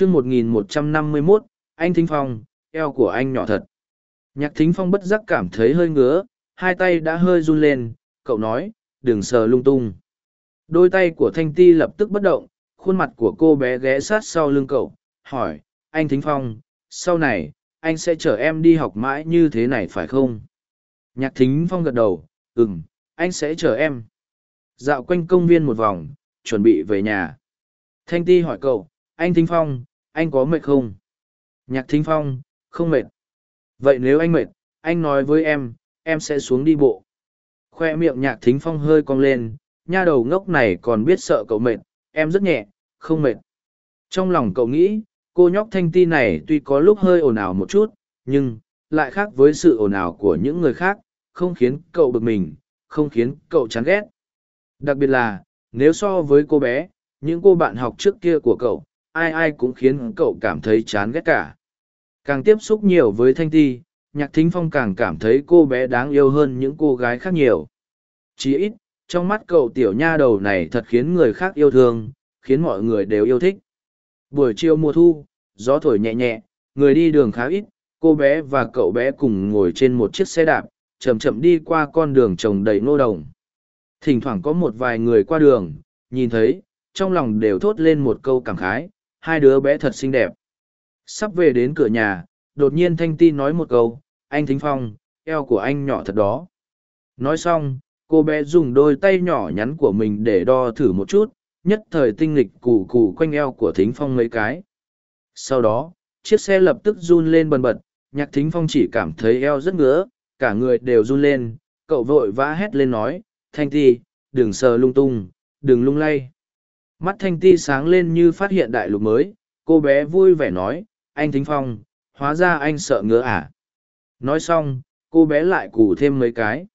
chương 1151, anh Thính Phong, eo của anh nhỏ thật. Nhạc Thính Phong bất giác cảm thấy hơi ngứa, hai tay đã hơi run lên, cậu nói, đừng sờ lung tung. Đôi tay của Thanh Ti lập tức bất động, khuôn mặt của cô bé ghé sát sau lưng cậu, hỏi, anh Thính Phong, sau này, anh sẽ chở em đi học mãi như thế này phải không? Nhạc Thính Phong gật đầu, ừm, anh sẽ chở em. Dạo quanh công viên một vòng, chuẩn bị về nhà. Thanh Ti hỏi cậu, anh Thính Phong, anh có mệt không? Nhạc Thính Phong, không mệt. Vậy nếu anh mệt, anh nói với em, em sẽ xuống đi bộ. Khoe miệng Nhạc Thính Phong hơi cong lên, nha đầu ngốc này còn biết sợ cậu mệt, em rất nhẹ, không mệt. Trong lòng cậu nghĩ, cô nhóc Thanh Ti này tuy có lúc hơi ồn ào một chút, nhưng, lại khác với sự ồn ào của những người khác, không khiến cậu bực mình, không khiến cậu chán ghét. Đặc biệt là, nếu so với cô bé, những cô bạn học trước kia của cậu, ai ai cũng khiến cậu cảm thấy chán ghét cả. Càng tiếp xúc nhiều với Thanh Ti, Nhạc Thính Phong càng cảm thấy cô bé đáng yêu hơn những cô gái khác nhiều. Chỉ ít, trong mắt cậu tiểu nha đầu này thật khiến người khác yêu thương, khiến mọi người đều yêu thích. Buổi chiều mùa thu, gió thổi nhẹ nhẹ, người đi đường khá ít, cô bé và cậu bé cùng ngồi trên một chiếc xe đạp, chậm chậm đi qua con đường trồng đầy nô đồng. Thỉnh thoảng có một vài người qua đường, nhìn thấy, trong lòng đều thốt lên một câu cảm khái, hai đứa bé thật xinh đẹp. Sắp về đến cửa nhà, đột nhiên Thanh Ti nói một câu, anh Thính Phong, eo của anh nhỏ thật đó. Nói xong, cô bé dùng đôi tay nhỏ nhắn của mình để đo thử một chút, nhất thời tinh lịch cù cù quanh eo của Thính Phong mấy cái. Sau đó, chiếc xe lập tức run lên bần bật, nhạc Thính Phong chỉ cảm thấy eo rất ngứa, cả người đều run lên, cậu vội vã hét lên nói, Thanh Ti, đừng sờ lung tung, đừng lung lay. Mắt Thanh Ti sáng lên như phát hiện đại lục mới, cô bé vui vẻ nói, anh Thính Phong, hóa ra anh sợ ngứa à. Nói xong, cô bé lại củ thêm mấy cái.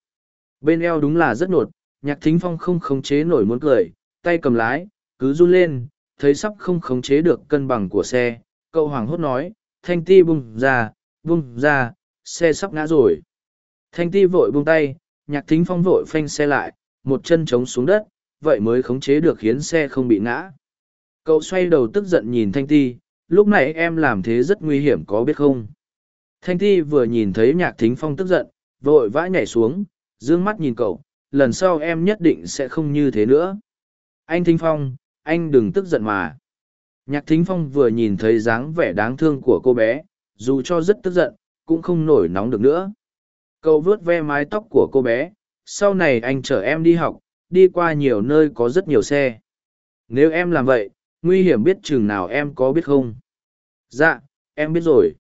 Bên eo đúng là rất nột, nhạc Thính Phong không khống chế nổi muốn cười, tay cầm lái, cứ run lên, thấy sắp không khống chế được cân bằng của xe. Cậu hoàng hốt nói, Thanh Ti bung ra, bung ra, xe sắp ngã rồi. Thanh Ti vội buông tay, nhạc thính phong vội phanh xe lại, một chân trống xuống đất, vậy mới khống chế được khiến xe không bị ngã. Cậu xoay đầu tức giận nhìn Thanh Ti, lúc này em làm thế rất nguy hiểm có biết không? Thanh Ti vừa nhìn thấy nhạc thính phong tức giận, vội vã nhảy xuống, dương mắt nhìn cậu, lần sau em nhất định sẽ không như thế nữa. Anh Thính Phong, anh đừng tức giận mà. Nhạc Thính Phong vừa nhìn thấy dáng vẻ đáng thương của cô bé, dù cho rất tức giận, cũng không nổi nóng được nữa cậu vướt ve mái tóc của cô bé sau này anh chở em đi học đi qua nhiều nơi có rất nhiều xe. Nếu em làm vậy nguy hiểm biết chừng nào em có biết không? Dạ em biết rồi.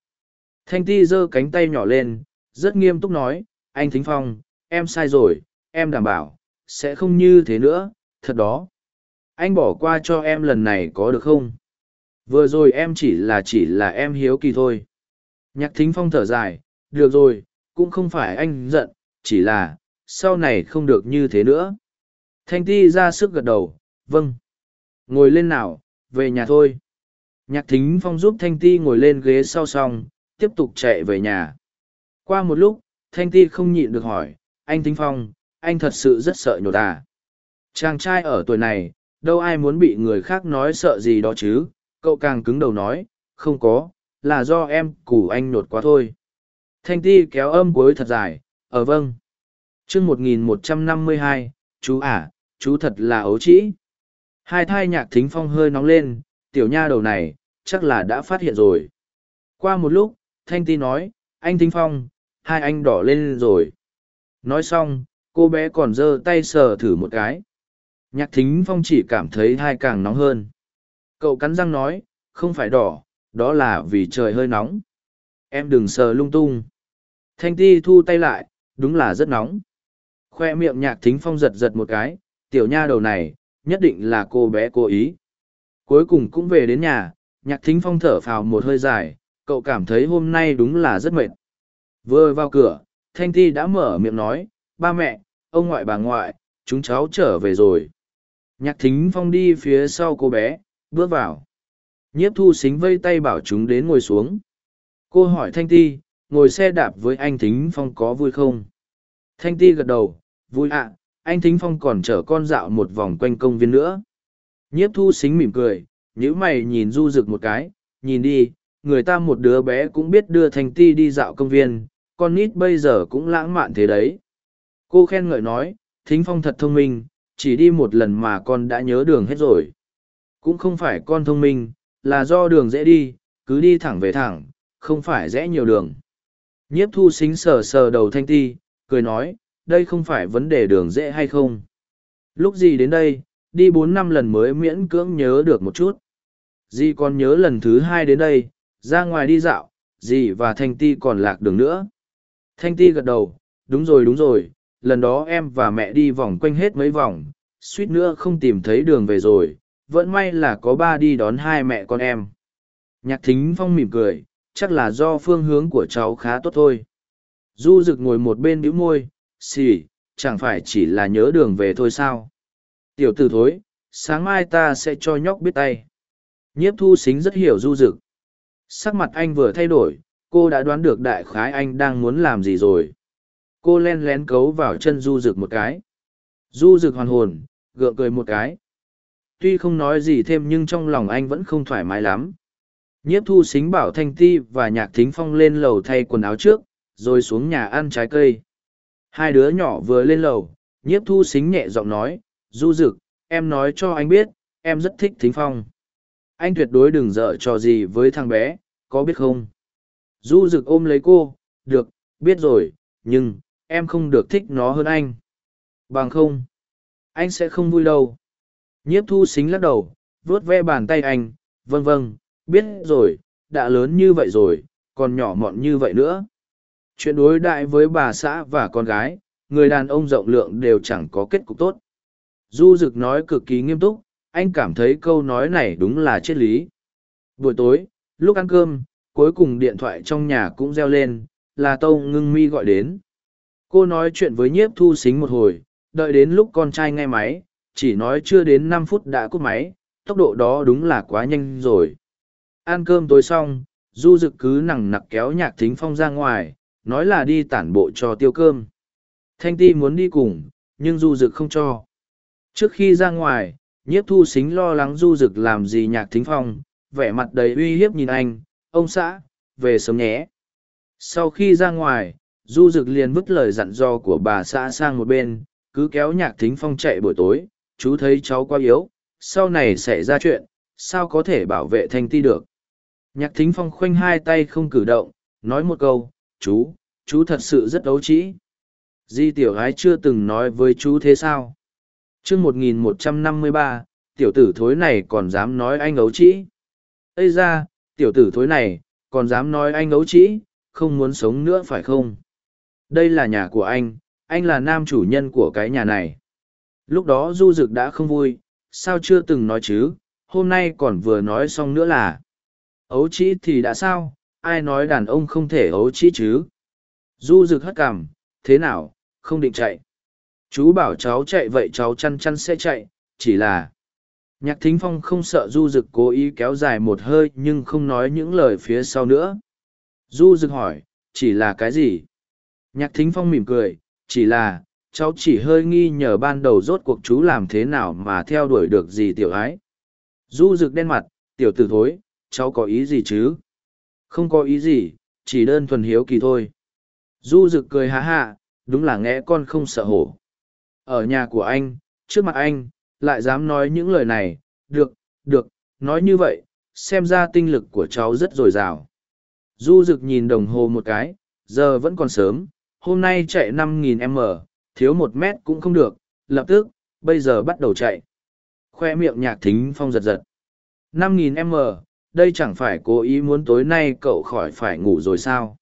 Thanh ti giơ cánh tay nhỏ lên rất nghiêm túc nói anh thính phong em sai rồi em đảm bảo sẽ không như thế nữa thật đó. Anh bỏ qua cho em lần này có được không? Vừa rồi em chỉ là chỉ là em hiếu kỳ thôi. Nhạc thính phong thở dài được rồi cũng không phải anh giận, chỉ là, sau này không được như thế nữa. Thanh ti ra sức gật đầu, vâng. Ngồi lên nào, về nhà thôi. Nhạc thính phong giúp Thanh ti ngồi lên ghế sau xong, tiếp tục chạy về nhà. Qua một lúc, Thanh ti không nhịn được hỏi, anh thính phong, anh thật sự rất sợ nhột à. Chàng trai ở tuổi này, đâu ai muốn bị người khác nói sợ gì đó chứ, cậu càng cứng đầu nói, không có, là do em củ anh nhột quá thôi. Thanh ti kéo âm cuối thật dài, ở ờ vâng. chương một nghìn chú à, chú thật là ấu trĩ. Hai thai nhạc thính phong hơi nóng lên, tiểu nha đầu này, chắc là đã phát hiện rồi. Qua một lúc, Thanh ti nói, anh thính phong, hai anh đỏ lên rồi. Nói xong, cô bé còn giơ tay sờ thử một cái. Nhạc thính phong chỉ cảm thấy hai càng nóng hơn. Cậu cắn răng nói, không phải đỏ, đó là vì trời hơi nóng. Em đừng sờ lung tung. Thanh ti thu tay lại, đúng là rất nóng. Khoe miệng nhạc thính phong giật giật một cái, tiểu nha đầu này, nhất định là cô bé cố ý. Cuối cùng cũng về đến nhà, nhạc thính phong thở phào một hơi dài, cậu cảm thấy hôm nay đúng là rất mệt. Vừa vào cửa, Thanh Ti đã mở miệng nói, ba mẹ, ông ngoại bà ngoại, chúng cháu trở về rồi. Nhạc thính phong đi phía sau cô bé, bước vào. Nhiếp thu xính vây tay bảo chúng đến ngồi xuống. Cô hỏi Thanh Ti, ngồi xe đạp với anh Thính Phong có vui không? Thanh Ti gật đầu, vui ạ, anh Thính Phong còn chở con dạo một vòng quanh công viên nữa. Nhiếp thu xính mỉm cười, nhữ mày nhìn du rực một cái, nhìn đi, người ta một đứa bé cũng biết đưa Thanh Ti đi dạo công viên, con nít bây giờ cũng lãng mạn thế đấy. Cô khen ngợi nói, Thính Phong thật thông minh, chỉ đi một lần mà con đã nhớ đường hết rồi. Cũng không phải con thông minh, là do đường dễ đi, cứ đi thẳng về thẳng, không phải rẽ nhiều đường. Nhiếp thu xính sờ sờ đầu Thanh Ti, cười nói, đây không phải vấn đề đường dễ hay không. Lúc gì đến đây, đi bốn năm lần mới miễn cưỡng nhớ được một chút. Dì còn nhớ lần thứ hai đến đây, ra ngoài đi dạo, dì và Thanh Ti còn lạc đường nữa. Thanh Ti gật đầu, đúng rồi đúng rồi, lần đó em và mẹ đi vòng quanh hết mấy vòng, suýt nữa không tìm thấy đường về rồi, vẫn may là có ba đi đón hai mẹ con em. Nhạc thính phong mỉm cười, chắc là do phương hướng của cháu khá tốt thôi. Du rực ngồi một bên bĩu môi, xì, chẳng phải chỉ là nhớ đường về thôi sao. Tiểu tử thối, sáng mai ta sẽ cho nhóc biết tay. Nhiếp thu xính rất hiểu du rực. Sắc mặt anh vừa thay đổi, cô đã đoán được đại khái anh đang muốn làm gì rồi. Cô len lén cấu vào chân du rực một cái. Du rực hoàn hồn, gượng cười một cái. Tuy không nói gì thêm nhưng trong lòng anh vẫn không thoải mái lắm. Nhiếp thu xính bảo Thanh Ti và Nhạc Thính Phong lên lầu thay quần áo trước, rồi xuống nhà ăn trái cây. Hai đứa nhỏ vừa lên lầu, nhiếp thu xính nhẹ giọng nói, du Dực, em nói cho anh biết, em rất thích Thính Phong. Anh tuyệt đối đừng dở trò gì với thằng bé, có biết không? Du Dực ôm lấy cô, được, biết rồi, nhưng, em không được thích nó hơn anh. Bằng không, anh sẽ không vui đâu. Nhiếp thu xính lắc đầu, vuốt ve bàn tay anh, vâng vâng, biết rồi, đã lớn như vậy rồi, còn nhỏ mọn như vậy nữa. Chuyện đối đại với bà xã và con gái, người đàn ông rộng lượng đều chẳng có kết cục tốt. Du Dực nói cực kỳ nghiêm túc, anh cảm thấy câu nói này đúng là triết lý. Buổi tối, lúc ăn cơm, cuối cùng điện thoại trong nhà cũng reo lên, là Tâu Ngưng Mi gọi đến. Cô nói chuyện với nhiếp thu xính một hồi, đợi đến lúc con trai nghe máy, chỉ nói chưa đến năm phút đã cúp máy, tốc độ đó đúng là quá nhanh rồi. Ăn cơm tối xong, Du Dực cứ nặng nặc kéo nhạc thính phong ra ngoài, nói là đi tản bộ cho tiêu cơm. Thanh Ti muốn đi cùng, nhưng Du Dực không cho. Trước khi ra ngoài, nhiếp thu xính lo lắng Du Dực làm gì nhạc thính phong, vẻ mặt đầy uy hiếp nhìn anh, ông xã, về sớm nhé. Sau khi ra ngoài, Du Dực liền vứt lời dặn dò của bà xã sang một bên, cứ kéo nhạc thính phong chạy buổi tối, chú thấy cháu quá yếu, sau này xảy ra chuyện, sao có thể bảo vệ Thanh Ti được. Nhạc thính phong khoanh hai tay không cử động, nói một câu, chú, chú thật sự rất ấu trĩ. Di tiểu gái chưa từng nói với chú thế sao? chương một nghìn một trăm năm mươi ba, tiểu tử thối này còn dám nói anh ấu trĩ. Ây ra, tiểu tử thối này, còn dám nói anh ấu trĩ, không muốn sống nữa phải không? Đây là nhà của anh, anh là nam chủ nhân của cái nhà này. Lúc đó du dực đã không vui, sao chưa từng nói chứ, hôm nay còn vừa nói xong nữa là. Ấu trĩ thì đã sao, ai nói đàn ông không thể ấu trĩ chứ? Du rực hất cằm, thế nào, không định chạy. Chú bảo cháu chạy vậy cháu chăn chăn sẽ chạy, chỉ là... Nhạc thính phong không sợ du rực cố ý kéo dài một hơi nhưng không nói những lời phía sau nữa. Du rực hỏi, chỉ là cái gì? Nhạc thính phong mỉm cười, chỉ là, cháu chỉ hơi nghi nhờ ban đầu rốt cuộc chú làm thế nào mà theo đuổi được gì tiểu ái. Du rực đen mặt, tiểu tử thối, cháu có ý gì chứ? Không có ý gì, chỉ đơn thuần hiếu kỳ thôi. Du rực cười hạ hạ, đúng là nghe con không sợ hổ. Ở nhà của anh, trước mặt anh, lại dám nói những lời này, được, được, nói như vậy, xem ra tinh lực của cháu rất dồi dào. Du rực nhìn đồng hồ một cái, giờ vẫn còn sớm, hôm nay chạy 5.000 m, thiếu một mét cũng không được, lập tức, bây giờ bắt đầu chạy. Khoe miệng nhạc thính phong giật giật. 5.000 m, đây chẳng phải cố ý muốn tối nay cậu khỏi phải ngủ rồi sao?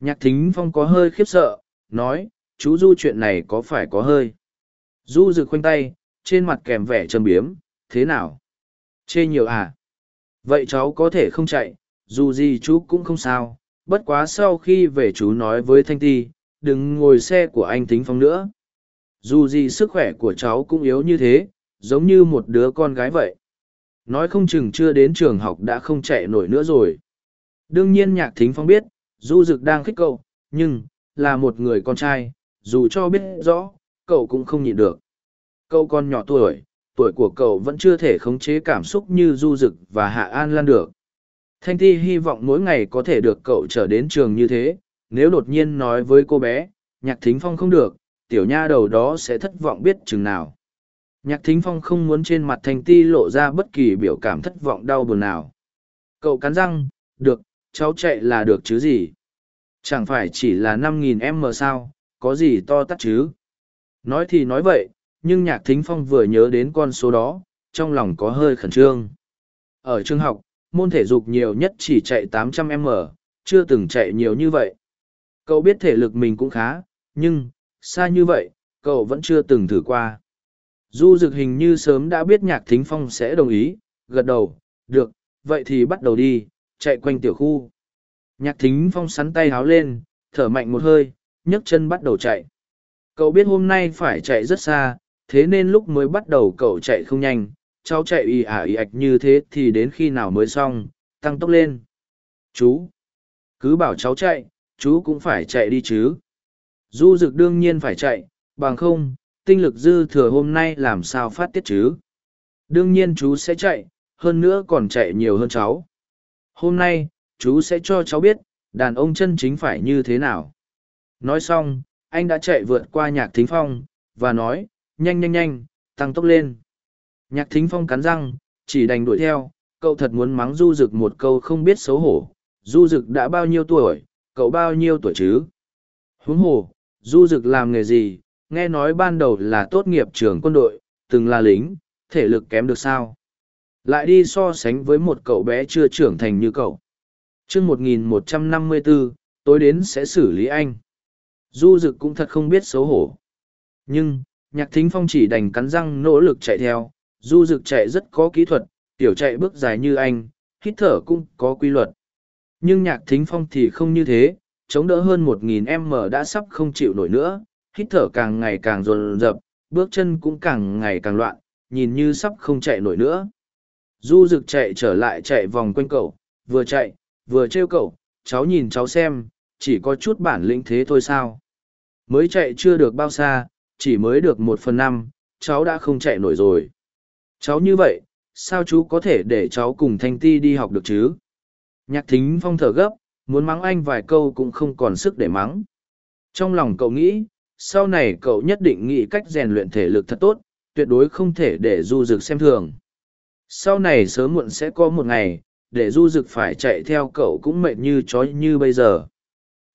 Nhạc thính phong có hơi khiếp sợ, nói, chú Du chuyện này có phải có hơi. Du rực khoanh tay, trên mặt kèm vẻ trầm biếm, thế nào? Chê nhiều à? Vậy cháu có thể không chạy, dù gì chú cũng không sao, bất quá sau khi về chú nói với Thanh Ti, đừng ngồi xe của anh Thính Phong nữa. Dù gì sức khỏe của cháu cũng yếu như thế, giống như một đứa con gái vậy. Nói không chừng chưa đến trường học đã không chạy nổi nữa rồi. Đương nhiên Nhạc Thính Phong biết, Du Dực đang khích cậu, nhưng, là một người con trai, dù cho biết rõ, cậu cũng không nhịn được. Cậu còn nhỏ tuổi, tuổi của cậu vẫn chưa thể khống chế cảm xúc như Du Dực và Hạ An Lan được. Thanh Ti hy vọng mỗi ngày có thể được cậu trở đến trường như thế, nếu đột nhiên nói với cô bé, nhạc thính phong không được, tiểu nha đầu đó sẽ thất vọng biết chừng nào. Nhạc thính phong không muốn trên mặt Thanh Ti lộ ra bất kỳ biểu cảm thất vọng đau buồn nào. Cậu cắn răng, được, cháu chạy là được chứ gì. Chẳng phải chỉ là năm nghìn m sao, có gì to tắt chứ. Nói thì nói vậy, nhưng nhạc thính phong vừa nhớ đến con số đó, trong lòng có hơi khẩn trương. Ở trường học, môn thể dục nhiều nhất chỉ chạy 800m, chưa từng chạy nhiều như vậy. Cậu biết thể lực mình cũng khá, nhưng, xa như vậy, cậu vẫn chưa từng thử qua. Du dực hình như sớm đã biết nhạc thính phong sẽ đồng ý, gật đầu, được, vậy thì bắt đầu đi, chạy quanh tiểu khu. Nhạc thính phong sắn tay háo lên, thở mạnh một hơi, nhấc chân bắt đầu chạy. Cậu biết hôm nay phải chạy rất xa, thế nên lúc mới bắt đầu cậu chạy không nhanh, cháu chạy ì ả ì ạch như thế thì đến khi nào mới xong, tăng tốc lên. Chú! Cứ bảo cháu chạy, chú cũng phải chạy đi chứ. Du dực đương nhiên phải chạy, bằng không, tinh lực dư thừa hôm nay làm sao phát tiết chứ. Đương nhiên chú sẽ chạy, hơn nữa còn chạy nhiều hơn cháu. Hôm nay, chú sẽ cho cháu biết, đàn ông chân chính phải như thế nào. Nói xong, anh đã chạy vượt qua nhạc thính phong, và nói, nhanh nhanh nhanh, tăng tốc lên. Nhạc thính phong cắn răng, chỉ đành đuổi theo, cậu thật muốn mắng du rực một câu không biết xấu hổ. Du rực đã bao nhiêu tuổi, cậu bao nhiêu tuổi chứ? Huống hồ, du rực làm nghề gì, nghe nói ban đầu là tốt nghiệp trường quân đội, từng là lính, thể lực kém được sao? Lại đi so sánh với một cậu bé chưa trưởng thành như cậu. chương 1154, tối đến sẽ xử lý anh. Du dực cũng thật không biết xấu hổ. Nhưng, nhạc thính phong chỉ đành cắn răng nỗ lực chạy theo, du dực chạy rất có kỹ thuật, tiểu chạy bước dài như anh, hít thở cũng có quy luật. Nhưng nhạc thính phong thì không như thế, chống đỡ hơn một nghìn m đã sắp không chịu nổi nữa, hít thở càng ngày càng dồn dập, bước chân cũng càng ngày càng loạn, nhìn như sắp không chạy nổi nữa. Du rực chạy trở lại chạy vòng quanh cậu, vừa chạy, vừa trêu cậu, cháu nhìn cháu xem, chỉ có chút bản lĩnh thế thôi sao. Mới chạy chưa được bao xa, chỉ mới được một phần năm, cháu đã không chạy nổi rồi. Cháu như vậy, sao chú có thể để cháu cùng Thanh Ti đi học được chứ? Nhạc thính phong thở gấp, muốn mắng anh vài câu cũng không còn sức để mắng. Trong lòng cậu nghĩ, sau này cậu nhất định nghĩ cách rèn luyện thể lực thật tốt, tuyệt đối không thể để du dực xem thường. Sau này sớm muộn sẽ có một ngày, để du dực phải chạy theo cậu cũng mệt như chó như bây giờ.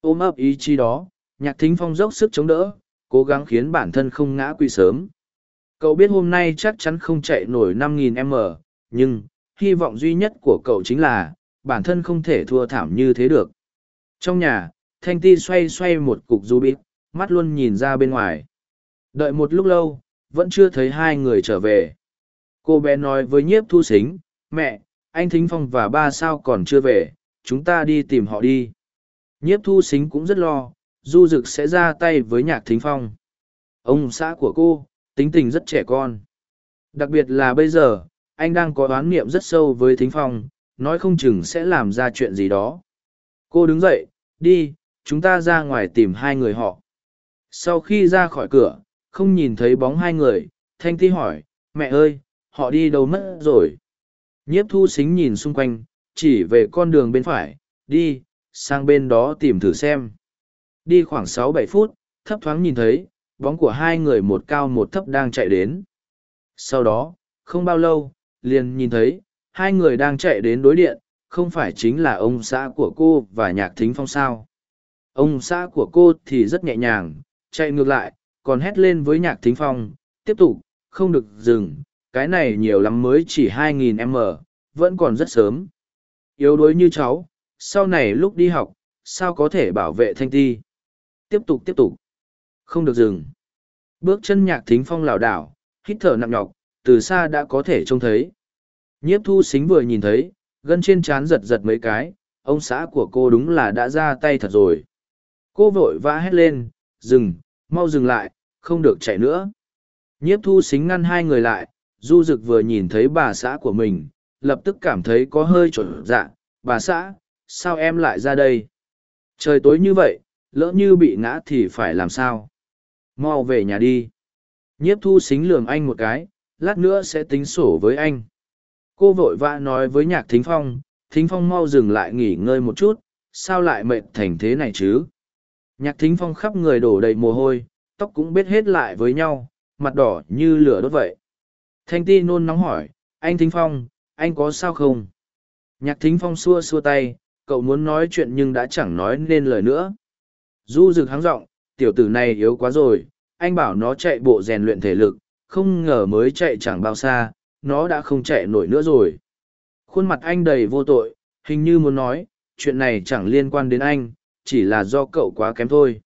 Ôm ấp ý chí đó, nhạc thính phong dốc sức chống đỡ, cố gắng khiến bản thân không ngã quỵ sớm. Cậu biết hôm nay chắc chắn không chạy nổi 5.000m, nhưng, hy vọng duy nhất của cậu chính là, bản thân không thể thua thảm như thế được. Trong nhà, Thanh Ti xoay xoay một cục du bít, mắt luôn nhìn ra bên ngoài. Đợi một lúc lâu, vẫn chưa thấy hai người trở về. Cô bé nói với nhiếp thu xính, mẹ, anh Thính Phong và ba sao còn chưa về, chúng ta đi tìm họ đi. Nhiếp thu xính cũng rất lo, du dực sẽ ra tay với nhạc Thính Phong. Ông xã của cô, tính tình rất trẻ con. Đặc biệt là bây giờ, anh đang có oán niệm rất sâu với Thính Phong, nói không chừng sẽ làm ra chuyện gì đó. Cô đứng dậy, đi, chúng ta ra ngoài tìm hai người họ. Sau khi ra khỏi cửa, không nhìn thấy bóng hai người, Thanh Ti hỏi, mẹ ơi, họ đi đâu mất rồi? Nhiếp thu xính nhìn xung quanh, chỉ về con đường bên phải, đi, sang bên đó tìm thử xem. Đi khoảng sáu bảy phút, thấp thoáng nhìn thấy, bóng của hai người một cao một thấp đang chạy đến. Sau đó, không bao lâu, liền nhìn thấy, hai người đang chạy đến đối điện, không phải chính là ông xã của cô và nhạc thính phong sao. Ông xã của cô thì rất nhẹ nhàng, chạy ngược lại, còn hét lên với nhạc thính phong, tiếp tục, không được dừng, cái này nhiều lắm mới chỉ 2.000 m vẫn còn rất sớm. Yếu đuối như cháu, sau này lúc đi học, sao có thể bảo vệ thanh ti. Tiếp tục tiếp tục. Không được dừng. Bước chân nhạc thính phong lảo đảo, hít thở nặng nhọc, từ xa đã có thể trông thấy. Nhiếp thu xính vừa nhìn thấy, gân trên trán giật giật mấy cái, ông xã của cô đúng là đã ra tay thật rồi. Cô vội vã hét lên, dừng, mau dừng lại, không được chạy nữa. Nhiếp thu xính ngăn hai người lại, du dực vừa nhìn thấy bà xã của mình, lập tức cảm thấy có hơi trộn dạ, bà xã, sao em lại ra đây? Trời tối như vậy, lỡ như bị ngã thì phải làm sao? Mau về nhà đi. Nhiếp thu xính lường anh một cái, lát nữa sẽ tính sổ với anh. Cô vội vã nói với nhạc thính phong, thính phong mau dừng lại nghỉ ngơi một chút sao lại mệt thành thế này chứ nhạc thính phong khắp người đổ đầy mồ hôi, tóc cũng bết hết lại với nhau, mặt đỏ như lửa đốt vậy. Thanh ti nôn nóng hỏi, anh thính phong, anh có sao không? Nhạc thính phong xua xua tay, cậu muốn nói chuyện nhưng đã chẳng nói nên lời nữa. Du rực háng giọng, tiểu tử này yếu quá rồi, anh bảo nó chạy bộ rèn luyện thể lực, không ngờ mới chạy chẳng bao xa, nó đã không chạy nổi nữa rồi. Khuôn mặt anh đầy vô tội, hình như muốn nói, chuyện này chẳng liên quan đến anh chỉ là do cậu quá kém thôi.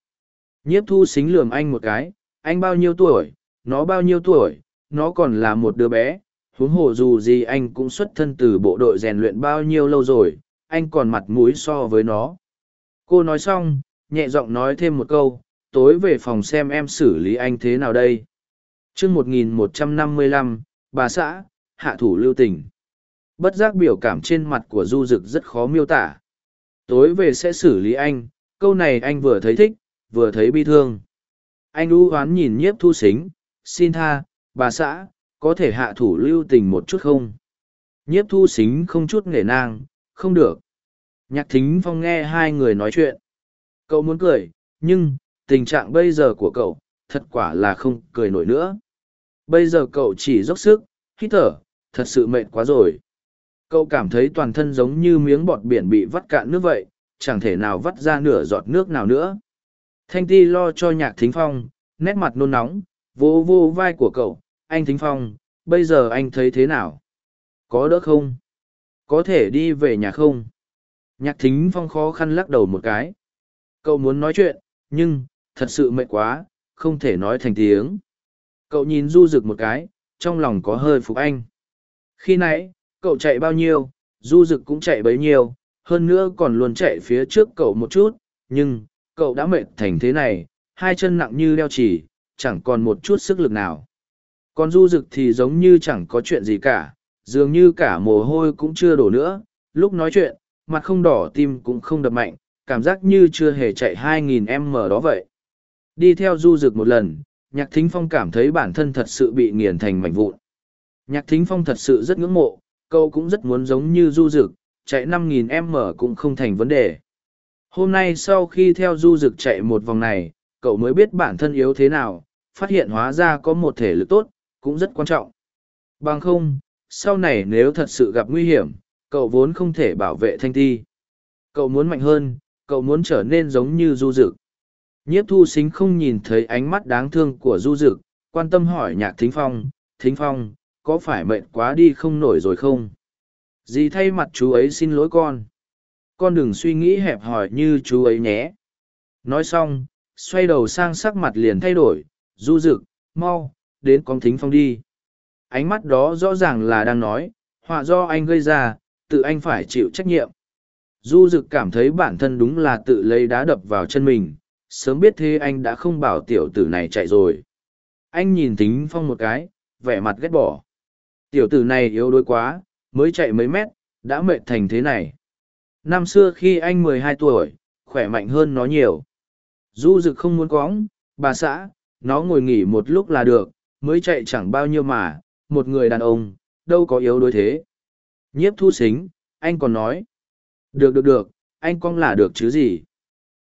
Nhiếp thu xính lường anh một cái, anh bao nhiêu tuổi, nó bao nhiêu tuổi, nó còn là một đứa bé, huống hồ dù gì anh cũng xuất thân từ bộ đội rèn luyện bao nhiêu lâu rồi, anh còn mặt mũi so với nó. Cô nói xong, nhẹ giọng nói thêm một câu, tối về phòng xem em xử lý anh thế nào đây? Chương một nghìn một trăm năm mươi lăm, bà xã, hạ thủ lưu tình. Bất giác biểu cảm trên mặt của du Dực rất khó miêu tả tối về sẽ xử lý anh câu này anh vừa thấy thích vừa thấy bi thương anh u oán nhìn nhiếp thu xính xin tha bà xã có thể hạ thủ lưu tình một chút không? Nhiếp thu xính không chút nghề nang, không được. Nhạc thính phong nghe hai người nói chuyện. Cậu muốn cười, nhưng, tình trạng bây giờ của cậu, thật quả là không cười nổi nữa. Bây giờ cậu chỉ dốc sức, hít thở, thật sự mệt quá rồi. Cậu cảm thấy toàn thân giống như miếng bọt biển bị vắt cạn nước vậy, chẳng thể nào vắt ra nửa giọt nước nào nữa. Thanh ti lo cho nhạc thính phong, nét mặt nôn nóng, vô vô vai của cậu, anh Thính Phong, bây giờ anh thấy thế nào? Có đỡ không? Có thể đi về nhà không? Nhạc Thính Phong khó khăn lắc đầu một cái. Cậu muốn nói chuyện, nhưng, thật sự mệt quá, không thể nói thành tiếng. Cậu nhìn du rực một cái, trong lòng có hơi phục anh. Khi nãy, cậu chạy bao nhiêu, du rực cũng chạy bấy nhiêu, hơn nữa còn luôn chạy phía trước cậu một chút, nhưng, cậu đã mệt thành thế này, hai chân nặng như đeo chỉ, chẳng còn một chút sức lực nào. Còn du rực thì giống như chẳng có chuyện gì cả, dường như cả mồ hôi cũng chưa đổ nữa, lúc nói chuyện, mặt không đỏ tim cũng không đập mạnh, cảm giác như chưa hề chạy 2.000 m đó vậy. Đi theo du rực một lần, nhạc thính phong cảm thấy bản thân thật sự bị nghiền thành mảnh vụn. Nhạc thính phong thật sự rất ngưỡng mộ, cậu cũng rất muốn giống như du rực, chạy 5.000 m cũng không thành vấn đề. Hôm nay sau khi theo du rực chạy một vòng này, cậu mới biết bản thân yếu thế nào, phát hiện hóa ra có một thể lực tốt, cũng rất quan trọng. Bằng không, sau này nếu thật sự gặp nguy hiểm, cậu vốn không thể bảo vệ thanh ti. Cậu muốn mạnh hơn, cậu muốn trở nên giống như du dực. Nhiếp thu xính không nhìn thấy ánh mắt đáng thương của du dực, quan tâm hỏi nhạc thính phong, thính phong, có phải mệt quá đi không nổi rồi không? Dì thay mặt chú ấy xin lỗi con. Con đừng suy nghĩ hẹp hòi như chú ấy nhé. Nói xong, xoay đầu sang sắc mặt liền thay đổi, du dực, mau, đến con thính phong đi. Ánh mắt đó rõ ràng là đang nói, họa do anh gây ra, tự anh phải chịu trách nhiệm. Du Dực cảm thấy bản thân đúng là tự lấy đá đập vào chân mình, sớm biết thế anh đã không bảo tiểu tử này chạy rồi. Anh nhìn Thính Phong một cái, vẻ mặt ghét bỏ. Tiểu tử này yếu đuối quá, mới chạy mấy mét, đã mệt thành thế này. Năm xưa khi anh mười hai tuổi, khỏe mạnh hơn nó nhiều. Du Dực không muốn cóng, bà xã, nó ngồi nghỉ một lúc là được, mới chạy chẳng bao nhiêu mà, một người đàn ông, đâu có yếu đối thế. Nhiếp thu xính, anh còn nói. Được được được, anh con là được chứ gì.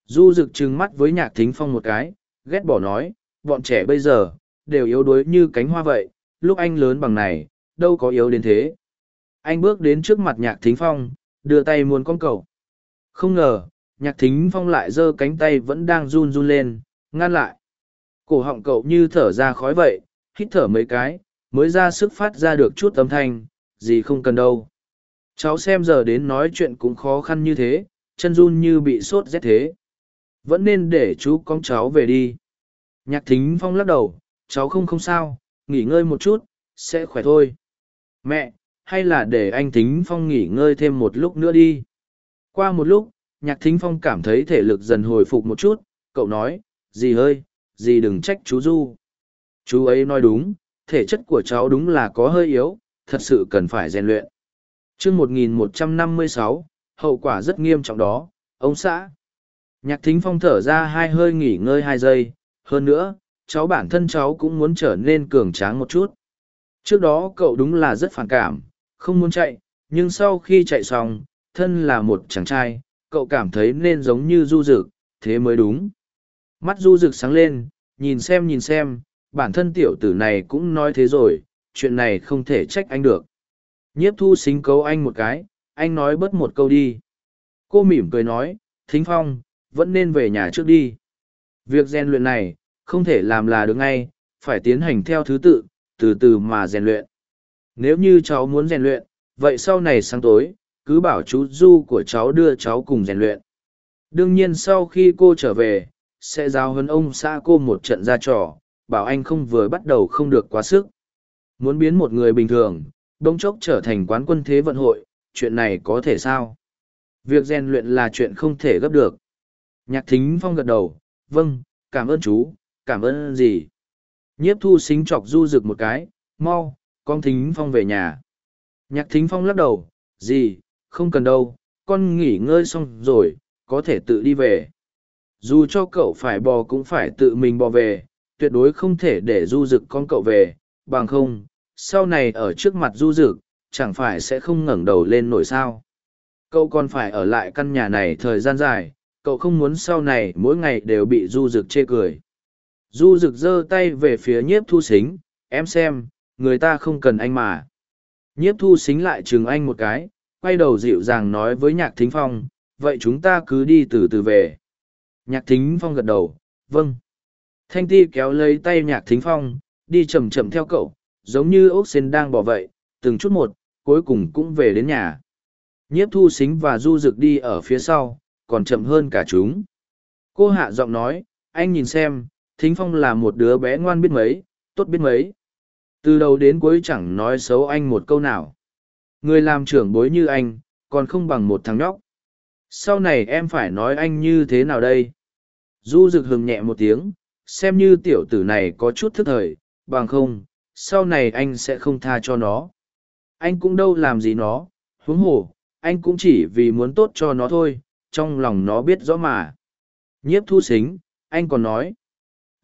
Du rực trừng mắt với nhạc thính phong một cái, ghét bỏ nói, bọn trẻ bây giờ, đều yếu đuối như cánh hoa vậy, lúc anh lớn bằng này, đâu có yếu đến thế. Anh bước đến trước mặt nhạc thính phong, đưa tay muốn con cậu. Không ngờ, nhạc thính phong lại giơ cánh tay vẫn đang run run lên, ngăn lại. Cổ họng cậu như thở ra khói vậy, hít thở mấy cái, mới ra sức phát ra được chút âm thanh, gì không cần đâu. Cháu xem giờ đến nói chuyện cũng khó khăn như thế, chân run như bị sốt rét thế. Vẫn nên để chú con cháu về đi. Nhạc thính phong lắc đầu, cháu không không sao, nghỉ ngơi một chút, sẽ khỏe thôi. Mẹ, hay là để anh thính phong nghỉ ngơi thêm một lúc nữa đi. Qua một lúc, nhạc thính phong cảm thấy thể lực dần hồi phục một chút, cậu nói, dì ơi, dì đừng trách chú Du. Chú ấy nói đúng thể chất của cháu đúng là có hơi yếu thật sự cần phải rèn luyện. Chương một nghìn một trăm năm mươi sáu hậu quả rất nghiêm trọng đó ông xã. Nhạc thính phong thở ra hai hơi nghỉ ngơi hai giây hơn nữa cháu bản thân cháu cũng muốn trở nên cường tráng một chút trước đó cậu đúng là rất phản cảm không muốn chạy nhưng sau khi chạy xong thân là một chàng trai, cậu cảm thấy nên giống như du dực, thế mới đúng. Mắt du dực sáng lên, nhìn xem nhìn xem, bản thân tiểu tử này cũng nói thế rồi, chuyện này không thể trách anh được. Nhiếp thu xính cấu anh một cái, anh nói bớt một câu đi. Cô mỉm cười nói, Thính Phong, vẫn nên về nhà trước đi. Việc rèn luyện này, không thể làm là được ngay, phải tiến hành theo thứ tự, từ từ mà rèn luyện. Nếu như cháu muốn rèn luyện, vậy sau này sáng tối, cứ bảo chú Du của cháu đưa cháu cùng rèn luyện. Đương nhiên sau khi cô trở về, sẽ giao hơn ông xã cô một trận ra trò, bảo anh không vừa bắt đầu không được quá sức. Muốn biến một người bình thường, đông chốc trở thành quán quân thế vận hội, chuyện này có thể sao? Việc rèn luyện là chuyện không thể gấp được. Nhạc thính phong gật đầu, vâng, cảm ơn chú, cảm ơn gì? Nhiếp thu xính chọc du rực một cái, mau, con thính phong về nhà. Nhạc thính phong lắc đầu, gì, không cần đâu, con nghỉ ngơi xong rồi, có thể tự đi về. Dù cho cậu phải bò cũng phải tự mình bò về, tuyệt đối không thể để du rực con cậu về, bằng không, sau này ở trước mặt du rực, chẳng phải sẽ không ngẩng đầu lên nổi sao. Cậu còn phải ở lại căn nhà này thời gian dài, cậu không muốn sau này mỗi ngày đều bị du rực chê cười. Du rực giơ tay về phía nhiếp thu xính, em xem, người ta không cần anh mà. Nhiếp thu xính lại chừng anh một cái, quay đầu dịu dàng nói với nhạc thính phong, vậy chúng ta cứ đi từ từ về. Nhạc thính phong gật đầu, vâng. Thanh ti kéo lấy tay nhạc thính phong, đi chậm chậm theo cậu, giống như ốc sen đang bỏ vậy, từng chút một, cuối cùng cũng về đến nhà. Nhiếp thu xính và du rực đi ở phía sau, còn chậm hơn cả chúng. Cô hạ giọng nói, anh nhìn xem, thính phong là một đứa bé ngoan biết mấy, tốt biết mấy. Từ đầu đến cuối chẳng nói xấu anh một câu nào. Người làm trưởng bối như anh, còn không bằng một thằng nhóc. Sau này em phải nói anh như thế nào đây? Du rực hừng nhẹ một tiếng, xem như tiểu tử này có chút thức thời, bằng không, sau này anh sẽ không tha cho nó. Anh cũng đâu làm gì nó, huống hồ, anh cũng chỉ vì muốn tốt cho nó thôi, trong lòng nó biết rõ mà. Nhiếp thu xính, anh còn nói.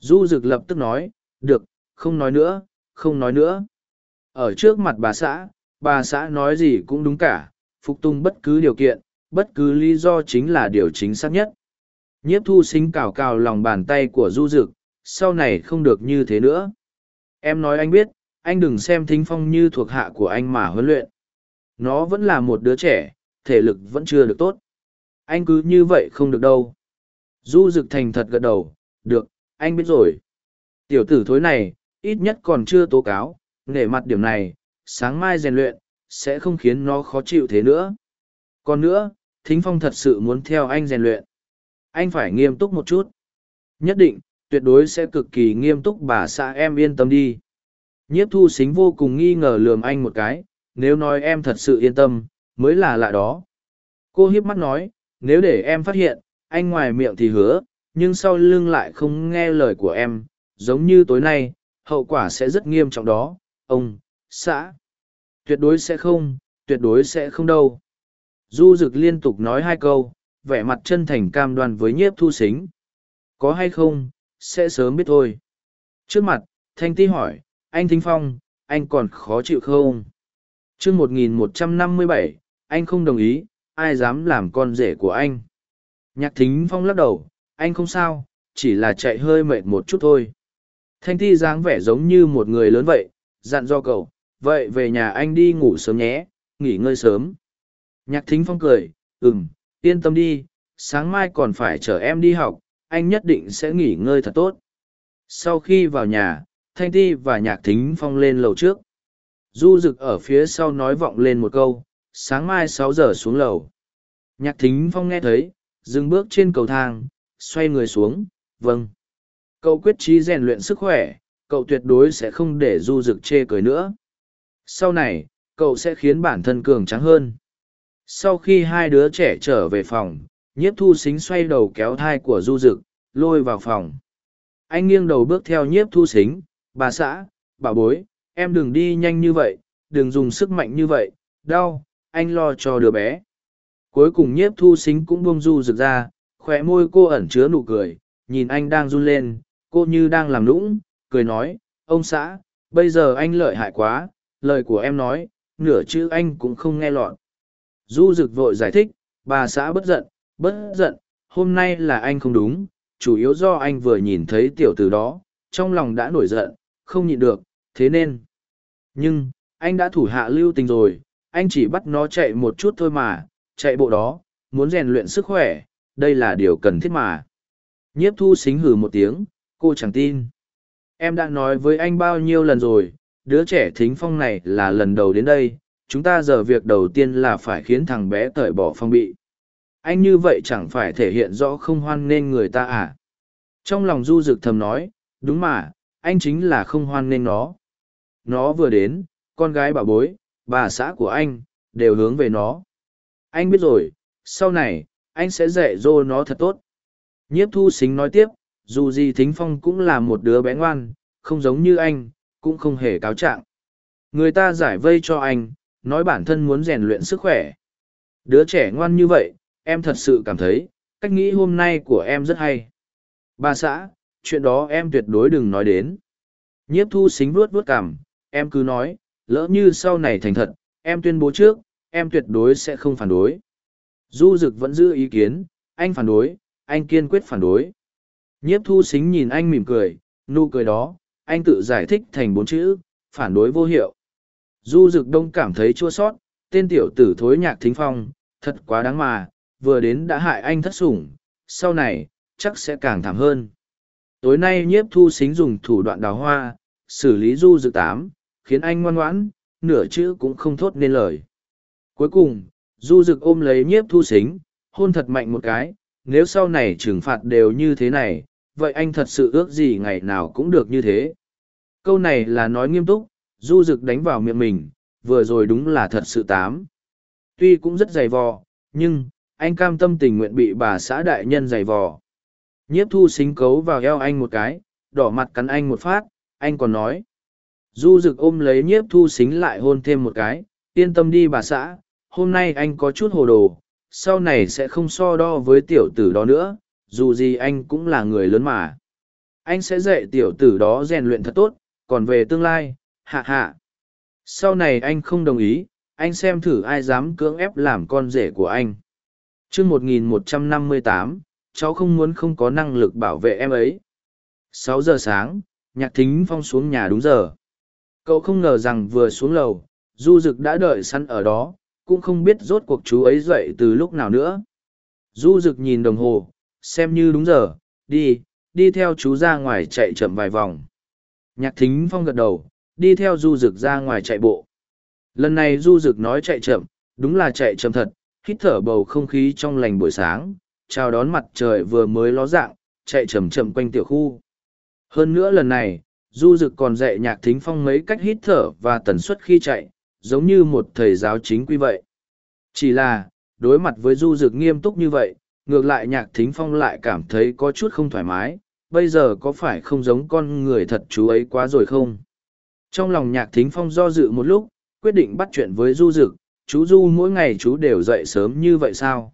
Du Dực lập tức nói, được, không nói nữa, không nói nữa. Ở trước mặt bà xã, bà xã nói gì cũng đúng cả, phục tung bất cứ điều kiện, bất cứ lý do chính là điều chính xác nhất. Nhiếp thu xính cào cào lòng bàn tay của du dực, sau này không được như thế nữa. Em nói anh biết, anh đừng xem thính phong như thuộc hạ của anh mà huấn luyện. Nó vẫn là một đứa trẻ, thể lực vẫn chưa được tốt. Anh cứ như vậy không được đâu. Du dực thành thật gật đầu, được, anh biết rồi. Tiểu tử thối này, ít nhất còn chưa tố cáo, nể mặt điểm này, sáng mai rèn luyện, sẽ không khiến nó khó chịu thế nữa. Còn nữa, Thính Phong thật sự muốn theo anh rèn luyện. Anh phải nghiêm túc một chút. Nhất định, tuyệt đối sẽ cực kỳ nghiêm túc bà xã em yên tâm đi. Nhiếp thu xính vô cùng nghi ngờ lườm anh một cái, nếu nói em thật sự yên tâm, mới là lạ đó. Cô hiếp mắt nói, nếu để em phát hiện, anh ngoài miệng thì hứa, nhưng sau lưng lại không nghe lời của em, giống như tối nay, hậu quả sẽ rất nghiêm trọng đó, ông, xã. Tuyệt đối sẽ không, tuyệt đối sẽ không đâu. Du Dực liên tục nói hai câu, vẻ mặt chân thành cam đoan với nhiếp thu xính. Có hay không, sẽ sớm biết thôi. Trước mặt, Thanh Ti hỏi, anh Thính Phong, anh còn khó chịu không? chương 1157, anh không đồng ý, ai dám làm con rể của anh? Nhạc Thính Phong lắc đầu, anh không sao, chỉ là chạy hơi mệt một chút thôi. Thanh Ti dáng vẻ giống như một người lớn vậy, dặn do cậu, vậy về nhà anh đi ngủ sớm nhé, nghỉ ngơi sớm. Nhạc thính phong cười, ừm, yên tâm đi, sáng mai còn phải chở em đi học, anh nhất định sẽ nghỉ ngơi thật tốt. Sau khi vào nhà, Thanh Ti và Nhạc Thính Phong lên lầu trước. Du Dực ở phía sau nói vọng lên một câu, sáng mai sáu giờ xuống lầu. Nhạc Thính Phong nghe thấy, dừng bước trên cầu thang, xoay người xuống, vâng. Cậu quyết chí rèn luyện sức khỏe, cậu tuyệt đối sẽ không để Du Dực chê cười nữa. Sau này, cậu sẽ khiến bản thân cường trắng hơn. Sau khi hai đứa trẻ trở về phòng, nhiếp thu xính xoay đầu kéo thai của du dực, lôi vào phòng. Anh nghiêng đầu bước theo nhiếp thu xính, bà xã, bà bối, em đừng đi nhanh như vậy, đừng dùng sức mạnh như vậy, đau, anh lo cho đứa bé. Cuối cùng nhiếp thu xính cũng buông du rực ra, khỏe môi cô ẩn chứa nụ cười, nhìn anh đang run lên, cô như đang làm lũng, cười nói, ông xã, bây giờ anh lợi hại quá, lời của em nói, nửa chữ anh cũng không nghe lọt. Du rực vội giải thích, bà xã bất giận, bất giận, hôm nay là anh không đúng, chủ yếu do anh vừa nhìn thấy tiểu tử đó, trong lòng đã nổi giận, không nhịn được, thế nên. Nhưng, anh đã thủ hạ lưu tình rồi, anh chỉ bắt nó chạy một chút thôi mà, chạy bộ đó, muốn rèn luyện sức khỏe, đây là điều cần thiết mà. Nhiếp thu xính hừ một tiếng, cô chẳng tin. Em đã nói với anh bao nhiêu lần rồi, đứa trẻ thính phong này là lần đầu đến đây, chúng ta giờ việc đầu tiên là phải khiến thằng bé cởi bỏ phong bị. Anh như vậy chẳng phải thể hiện rõ không hoan nên người ta à? Trong lòng du dực thầm nói, đúng mà, anh chính là không hoan nên nó. Nó vừa đến, con gái bà bối, bà xã của anh, đều hướng về nó. Anh biết rồi, sau này, anh sẽ dạy dỗ nó thật tốt. Nhiếp thu xính nói tiếp, dù gì thính phong cũng là một đứa bé ngoan, không giống như anh, cũng không hề cáo trạng. Người ta giải vây cho anh, nói bản thân muốn rèn luyện sức khỏe. Đứa trẻ ngoan như vậy, em thật sự cảm thấy, cách nghĩ hôm nay của em rất hay. Bà xã, chuyện đó em tuyệt đối đừng nói đến. Nhiếp thu xính vuốt vuốt cảm, em cứ nói, lỡ như sau này thành thật, em tuyên bố trước, em tuyệt đối sẽ không phản đối. Du Dực vẫn giữ ý kiến, anh phản đối, anh kiên quyết phản đối. Nhiếp thu xính nhìn anh mỉm cười, nụ cười đó, anh tự giải thích thành bốn chữ, phản đối vô hiệu. Du Dực Đông cảm thấy chua sót, tên tiểu tử thối nhạc thính phong, thật quá đáng mà, vừa đến đã hại anh thất sủng, sau này, chắc sẽ càng thảm hơn. Tối nay nhiếp thu xính dùng thủ đoạn đào hoa, xử lý Du Dực tám, khiến anh ngoan ngoãn, nửa chữ cũng không thốt nên lời. Cuối cùng, Du Dực ôm lấy nhiếp thu xính, hôn thật mạnh một cái, nếu sau này trừng phạt đều như thế này, vậy anh thật sự ước gì ngày nào cũng được như thế. Câu này là nói nghiêm túc, Du Dực đánh vào miệng mình, vừa rồi đúng là thật sự tám. Tuy cũng rất dày vò, nhưng, anh cam tâm tình nguyện bị bà xã đại nhân dày vò. Nhiếp thu xính cấu vào eo anh một cái, đỏ mặt cắn anh một phát, anh còn nói. Du Dực ôm lấy nhiếp thu xính lại hôn thêm một cái, yên tâm đi bà xã, hôm nay anh có chút hồ đồ, sau này sẽ không so đo với tiểu tử đó nữa, dù gì anh cũng là người lớn mà. Anh sẽ dạy tiểu tử đó rèn luyện thật tốt, còn về tương lai, hạ hạ. Sau này anh không đồng ý, anh xem thử ai dám cưỡng ép làm con rể của anh. chương 1158, cháu không muốn không có năng lực bảo vệ em ấy. Sáu giờ sáng, nhạc thính phong xuống nhà đúng giờ. Cậu không ngờ rằng vừa xuống lầu, du dực đã đợi sẵn ở đó, cũng không biết rốt cuộc chú ấy dậy từ lúc nào nữa. Du rực nhìn đồng hồ, xem như đúng giờ, đi, đi theo chú ra ngoài chạy chậm vài vòng. Nhạc thính phong gật đầu, đi theo du rực ra ngoài chạy bộ. Lần này du rực nói chạy chậm, đúng là chạy chậm thật, hít thở bầu không khí trong lành buổi sáng, chào đón mặt trời vừa mới ló dạng, chạy chậm chậm quanh tiểu khu. Hơn nữa lần này, du rực còn dạy nhạc thính phong mấy cách hít thở và tần suất khi chạy, giống như một thầy giáo chính quy vậy. Chỉ là, đối mặt với du dực nghiêm túc như vậy, ngược lại nhạc thính phong lại cảm thấy có chút không thoải mái, bây giờ có phải không giống con người thật chú ấy quá rồi không? Trong lòng nhạc thính phong do dự một lúc, quyết định bắt chuyện với du dực, chú du mỗi ngày chú đều dậy sớm như vậy sao?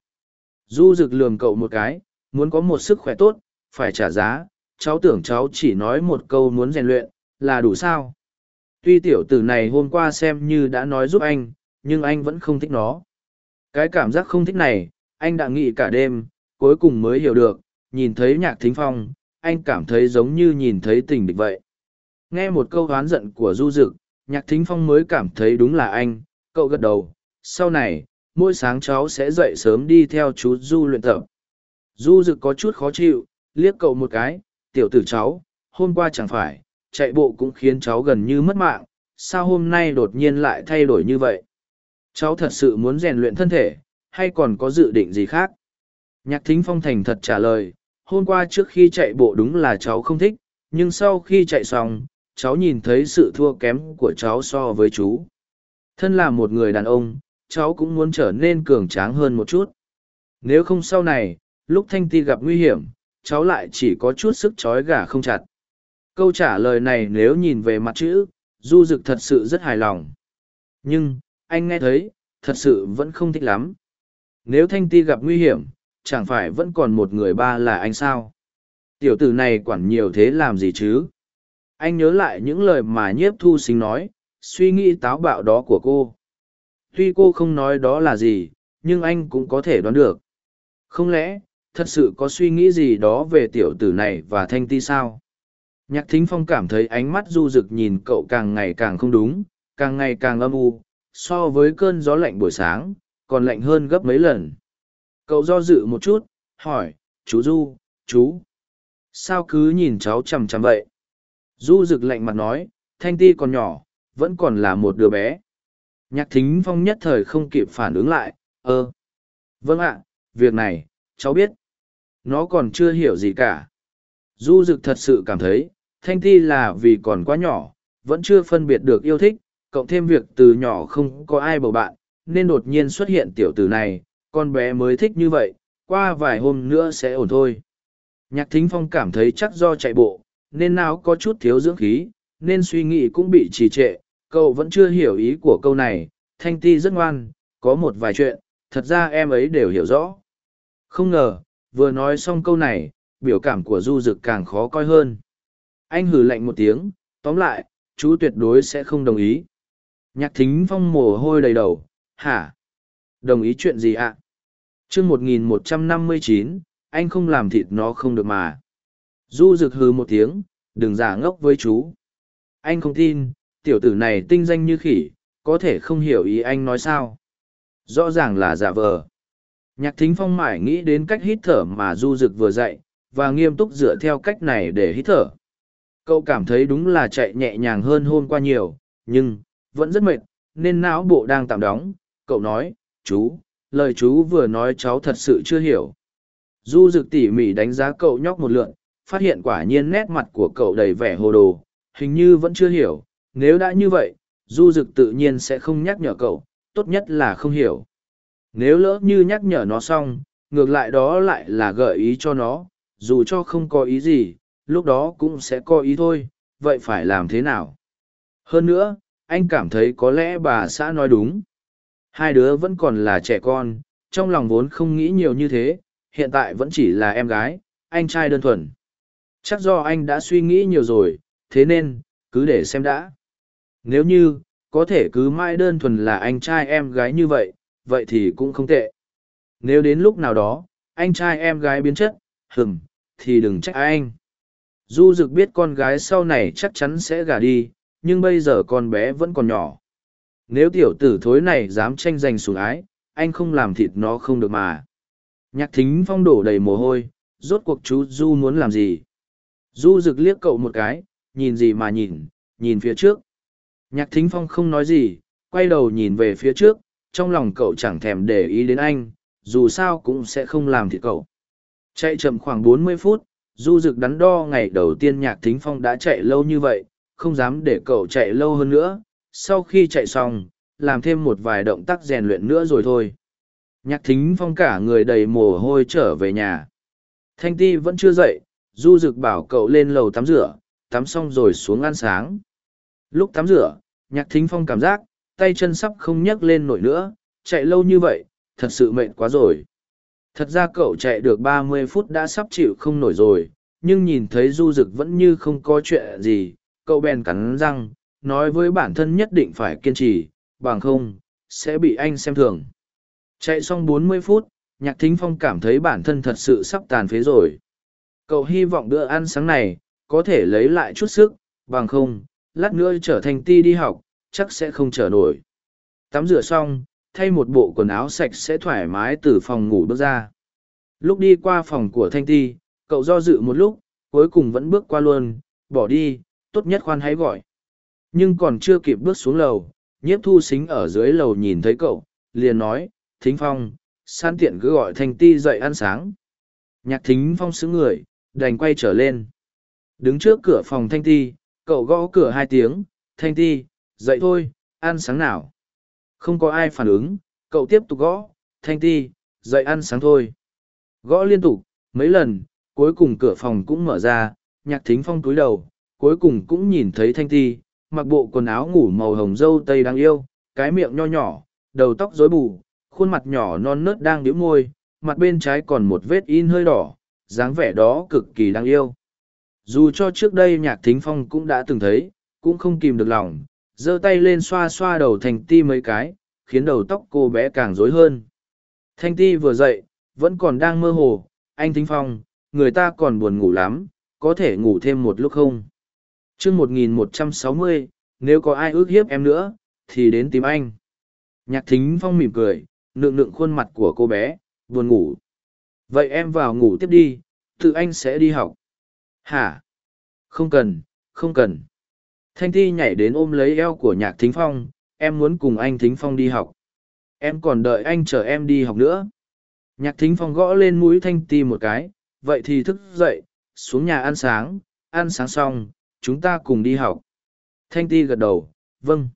Du dực lườm cậu một cái, muốn có một sức khỏe tốt, phải trả giá, cháu tưởng cháu chỉ nói một câu muốn rèn luyện, là đủ sao? Tuy tiểu tử này hôm qua xem như đã nói giúp anh, nhưng anh vẫn không thích nó. Cái cảm giác không thích này, anh đã nghĩ cả đêm, cuối cùng mới hiểu được, nhìn thấy nhạc thính phong, anh cảm thấy giống như nhìn thấy tình địch vậy. Nghe một câu oán giận của Du Dực, nhạc thính phong mới cảm thấy đúng là anh, cậu gật đầu. Sau này, mỗi sáng cháu sẽ dậy sớm đi theo chú Du luyện tập. Du Dực có chút khó chịu, liếc cậu một cái, tiểu tử cháu, hôm qua chẳng phải, chạy bộ cũng khiến cháu gần như mất mạng, sao hôm nay đột nhiên lại thay đổi như vậy? Cháu thật sự muốn rèn luyện thân thể, hay còn có dự định gì khác? Nhạc thính phong thành thật trả lời, hôm qua trước khi chạy bộ đúng là cháu không thích, nhưng sau khi chạy xong, cháu nhìn thấy sự thua kém của cháu so với chú. Thân là một người đàn ông, cháu cũng muốn trở nên cường tráng hơn một chút. Nếu không sau này, lúc Thanh Ti gặp nguy hiểm, cháu lại chỉ có chút sức chói gà không chặt. Câu trả lời này nếu nhìn về mặt chữ, Du Dực thật sự rất hài lòng. Nhưng, anh nghe thấy, thật sự vẫn không thích lắm. Nếu Thanh Ti gặp nguy hiểm, chẳng phải vẫn còn một người ba là anh sao? Tiểu tử này quản nhiều thế làm gì chứ? Anh nhớ lại những lời mà nhiếp thu sinh nói, suy nghĩ táo bạo đó của cô. Tuy cô không nói đó là gì, nhưng anh cũng có thể đoán được. Không lẽ, thật sự có suy nghĩ gì đó về tiểu tử này và thanh ti sao? Nhạc thính phong cảm thấy ánh mắt du rực nhìn cậu càng ngày càng không đúng, càng ngày càng âm u, so với cơn gió lạnh buổi sáng, còn lạnh hơn gấp mấy lần. Cậu do dự một chút, hỏi, chú Du, chú, sao cứ nhìn cháu chằm chằm vậy? Du rực lạnh mặt nói, thanh ti còn nhỏ, vẫn còn là một đứa bé. Nhạc thính phong nhất thời không kịp phản ứng lại, ơ. Vâng ạ, việc này, cháu biết. Nó còn chưa hiểu gì cả. Du Dực thật sự cảm thấy, thanh ti là vì còn quá nhỏ, vẫn chưa phân biệt được yêu thích, cộng thêm việc từ nhỏ không có ai bầu bạn, nên đột nhiên xuất hiện tiểu tử này, con bé mới thích như vậy, qua vài hôm nữa sẽ ổn thôi. Nhạc thính phong cảm thấy chắc do chạy bộ, nên não có chút thiếu dưỡng khí, nên suy nghĩ cũng bị trì trệ, cậu vẫn chưa hiểu ý của câu này, thanh ti rất ngoan, có một vài chuyện, thật ra em ấy đều hiểu rõ. Không ngờ, vừa nói xong câu này, biểu cảm của du dực càng khó coi hơn. Anh hừ lạnh một tiếng, tóm lại, chú tuyệt đối sẽ không đồng ý. Nhạc thính phong mồ hôi đầy đầu, hả? Đồng ý chuyện gì ạ? À? chương một nghìn một trăm năm mươi chín anh không làm thịt nó không được mà. Du rực hừ một tiếng, đừng giả ngốc với chú. Anh không tin, tiểu tử này tinh danh như khỉ, có thể không hiểu ý anh nói sao. Rõ ràng là giả vờ. Nhạc thính phong mải nghĩ đến cách hít thở mà du rực vừa dạy, và nghiêm túc dựa theo cách này để hít thở. Cậu cảm thấy đúng là chạy nhẹ nhàng hơn hôm qua nhiều, nhưng, vẫn rất mệt, nên não bộ đang tạm đóng. Cậu nói, chú, lời chú vừa nói cháu thật sự chưa hiểu. Du Dực tỉ mỉ đánh giá cậu nhóc một lượn, phát hiện quả nhiên nét mặt của cậu đầy vẻ hồ đồ, hình như vẫn chưa hiểu. Nếu đã như vậy, du Dực tự nhiên sẽ không nhắc nhở cậu, tốt nhất là không hiểu. Nếu lỡ như nhắc nhở nó xong, ngược lại đó lại là gợi ý cho nó, dù cho không có ý gì, lúc đó cũng sẽ có ý thôi, vậy phải làm thế nào? Hơn nữa, anh cảm thấy có lẽ bà xã nói đúng. Hai đứa vẫn còn là trẻ con, trong lòng vốn không nghĩ nhiều như thế, hiện tại vẫn chỉ là em gái, anh trai đơn thuần. Chắc do anh đã suy nghĩ nhiều rồi, thế nên, cứ để xem đã. Nếu như, có thể cứ mãi đơn thuần là anh trai em gái như vậy, vậy thì cũng không tệ. Nếu đến lúc nào đó, anh trai em gái biến chất, hừm, thì đừng trách anh. Du Dực biết con gái sau này chắc chắn sẽ gả đi, nhưng bây giờ con bé vẫn còn nhỏ. Nếu tiểu tử thối này dám tranh giành sủng ái, anh không làm thịt nó không được mà. Nhạc thính phong đổ đầy mồ hôi, rốt cuộc chú Du muốn làm gì? Du Dực liếc cậu một cái, nhìn gì mà nhìn, nhìn phía trước. Nhạc thính phong không nói gì, quay đầu nhìn về phía trước, trong lòng cậu chẳng thèm để ý đến anh, dù sao cũng sẽ không làm thịt cậu. Chạy chậm khoảng bốn mươi phút, du rực đắn đo ngày đầu tiên nhạc thính phong đã chạy lâu như vậy, không dám để cậu chạy lâu hơn nữa. Sau khi chạy xong, làm thêm một vài động tác rèn luyện nữa rồi thôi. Nhạc thính phong cả người đầy mồ hôi trở về nhà. Thanh ti vẫn chưa dậy, du rực bảo cậu lên lầu tắm rửa, tắm xong rồi xuống ăn sáng. Lúc tắm rửa, nhạc thính phong cảm giác, tay chân sắp không nhấc lên nổi nữa, chạy lâu như vậy, thật sự mệt quá rồi. Thật ra cậu chạy được ba mươi phút đã sắp chịu không nổi rồi, nhưng nhìn thấy du Dực vẫn như không có chuyện gì, cậu bèn cắn răng, nói với bản thân nhất định phải kiên trì, bằng không, sẽ bị anh xem thường. Chạy xong bốn mươi phút, nhạc thính phong cảm thấy bản thân thật sự sắp tàn phế rồi. Cậu hy vọng bữa ăn sáng này, có thể lấy lại chút sức, bằng không, lát nữa trở thành ti đi học, chắc sẽ không trở nổi. Tắm rửa xong, thay một bộ quần áo sạch sẽ thoải mái từ phòng ngủ bước ra. Lúc đi qua phòng của Thanh Ti, cậu do dự một lúc, cuối cùng vẫn bước qua luôn, bỏ đi, tốt nhất khoan hãy gọi. Nhưng còn chưa kịp bước xuống lầu, nhiếp thu xính ở dưới lầu nhìn thấy cậu, liền nói, Thính Phong, san tiện cứ gọi Thanh Ti dậy ăn sáng. Nhạc Thính Phong xứng người, đành quay trở lên. Đứng trước cửa phòng Thanh Ti, cậu gõ cửa hai tiếng, Thanh Ti, dậy thôi, ăn sáng nào. Không có ai phản ứng, cậu tiếp tục gõ, thanh ti, dậy ăn sáng thôi. Gõ liên tục, mấy lần, cuối cùng cửa phòng cũng mở ra, nhạc thính phong túi đầu, cuối cùng cũng nhìn thấy thanh ti, mặc bộ quần áo ngủ màu hồng dâu tây đáng yêu, cái miệng nho nhỏ, đầu tóc rối bù, khuôn mặt nhỏ non nớt đang điếu môi, mặt bên trái còn một vết in hơi đỏ, dáng vẻ đó cực kỳ đáng yêu. Dù cho trước đây nhạc thính phong cũng đã từng thấy, cũng không kìm được lòng, giơ tay lên xoa xoa đầu thành ti mấy cái khiến đầu tóc cô bé càng rối hơn Thanh ti vừa dậy, vẫn còn đang mơ hồ, anh Thính Phong, người ta còn buồn ngủ lắm, có thể ngủ thêm một lúc không? chương một nghìn một trăm sáu mươi nếu có ai ước hiếp em nữa, thì đến tìm anh. Nhạc Thính Phong mỉm cười, nượng nượng khuôn mặt của cô bé, buồn ngủ. Vậy em vào ngủ tiếp đi, tự anh sẽ đi học. Hả? Không cần, không cần. Thanh Thi nhảy đến ôm lấy eo của Nhạc Thính Phong, em muốn cùng anh Thính Phong đi học. Em còn đợi anh chờ em đi học nữa. Nhạc Thính Phong gõ lên mũi Thanh Ti một cái, vậy thì thức dậy, xuống nhà ăn sáng, ăn sáng xong, chúng ta cùng đi học. Thanh Ti gật đầu, vâng.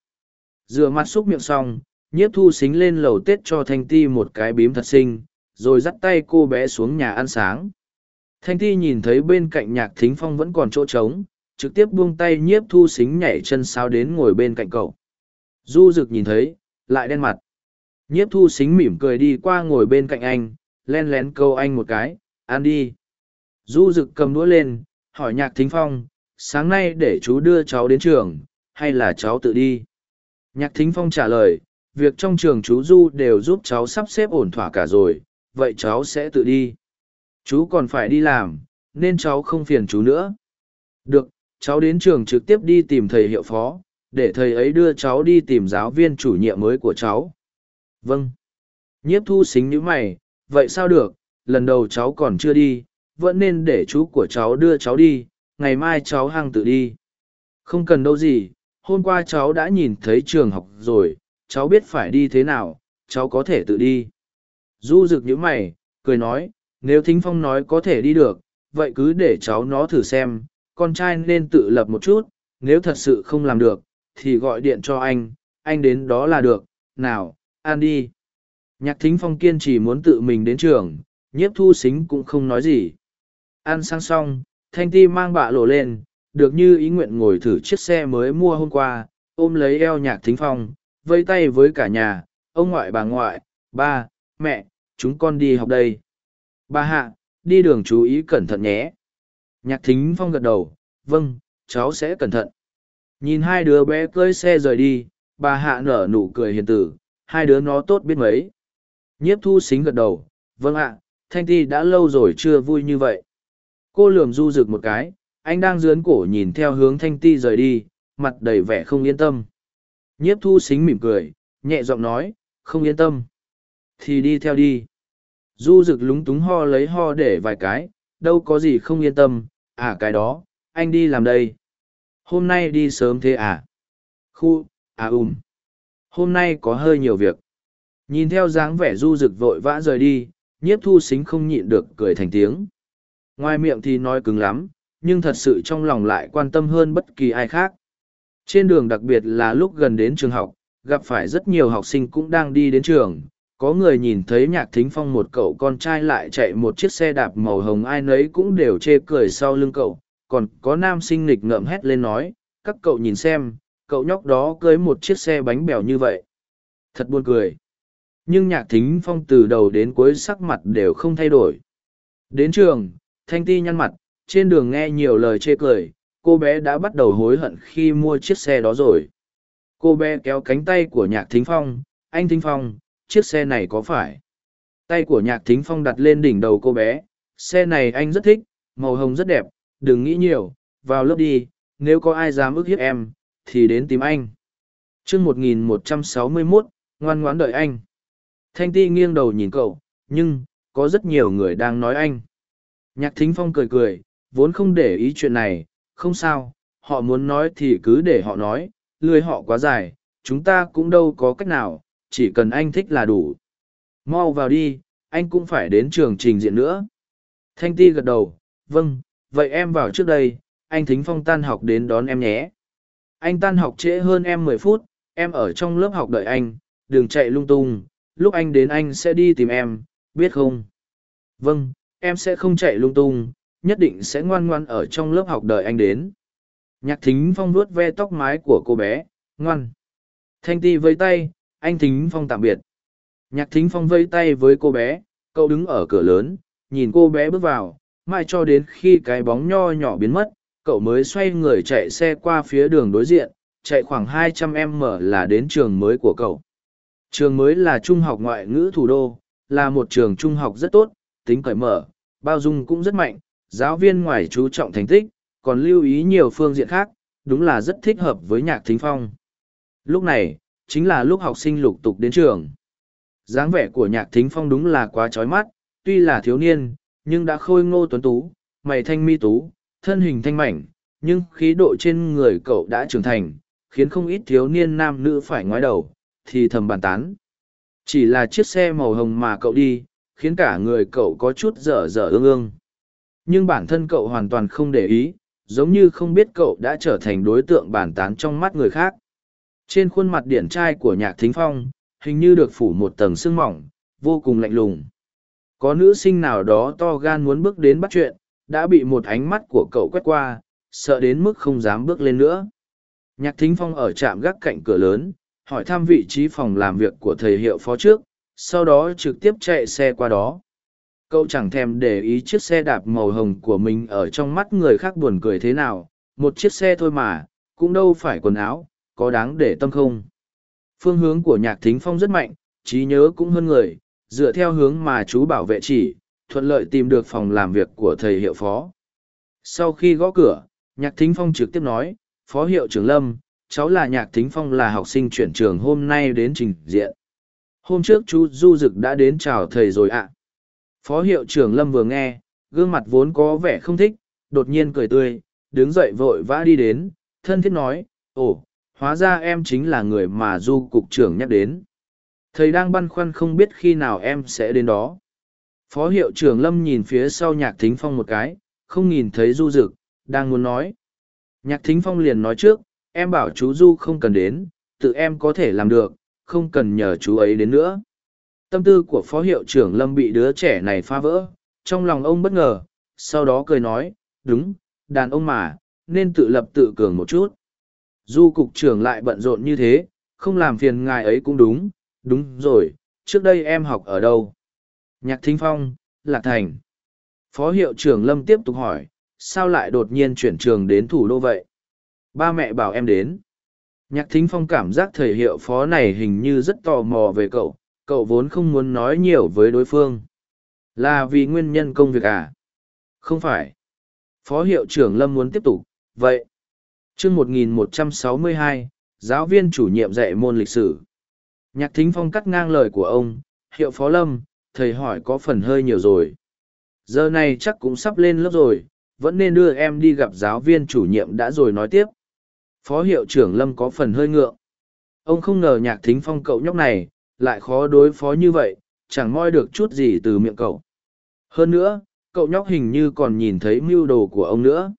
Rửa mặt xúc miệng xong, nhiếp thu xính lên lầu tết cho Thanh Ti một cái bím thật xinh, rồi dắt tay cô bé xuống nhà ăn sáng. Thanh Ti nhìn thấy bên cạnh nhạc thính phong vẫn còn chỗ trống, trực tiếp buông tay nhiếp thu xính nhảy chân sao đến ngồi bên cạnh cậu. Du rực nhìn thấy, lại đen mặt. Nhiếp thu xính mỉm cười đi qua ngồi bên cạnh anh, len lén câu anh một cái, ăn đi. Du rực cầm đũa lên, hỏi nhạc thính phong, sáng nay để chú đưa cháu đến trường, hay là cháu tự đi? Nhạc thính phong trả lời, việc trong trường chú Du đều giúp cháu sắp xếp ổn thỏa cả rồi, vậy cháu sẽ tự đi. Chú còn phải đi làm, nên cháu không phiền chú nữa. Được, cháu đến trường trực tiếp đi tìm thầy hiệu phó, để thầy ấy đưa cháu đi tìm giáo viên chủ nhiệm mới của cháu. Vâng. Nhiếp thu xính như mày, vậy sao được, lần đầu cháu còn chưa đi, vẫn nên để chú của cháu đưa cháu đi, ngày mai cháu hăng tự đi. Không cần đâu gì, hôm qua cháu đã nhìn thấy trường học rồi, cháu biết phải đi thế nào, cháu có thể tự đi. Du rực những mày, cười nói, nếu Thính Phong nói có thể đi được, vậy cứ để cháu nó thử xem, con trai nên tự lập một chút, nếu thật sự không làm được, thì gọi điện cho anh, anh đến đó là được, nào, ăn đi. Nhạc Thính Phong kiên chỉ muốn tự mình đến trường, nhiếp thu xính cũng không nói gì. Ăn sang xong, Thanh Ti mang bạ lộ lên, được như ý nguyện ngồi thử chiếc xe mới mua hôm qua, ôm lấy eo nhạc Thính Phong, vây tay với cả nhà, ông ngoại bà ngoại, ba, mẹ, chúng con đi học đây. Bà hạ, đi đường chú ý cẩn thận nhé. Nhạc thính phong gật đầu, vâng, cháu sẽ cẩn thận. Nhìn hai đứa bé cơi xe rời đi, bà hạ nở nụ cười hiền tử, hai đứa nó tốt biết mấy. Nhiếp thu xính gật đầu, vâng ạ, thanh ti đã lâu rồi chưa vui như vậy. Cô lườm du rực một cái, anh đang dướn cổ nhìn theo hướng thanh ti rời đi, mặt đầy vẻ không yên tâm. Nhiếp thu xính mỉm cười, nhẹ giọng nói, không yên tâm. Thì đi theo đi. Du rực lúng túng ho lấy ho để vài cái, đâu có gì không yên tâm, à cái đó, anh đi làm đây. Hôm nay đi sớm thế à? Khu, à ùm. Hôm nay có hơi nhiều việc. Nhìn theo dáng vẻ du rực vội vã rời đi, nhiếp thu xính không nhịn được cười thành tiếng. Ngoài miệng thì nói cứng lắm, nhưng thật sự trong lòng lại quan tâm hơn bất kỳ ai khác. Trên đường đặc biệt là lúc gần đến trường học, gặp phải rất nhiều học sinh cũng đang đi đến trường. Có người nhìn thấy nhạc thính phong một cậu con trai lại chạy một chiếc xe đạp màu hồng ai nấy cũng đều chê cười sau lưng cậu. Còn có nam sinh nghịch ngợm hét lên nói, các cậu nhìn xem, cậu nhóc đó cưới một chiếc xe bánh bèo như vậy. Thật buồn cười. Nhưng nhạc thính phong từ đầu đến cuối sắc mặt đều không thay đổi. Đến trường, Thanh Ti nhăn mặt, trên đường nghe nhiều lời chê cười, cô bé đã bắt đầu hối hận khi mua chiếc xe đó rồi cô bé kéo cánh tay của nhạc thính phong anh thính phong chiếc xe này có phải? Tay của nhạc thính phong đặt lên đỉnh đầu cô bé. Xe này anh rất thích màu hồng rất đẹp đừng nghĩ nhiều vào lớp đi nếu có ai dám ức hiếp em thì đến tìm anh. Chương một nghìn một trăm sáu mươi mốt ngoan ngoãn đợi anh. Thanh ti nghiêng đầu nhìn cậu nhưng có rất nhiều người đang nói anh. Nhạc thính phong cười cười vốn không để ý chuyện này không sao, họ muốn nói thì cứ để họ nói, lười họ quá dài, chúng ta cũng đâu có cách nào, chỉ cần anh thích là đủ. Mau vào đi, anh cũng phải đến trường trình diện nữa. Thanh Ti gật đầu, vâng, vậy em vào trước đây, anh Thính Phong tan học đến đón em nhé. Anh tan học trễ hơn em mười phút, em ở trong lớp học đợi anh, đừng chạy lung tung, lúc anh đến anh sẽ đi tìm em, biết không? Vâng, em sẽ không chạy lung tung, nhất định sẽ ngoan ngoan ở trong lớp học đợi anh đến nhạc thính phong vuốt ve tóc mái của cô bé ngoan thanh ti với tay anh thính phong tạm biệt nhạc thính phong vây tay với cô bé cậu đứng ở cửa lớn nhìn cô bé bước vào mãi cho đến khi cái bóng nho nhỏ biến mất cậu mới xoay người chạy xe qua phía đường đối diện chạy khoảng 200 m là đến trường mới của cậu trường mới là trung học ngoại ngữ thủ đô là một trường trung học rất tốt, tính cởi mở, bao dung cũng rất mạnh, giáo viên ngoài chú trọng thành tích, còn lưu ý nhiều phương diện khác, đúng là rất thích hợp với nhạc thính phong. Lúc này, chính là lúc học sinh lục tục đến trường. dáng vẻ của nhạc thính phong đúng là quá trói mắt, tuy là thiếu niên, nhưng đã khôi ngô tuấn tú, mày thanh mi tú, thân hình thanh mảnh, nhưng khí độ trên người cậu đã trưởng thành, khiến không ít thiếu niên nam nữ phải ngoái đầu, thì thầm bàn tán. Chỉ là chiếc xe màu hồng mà cậu đi, khiến cả người cậu có chút dở dở ương ương. Nhưng bản thân cậu hoàn toàn không để ý, giống như không biết cậu đã trở thành đối tượng bàn tán trong mắt người khác. Trên khuôn mặt điển trai của nhạc thính phong, hình như được phủ một tầng sương mỏng, vô cùng lạnh lùng. Có nữ sinh nào đó to gan muốn bước đến bắt chuyện, đã bị một ánh mắt của cậu quét qua, sợ đến mức không dám bước lên nữa. Nhạc thính phong ở trạm gác cạnh cửa lớn, hỏi thăm vị trí phòng làm việc của thầy hiệu phó trước, sau đó trực tiếp chạy xe qua đó. Cậu chẳng thèm để ý chiếc xe đạp màu hồng của mình ở trong mắt người khác buồn cười thế nào, một chiếc xe thôi mà, cũng đâu phải quần áo, có đáng để tâm không. Phương hướng của nhạc thính phong rất mạnh, trí nhớ cũng hơn người, dựa theo hướng mà chú bảo vệ chỉ, thuận lợi tìm được phòng làm việc của thầy hiệu phó. Sau khi gõ cửa, nhạc thính phong trực tiếp nói, Phó hiệu trưởng Lâm, cháu là nhạc thính phong là học sinh chuyển trường hôm nay đến trình diện. Hôm trước chú Du Dực đã đến chào thầy rồi ạ. Phó hiệu trưởng Lâm vừa nghe, gương mặt vốn có vẻ không thích, đột nhiên cười tươi, đứng dậy vội vã đi đến, thân thiết nói, ồ, hóa ra em chính là người mà Du cục trưởng nhắc đến. Thầy đang băn khoăn không biết khi nào em sẽ đến đó. Phó hiệu trưởng Lâm nhìn phía sau nhạc thính phong một cái, không nhìn thấy Du Dực, đang muốn nói. Nhạc thính phong liền nói trước, em bảo chú Du không cần đến, tự em có thể làm được, không cần nhờ chú ấy đến nữa. Tâm tư của phó hiệu trưởng Lâm bị đứa trẻ này phá vỡ, trong lòng ông bất ngờ, sau đó cười nói, đúng, đàn ông mà, nên tự lập tự cường một chút. Du cục trưởng lại bận rộn như thế, không làm phiền ngài ấy cũng đúng, đúng rồi, trước đây em học ở đâu? Nhạc Thính Phong, Lạc Thành. Phó hiệu trưởng Lâm tiếp tục hỏi, sao lại đột nhiên chuyển trường đến thủ đô vậy? Ba mẹ bảo em đến. Nhạc Thính Phong cảm giác thầy hiệu phó này hình như rất tò mò về cậu, cậu vốn không muốn nói nhiều với đối phương. Là vì nguyên nhân công việc à? Không phải. Phó hiệu trưởng Lâm muốn tiếp tục, vậy chương 1162, giáo viên chủ nhiệm dạy môn lịch sử. Nhạc Thính Phong cắt ngang lời của ông, hiệu phó Lâm, thầy hỏi có phần hơi nhiều rồi. Giờ này chắc cũng sắp lên lớp rồi, vẫn nên đưa em đi gặp giáo viên chủ nhiệm đã rồi nói tiếp. Phó hiệu trưởng Lâm có phần hơi ngượng. Ông không ngờ nhạc thính phong cậu nhóc này, lại khó đối phó như vậy, chẳng moi được chút gì từ miệng cậu. Hơn nữa, cậu nhóc hình như còn nhìn thấy mưu đồ của ông nữa.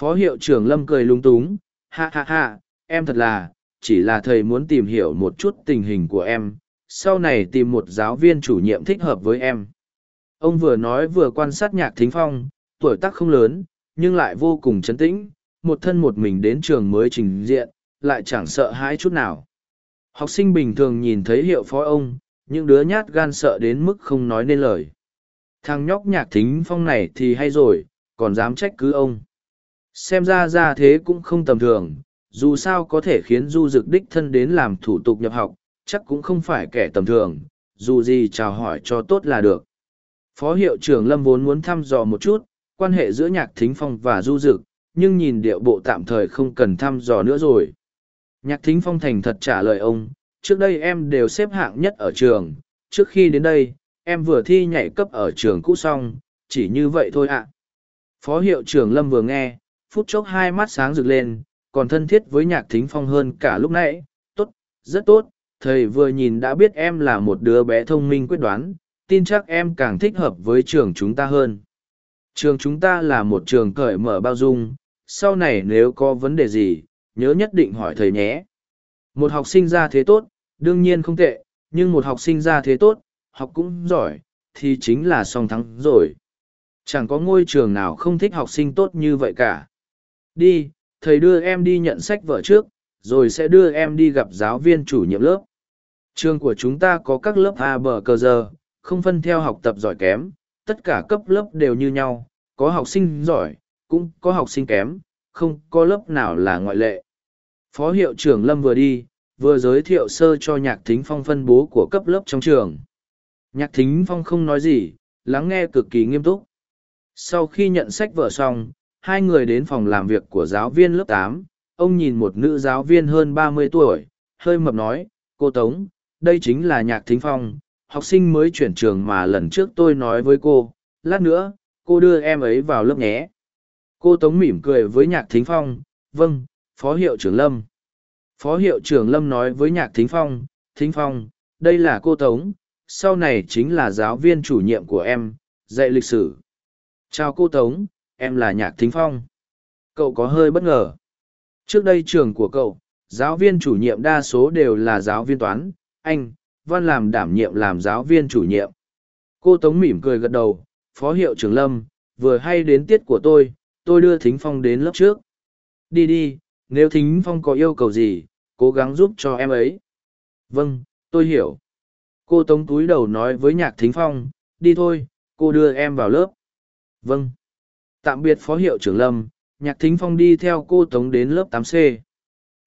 Phó hiệu trưởng Lâm cười lung túng, ha ha ha, em thật là, chỉ là thầy muốn tìm hiểu một chút tình hình của em, sau này tìm một giáo viên chủ nhiệm thích hợp với em. Ông vừa nói vừa quan sát nhạc thính phong, tuổi tác không lớn, nhưng lại vô cùng chấn tĩnh, một thân một mình đến trường mới trình diện, lại chẳng sợ hãi chút nào. Học sinh bình thường nhìn thấy hiệu phó ông, những đứa nhát gan sợ đến mức không nói nên lời. Thằng nhóc nhạc thính phong này thì hay rồi, còn dám trách cứ ông. Xem ra ra thế cũng không tầm thường, dù sao có thể khiến du dực đích thân đến làm thủ tục nhập học, chắc cũng không phải kẻ tầm thường, dù gì chào hỏi cho tốt là được. Phó hiệu trưởng Lâm vốn muốn thăm dò một chút, quan hệ giữa nhạc thính phong và du dực, nhưng nhìn điệu bộ tạm thời không cần thăm dò nữa rồi. Nhạc thính phong thành thật trả lời ông, trước đây em đều xếp hạng nhất ở trường, trước khi đến đây, em vừa thi nhảy cấp ở trường cũ xong, chỉ như vậy thôi ạ. Phó hiệu trưởng Lâm vừa nghe, phút chốc hai mắt sáng rực lên, còn thân thiết với nhạc thính phong hơn cả lúc nãy, tốt, rất tốt, thầy vừa nhìn đã biết em là một đứa bé thông minh quyết đoán, tin chắc em càng thích hợp với trường chúng ta hơn. Trường chúng ta là một trường cởi mở bao dung, sau này nếu có vấn đề gì, nhớ nhất định hỏi thầy nhé. Một học sinh ra thế tốt, đương nhiên không tệ, nhưng một học sinh ra thế tốt, học cũng giỏi, thì chính là song thắng rồi. Chẳng có ngôi trường nào không thích học sinh tốt như vậy cả. Đi, thầy đưa em đi nhận sách vở trước, rồi sẽ đưa em đi gặp giáo viên chủ nhiệm lớp. Trường của chúng ta có các lớp A bờ cờ giờ, không phân theo học tập giỏi kém, tất cả cấp lớp đều như nhau, có học sinh giỏi, cũng có học sinh kém, không có lớp nào là ngoại lệ. Phó hiệu trưởng Lâm vừa đi, vừa giới thiệu sơ cho nhạc thính phong phân bố của cấp lớp trong trường. Nhạc thính phong không nói gì, lắng nghe cực kỳ nghiêm túc. Sau khi nhận sách vở xong, hai người đến phòng làm việc của giáo viên lớp tám. ông nhìn một nữ giáo viên hơn ba mươi tuổi, hơi mập nói, cô Tống, đây chính là nhạc thính phong, học sinh mới chuyển trường mà lần trước tôi nói với cô, lát nữa, cô đưa em ấy vào lớp nhé. Cô Tống mỉm cười với nhạc thính phong, vâng, phó hiệu trưởng Lâm. Phó hiệu trưởng Lâm nói với nhạc thính phong, thính phong, đây là cô Tống, sau này chính là giáo viên chủ nhiệm của em, dạy lịch sử. Chào cô Tống, em là nhạc thính phong. Cậu có hơi bất ngờ. Trước đây trường của cậu, giáo viên chủ nhiệm đa số đều là giáo viên toán, anh, văn làm đảm nhiệm làm giáo viên chủ nhiệm. Cô Tống mỉm cười gật đầu, phó hiệu trưởng Lâm, vừa hay đến tiết của tôi, tôi đưa Thính Phong đến lớp trước. Đi đi, nếu Thính Phong có yêu cầu gì, cố gắng giúp cho em ấy. Vâng, tôi hiểu. Cô Tống túi đầu nói với Nhạc Thính Phong, đi thôi, cô đưa em vào lớp. Vâng. Tạm biệt Phó Hiệu trưởng Lâm, Nhạc Thính Phong đi theo cô Tống đến lớp 8C.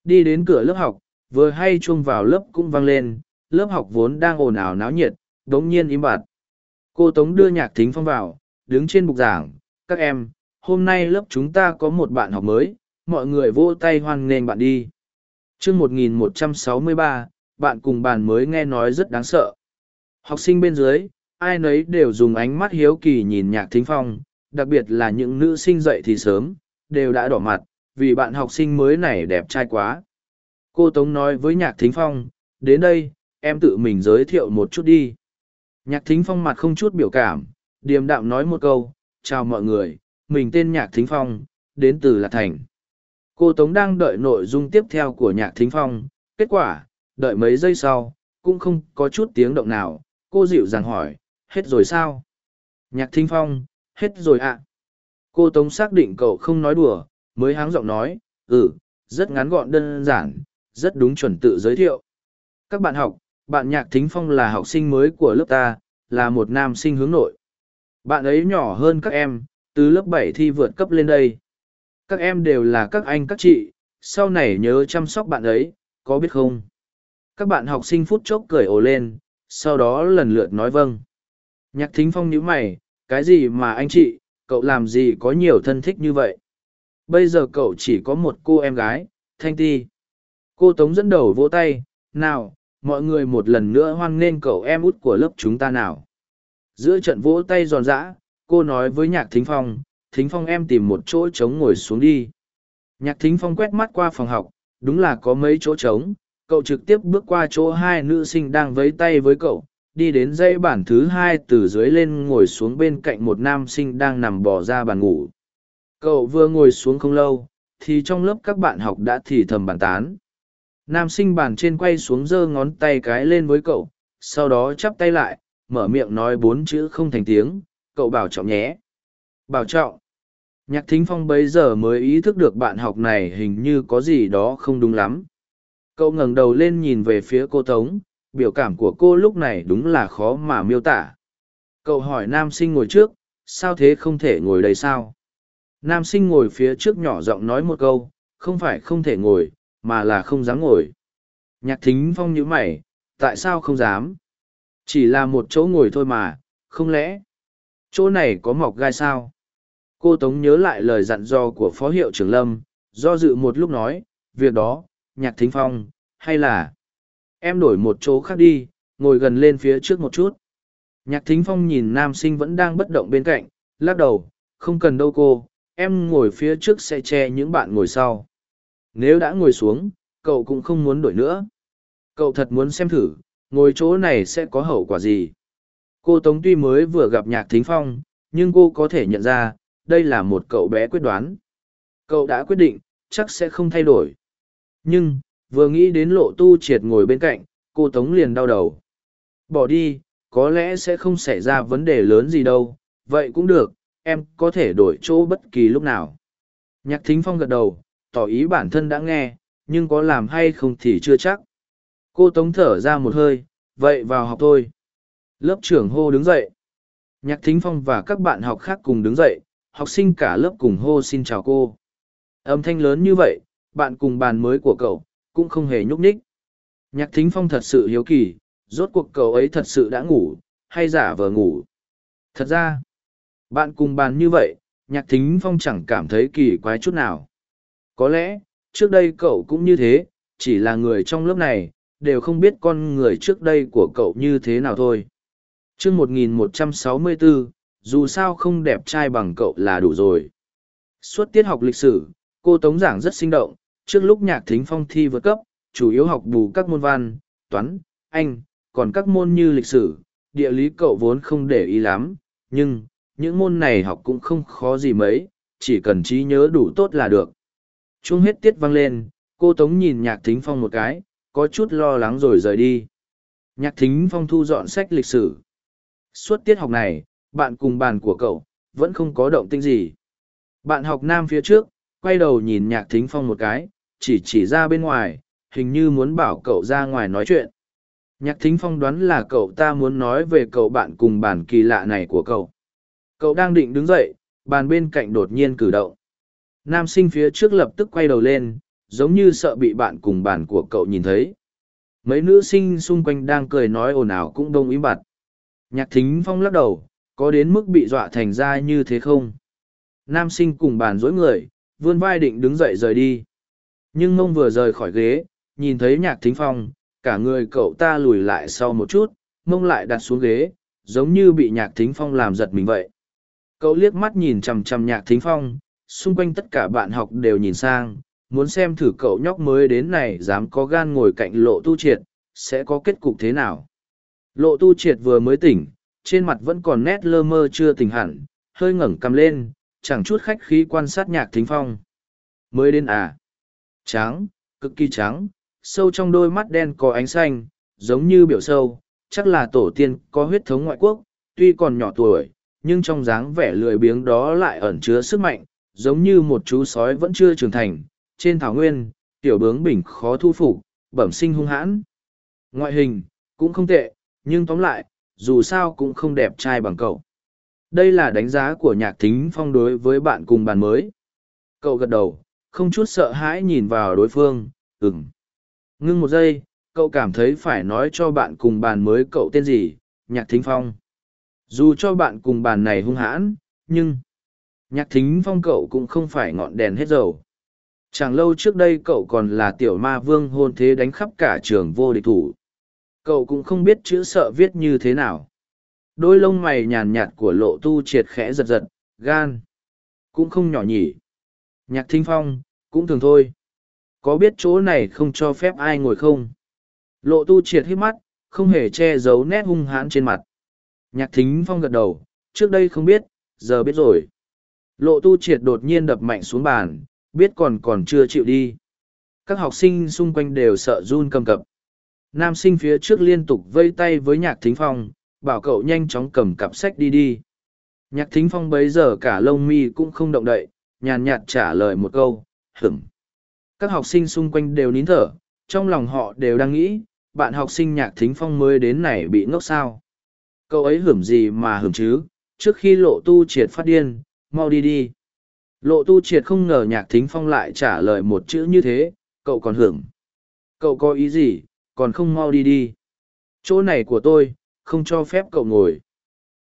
Đi đến cửa lớp học, vừa hay chuông vào lớp cũng vang lên, lớp học vốn đang ồn ào náo nhiệt, đống nhiên im bặt. Cô Tống đưa Nhạc Thính Phong vào, đứng trên bục giảng, các em, hôm nay lớp chúng ta có một bạn học mới, mọi người vỗ tay hoan nghênh bạn đi. chương 1163, bạn cùng bàn mới nghe nói rất đáng sợ. Học sinh bên dưới, ai nấy đều dùng ánh mắt hiếu kỳ nhìn nhạc thính phong, đặc biệt là những nữ sinh dậy thì sớm, đều đã đỏ mặt, vì bạn học sinh mới này đẹp trai quá. Cô Tống nói với nhạc thính phong, đến đây, em tự mình giới thiệu một chút đi. Nhạc thính phong mặt không chút biểu cảm, điềm đạm nói một câu, chào mọi người, mình tên nhạc thính phong, đến từ Lạc Thành. Cô Tống đang đợi nội dung tiếp theo của nhạc thính phong, kết quả, đợi mấy giây sau, cũng không có chút tiếng động nào, cô dịu dàng hỏi, hết rồi sao? Nhạc thính phong, hết rồi ạ. Cô Tống xác định cậu không nói đùa, mới háng giọng nói, ừ, rất ngắn gọn đơn giản, rất đúng chuẩn tự giới thiệu. Các bạn học, bạn Nhạc Thính Phong là học sinh mới của lớp ta, là một nam sinh hướng nội. Bạn ấy nhỏ hơn các em, từ lớp bảy thi vượt cấp lên đây. Các em đều là các anh các chị, sau này nhớ chăm sóc bạn ấy, có biết không? Các bạn học sinh phút chốc cười ồ lên, sau đó lần lượt nói vâng. Nhạc thính phong nhíu mày, cái gì mà anh chị, cậu làm gì có nhiều thân thích như vậy? Bây giờ cậu chỉ có một cô em gái, Thanh Ti. Cô Tống dẫn đầu vỗ tay, nào, mọi người một lần nữa hoan nghênh cậu em út của lớp chúng ta nào. Giữa trận vỗ tay giòn giã, cô nói với nhạc thính phong, thính phong em tìm một chỗ trống ngồi xuống đi. Nhạc thính phong quét mắt qua phòng học, đúng là có mấy chỗ trống, cậu trực tiếp bước qua chỗ hai nữ sinh đang vấy tay với cậu, đi đến dãy bản thứ hai từ dưới lên ngồi xuống bên cạnh một nam sinh đang nằm bò ra bàn ngủ. Cậu vừa ngồi xuống không lâu, thì trong lớp các bạn học đã thì thầm bàn tán. Nam sinh bàn trên quay xuống giơ ngón tay cái lên với cậu, sau đó chắp tay lại, mở miệng nói bốn chữ không thành tiếng, cậu bảo trọng nhé. Bảo trọng. Nhạc thính phong bấy giờ mới ý thức được bạn học này hình như có gì đó không đúng lắm. Cậu ngẩng đầu lên nhìn về phía cô Tống, biểu cảm của cô lúc này đúng là khó mà miêu tả. Cậu hỏi nam sinh ngồi trước, sao thế không thể ngồi đây sao? Nam sinh ngồi phía trước nhỏ giọng nói một câu, không phải không thể ngồi, mà là không dám ngồi. Nhạc thính phong nhữ mày, tại sao không dám? Chỉ là một chỗ ngồi thôi mà, không lẽ? Chỗ này có mọc gai sao? Cô Tống nhớ lại lời dặn dò của Phó Hiệu trưởng Lâm, do dự một lúc nói, việc đó, nhạc thính phong, hay là em đổi một chỗ khác đi, ngồi gần lên phía trước một chút. Nhạc thính phong nhìn nam sinh vẫn đang bất động bên cạnh, lắc đầu, không cần đâu cô, em ngồi phía trước sẽ che những bạn ngồi sau. Nếu đã ngồi xuống, cậu cũng không muốn đổi nữa. Cậu thật muốn xem thử, ngồi chỗ này sẽ có hậu quả gì. Cô Tống tuy mới vừa gặp nhạc thính phong, nhưng cô có thể nhận ra, đây là một cậu bé quyết đoán. Cậu đã quyết định, chắc sẽ không thay đổi. Nhưng, vừa nghĩ đến lộ tu triệt ngồi bên cạnh, cô Tống liền đau đầu. Bỏ đi, có lẽ sẽ không xảy ra vấn đề lớn gì đâu, vậy cũng được, em có thể đổi chỗ bất kỳ lúc nào. Nhạc thính phong gật đầu, tỏ ý bản thân đã nghe, nhưng có làm hay không thì chưa chắc. Cô Tống thở ra một hơi, vậy vào học thôi. Lớp trưởng hô đứng dậy. Nhạc thính phong và các bạn học khác cùng đứng dậy, học sinh cả lớp cùng hô xin chào cô. Âm thanh lớn như vậy, bạn cùng bàn mới của cậu, cũng không hề nhúc nhích. Nhạc thính phong thật sự hiếu kỳ, rốt cuộc cậu ấy thật sự đã ngủ, hay giả vờ ngủ. Thật ra, bạn cùng bàn như vậy, nhạc thính phong chẳng cảm thấy kỳ quái chút nào. Có lẽ, trước đây cậu cũng như thế, chỉ là người trong lớp này, đều không biết con người trước đây của cậu như thế nào thôi. Trước 1164, dù sao không đẹp trai bằng cậu là đủ rồi. Suốt tiết học lịch sử, cô Tống giảng rất sinh động, trước lúc nhạc thính phong thi vượt cấp, chủ yếu học bù các môn văn, toán, anh, còn các môn như lịch sử, địa lý cậu vốn không để ý lắm, nhưng, những môn này học cũng không khó gì mấy, chỉ cần trí nhớ đủ tốt là được. Chuông hết tiết vang lên, cô Tống nhìn nhạc thính phong một cái, có chút lo lắng rồi rời đi. Nhạc thính phong thu dọn sách lịch sử. Suốt tiết học này, bạn cùng bàn của cậu, vẫn không có động tinh gì. Bạn học nam phía trước, quay đầu nhìn nhạc thính phong một cái, chỉ chỉ ra bên ngoài, hình như muốn bảo cậu ra ngoài nói chuyện. Nhạc thính phong đoán là cậu ta muốn nói về cậu bạn cùng bàn kỳ lạ này của cậu. Cậu đang định đứng dậy, bàn bên cạnh đột nhiên cử động. Nam sinh phía trước lập tức quay đầu lên, giống như sợ bị bạn cùng bàn của cậu nhìn thấy. Mấy nữ sinh xung quanh đang cười nói ồn ào cũng đông ý bặt. Nhạc thính phong lắc đầu, có đến mức bị dọa thành ra như thế không? Nam sinh cùng bàn dối người, vươn vai định đứng dậy rời đi. Nhưng mông vừa rời khỏi ghế, nhìn thấy nhạc thính phong, cả người cậu ta lùi lại sau một chút, mông lại đặt xuống ghế, giống như bị nhạc thính phong làm giật mình vậy. Cậu liếc mắt nhìn chằm chằm nhạc thính phong, xung quanh tất cả bạn học đều nhìn sang, muốn xem thử cậu nhóc mới đến này dám có gan ngồi cạnh lộ tu triệt, sẽ có kết cục thế nào. Lộ tu triệt vừa mới tỉnh, trên mặt vẫn còn nét lơ mơ chưa tỉnh hẳn, hơi ngẩng cầm lên, chẳng chút khách khí quan sát nhạc thính phong. Mới đến à? Trắng, cực kỳ trắng, sâu trong đôi mắt đen có ánh xanh, giống như biểu sâu, chắc là tổ tiên có huyết thống ngoại quốc, tuy còn nhỏ tuổi, nhưng trong dáng vẻ lười biếng đó lại ẩn chứa sức mạnh, giống như một chú sói vẫn chưa trưởng thành, trên thảo nguyên, tiểu bướng bình khó thu phục, bẩm sinh hung hãn. Ngoại hình, cũng không tệ, nhưng tóm lại, dù sao cũng không đẹp trai bằng cậu. Đây là đánh giá của nhạc thính phong đối với bạn cùng bàn mới. Cậu gật đầu, không chút sợ hãi nhìn vào đối phương, ừng Ngưng một giây, cậu cảm thấy phải nói cho bạn cùng bàn mới cậu tên gì, nhạc thính phong. Dù cho bạn cùng bàn này hung hãn, nhưng nhạc thính phong cậu cũng không phải ngọn đèn hết dầu. Chẳng lâu trước đây cậu còn là tiểu ma vương hôn thế đánh khắp cả trường vô địch thủ. Cậu cũng không biết chữ sợ viết như thế nào. Đôi lông mày nhàn nhạt của lộ tu triệt khẽ giật giật, gan. Cũng không nhỏ nhỉ. Nhạc thính phong, cũng thường thôi. Có biết chỗ này không cho phép ai ngồi không? Lộ tu triệt hít mắt, không hề che giấu nét hung hãn trên mặt. Nhạc thính phong gật đầu, trước đây không biết, giờ biết rồi. Lộ tu triệt đột nhiên đập mạnh xuống bàn, biết còn còn chưa chịu đi. Các học sinh xung quanh đều sợ run cầm cập. Nam sinh phía trước liên tục vây tay với nhạc thính phong, bảo cậu nhanh chóng cầm cặp sách đi đi. Nhạc thính phong bấy giờ cả lông mi cũng không động đậy, nhàn nhạt trả lời một câu, hửm. Các học sinh xung quanh đều nín thở, trong lòng họ đều đang nghĩ, bạn học sinh nhạc thính phong mới đến này bị ngốc sao. Cậu ấy hửm gì mà hửm chứ, trước khi lộ tu triệt phát điên, mau đi đi. Lộ tu triệt không ngờ nhạc thính phong lại trả lời một chữ như thế, cậu còn hưởng. Cậu có ý gì, còn không mau đi đi. Chỗ này của tôi, không cho phép cậu ngồi.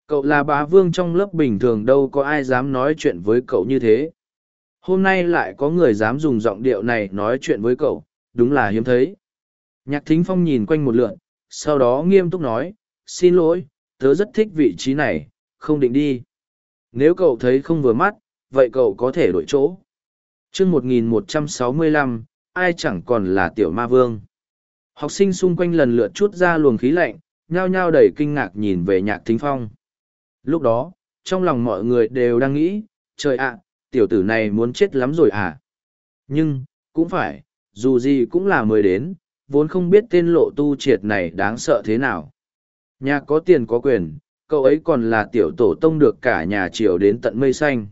Cậu là bá vương trong lớp bình thường đâu có ai dám nói chuyện với cậu như thế. Hôm nay lại có người dám dùng giọng điệu này nói chuyện với cậu, đúng là hiếm thấy. Nhạc thính phong nhìn quanh một lượn, sau đó nghiêm túc nói, xin lỗi, tớ rất thích vị trí này, không định đi. Nếu cậu thấy không vừa mắt, vậy cậu có thể đổi chỗ. chương 1165, ai chẳng còn là tiểu ma vương. Học sinh xung quanh lần lượt chút ra luồng khí lạnh, nhao nhao đầy kinh ngạc nhìn về nhạc thính phong. Lúc đó, trong lòng mọi người đều đang nghĩ, trời ạ, tiểu tử này muốn chết lắm rồi à. Nhưng, cũng phải, dù gì cũng là mới đến, vốn không biết tên lộ tu triệt này đáng sợ thế nào. Nhà có tiền có quyền, cậu ấy còn là tiểu tổ tông được cả nhà triều đến tận mây xanh.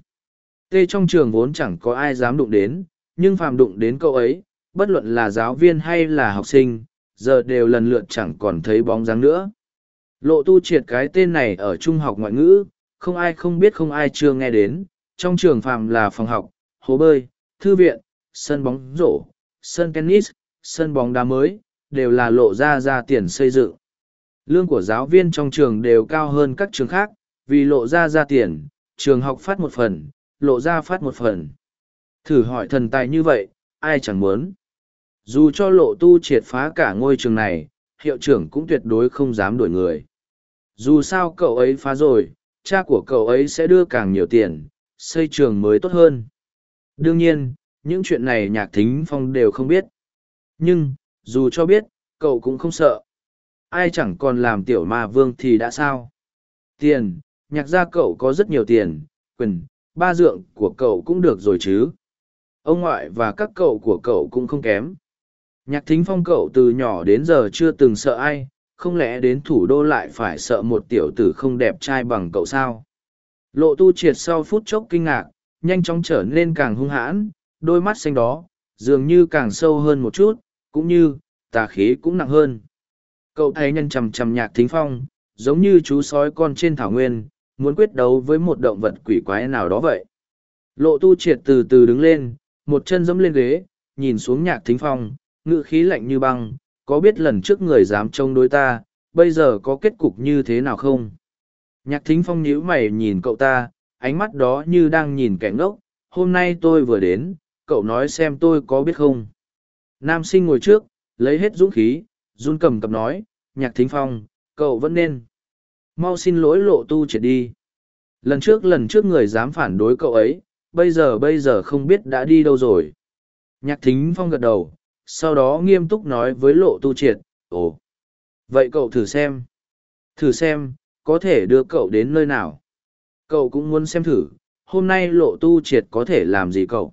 Tê trong trường vốn chẳng có ai dám đụng đến, nhưng phàm đụng đến cậu ấy, bất luận là giáo viên hay là học sinh, giờ đều lần lượt chẳng còn thấy bóng dáng nữa. Lộ tu triệt cái tên này ở trung học ngoại ngữ, không ai không biết không ai chưa nghe đến, trong trường phàm là phòng học, hồ bơi, thư viện, sân bóng rổ, sân tennis, sân bóng đá mới, đều là lộ ra ra tiền xây dựng. Lương của giáo viên trong trường đều cao hơn các trường khác, vì lộ ra ra tiền, trường học phát một phần, lộ ra phát một phần. Thử hỏi thần tài như vậy, ai chẳng muốn. Dù cho lộ tu triệt phá cả ngôi trường này, hiệu trưởng cũng tuyệt đối không dám đuổi người. Dù sao cậu ấy phá rồi, cha của cậu ấy sẽ đưa càng nhiều tiền, xây trường mới tốt hơn. Đương nhiên, những chuyện này nhạc thính phong đều không biết. Nhưng, dù cho biết, cậu cũng không sợ. Ai chẳng còn làm tiểu ma vương thì đã sao? Tiền, nhạc gia cậu có rất nhiều tiền, quyền, ba dượng của cậu cũng được rồi chứ. Ông ngoại và các cậu của cậu cũng không kém. Nhạc thính phong cậu từ nhỏ đến giờ chưa từng sợ ai, không lẽ đến thủ đô lại phải sợ một tiểu tử không đẹp trai bằng cậu sao? Lộ tu triệt sau phút chốc kinh ngạc, nhanh chóng trở nên càng hung hãn, đôi mắt xanh đó, dường như càng sâu hơn một chút, cũng như, tà khí cũng nặng hơn. Cậu thấy nhân chầm chầm nhạc thính phong, giống như chú sói con trên thảo nguyên, muốn quyết đấu với một động vật quỷ quái nào đó vậy. Lộ tu triệt từ từ đứng lên, một chân dẫm lên ghế, nhìn xuống nhạc thính phong, ngự khí lạnh như băng, có biết lần trước người dám trông đối ta, bây giờ có kết cục như thế nào không? Nhạc thính phong nhíu mày nhìn cậu ta, ánh mắt đó như đang nhìn kẻ ngốc, hôm nay tôi vừa đến, cậu nói xem tôi có biết không? Nam sinh ngồi trước, lấy hết dũng khí, run cầm cập nói, nhạc thính phong, cậu vẫn nên. Mau xin lỗi lộ tu triệt đi. Lần trước lần trước người dám phản đối cậu ấy, bây giờ bây giờ không biết đã đi đâu rồi. Nhạc thính phong gật đầu, sau đó nghiêm túc nói với lộ tu triệt, ồ, vậy cậu thử xem. Thử xem, có thể đưa cậu đến nơi nào. Cậu cũng muốn xem thử, hôm nay lộ tu triệt có thể làm gì cậu.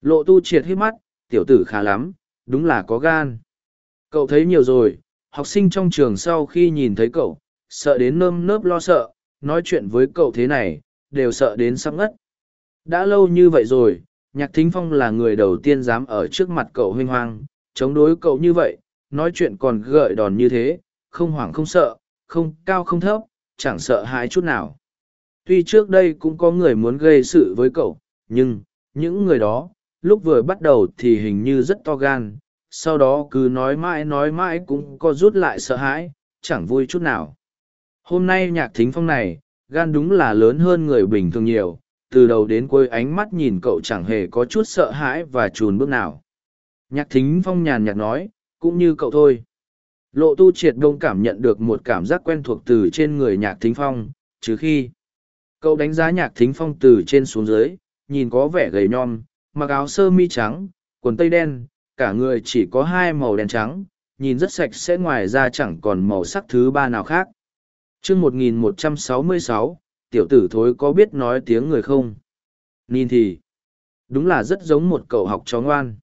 Lộ tu triệt hít mắt, tiểu tử khá lắm, đúng là có gan. Cậu thấy nhiều rồi, học sinh trong trường sau khi nhìn thấy cậu, sợ đến nơm nớp lo sợ, nói chuyện với cậu thế này, đều sợ đến sắp ngất. Đã lâu như vậy rồi, Nhạc Thính Phong là người đầu tiên dám ở trước mặt cậu huynh hoang, chống đối cậu như vậy, nói chuyện còn gợi đòn như thế, không hoảng không sợ, không cao không thấp, chẳng sợ hãi chút nào. Tuy trước đây cũng có người muốn gây sự với cậu, nhưng, những người đó, lúc vừa bắt đầu thì hình như rất to gan, sau đó cứ nói mãi nói mãi cũng có rút lại sợ hãi, chẳng vui chút nào. Hôm nay nhạc thính phong này, gan đúng là lớn hơn người bình thường nhiều, từ đầu đến cuối ánh mắt nhìn cậu chẳng hề có chút sợ hãi và chùn bước nào. Nhạc thính phong nhàn nhạt nói, cũng như cậu thôi. Lộ tu triệt đông cảm nhận được một cảm giác quen thuộc từ trên người nhạc thính phong, trừ khi cậu đánh giá nhạc thính phong từ trên xuống dưới, nhìn có vẻ gầy nhom, mặc áo sơ mi trắng, quần tây đen, cả người chỉ có hai màu đen trắng, nhìn rất sạch sẽ ngoài ra chẳng còn màu sắc thứ ba nào khác. chương 1166, tiểu tử thối có biết nói tiếng người không? Nhìn thì, đúng là rất giống một cậu học chó ngoan.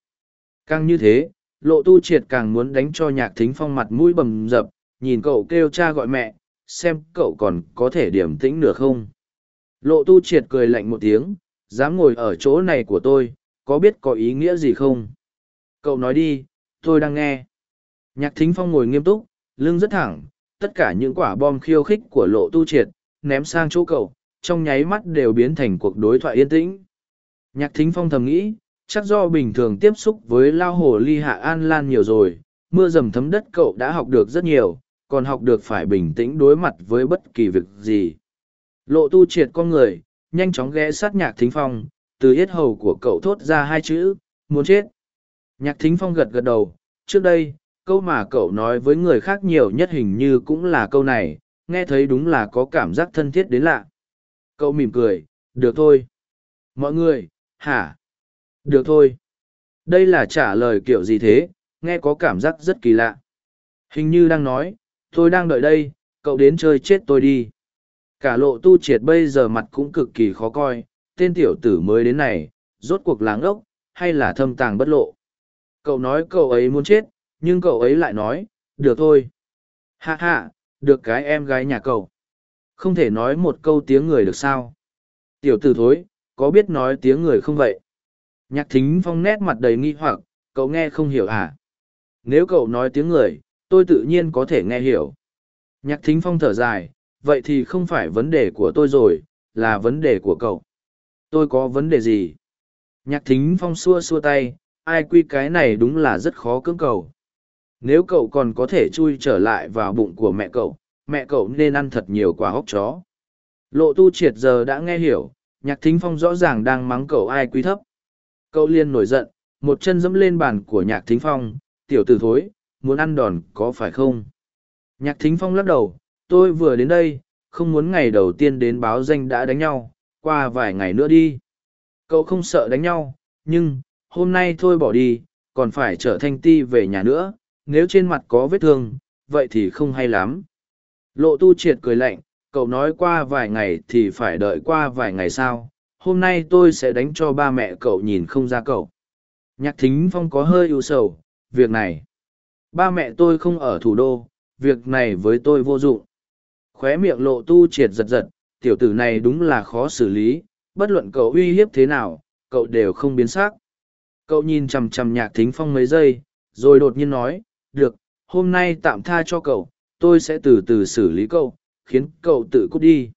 Càng như thế, lộ tu triệt càng muốn đánh cho nhạc thính phong mặt mũi bầm dập, nhìn cậu kêu cha gọi mẹ, xem cậu còn có thể điểm tĩnh nữa không. Lộ tu triệt cười lạnh một tiếng, dám ngồi ở chỗ này của tôi, có biết có ý nghĩa gì không? Cậu nói đi, tôi đang nghe. Nhạc thính phong ngồi nghiêm túc, lưng rất thẳng, tất cả những quả bom khiêu khích của lộ tu triệt, ném sang chỗ cậu, trong nháy mắt đều biến thành cuộc đối thoại yên tĩnh. Nhạc thính phong thầm nghĩ, chắc do bình thường tiếp xúc với lao hồ ly hạ an lan nhiều rồi, mưa dầm thấm đất cậu đã học được rất nhiều, còn học được phải bình tĩnh đối mặt với bất kỳ việc gì. Lộ tu triệt con người, nhanh chóng ghé sát nhạc thính phong, từ yết hầu của cậu thốt ra hai chữ, muốn chết. Nhạc thính phong gật gật đầu, trước đây, câu mà cậu nói với người khác nhiều nhất hình như cũng là câu này, nghe thấy đúng là có cảm giác thân thiết đến lạ. Cậu mỉm cười, được thôi. Mọi người, hả? Được thôi. Đây là trả lời kiểu gì thế, nghe có cảm giác rất kỳ lạ. Hình như đang nói, tôi đang đợi đây, cậu đến chơi chết tôi đi. Cả lộ tu triệt bây giờ mặt cũng cực kỳ khó coi, tên tiểu tử mới đến này, rốt cuộc láng ốc, hay là thâm tàng bất lộ. Cậu nói cậu ấy muốn chết, nhưng cậu ấy lại nói, được thôi. Hạ hạ, được cái em gái nhà cậu. Không thể nói một câu tiếng người được sao. Tiểu tử thối, có biết nói tiếng người không vậy? Nhạc thính phong nét mặt đầy nghi hoặc, cậu nghe không hiểu à? Nếu cậu nói tiếng người, tôi tự nhiên có thể nghe hiểu. Nhạc thính phong thở dài, vậy thì không phải vấn đề của tôi rồi, là vấn đề của cậu. Tôi có vấn đề gì? Nhạc thính phong xua xua tay, ai quy cái này đúng là rất khó cưỡng cầu. nếu cậu còn có thể chui trở lại vào bụng của mẹ cậu mẹ cậu nên ăn thật nhiều quả hốc chó lộ tu triệt giờ đã nghe hiểu nhạc thính phong rõ ràng đang mắng cậu ai quy thấp cậu liên nổi giận, một chân dẫm lên bàn của nhạc thính phong, tiểu t ử thối, muốn ăn đòn có phải không? Nhạc thính phong lắc đầu, tôi vừa đến đây, không muốn ngày đầu tiên đến báo danh đã đánh nhau, qua vài ngày nữa đi. Cậu không sợ đánh nhau, nhưng, hôm nay thôi bỏ đi, còn phải chở thanh ti về nhà nữa, nếu trên mặt có vết thương, vậy thì không hay lắm. Lộ tu triệt cười lạnh, cậu nói qua vài ngày thì phải đợi qua vài ngày sao? Hôm nay tôi sẽ đánh cho ba mẹ cậu nhìn không ra cậu. Nhạc thính phong có hơi ưu sầu, việc này. Ba mẹ tôi không ở thủ đô, việc này với tôi vô dụng. Khóe miệng lộ tu triệt giật giật, tiểu tử này đúng là khó xử lý, bất luận cậu uy hiếp thế nào, cậu đều không biến s á c cậu nhìn chằm chằm nhạc thính phong mấy giây, rồi đột nhiên nói, được, hôm nay tạm tha cho cậu, tôi sẽ từ từ xử lý cậu, khiến cậu tự cút đi.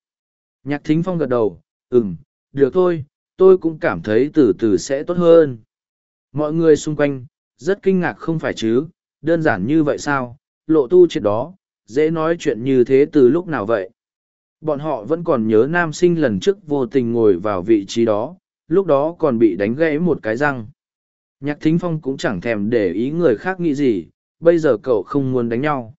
Nhạc thính phong gật đầu ừ m được thôi, tôi cũng cảm thấy từ từ sẽ tốt hơn. Mọi người xung quanh, rất kinh ngạc không phải chứ, đơn giản như vậy sao? Lộ tu triệt đó, dễ nói chuyện như thế từ lúc nào vậy? Bọn họ vẫn còn nhớ nam sinh lần trước vô tình ngồi vào vị trí đó, lúc đó còn bị đánh gãy một cái răng. Nhạc thính phong cũng chẳng thèm để ý người khác nghĩ gì, bây giờ cậu không muốn đánh nhau.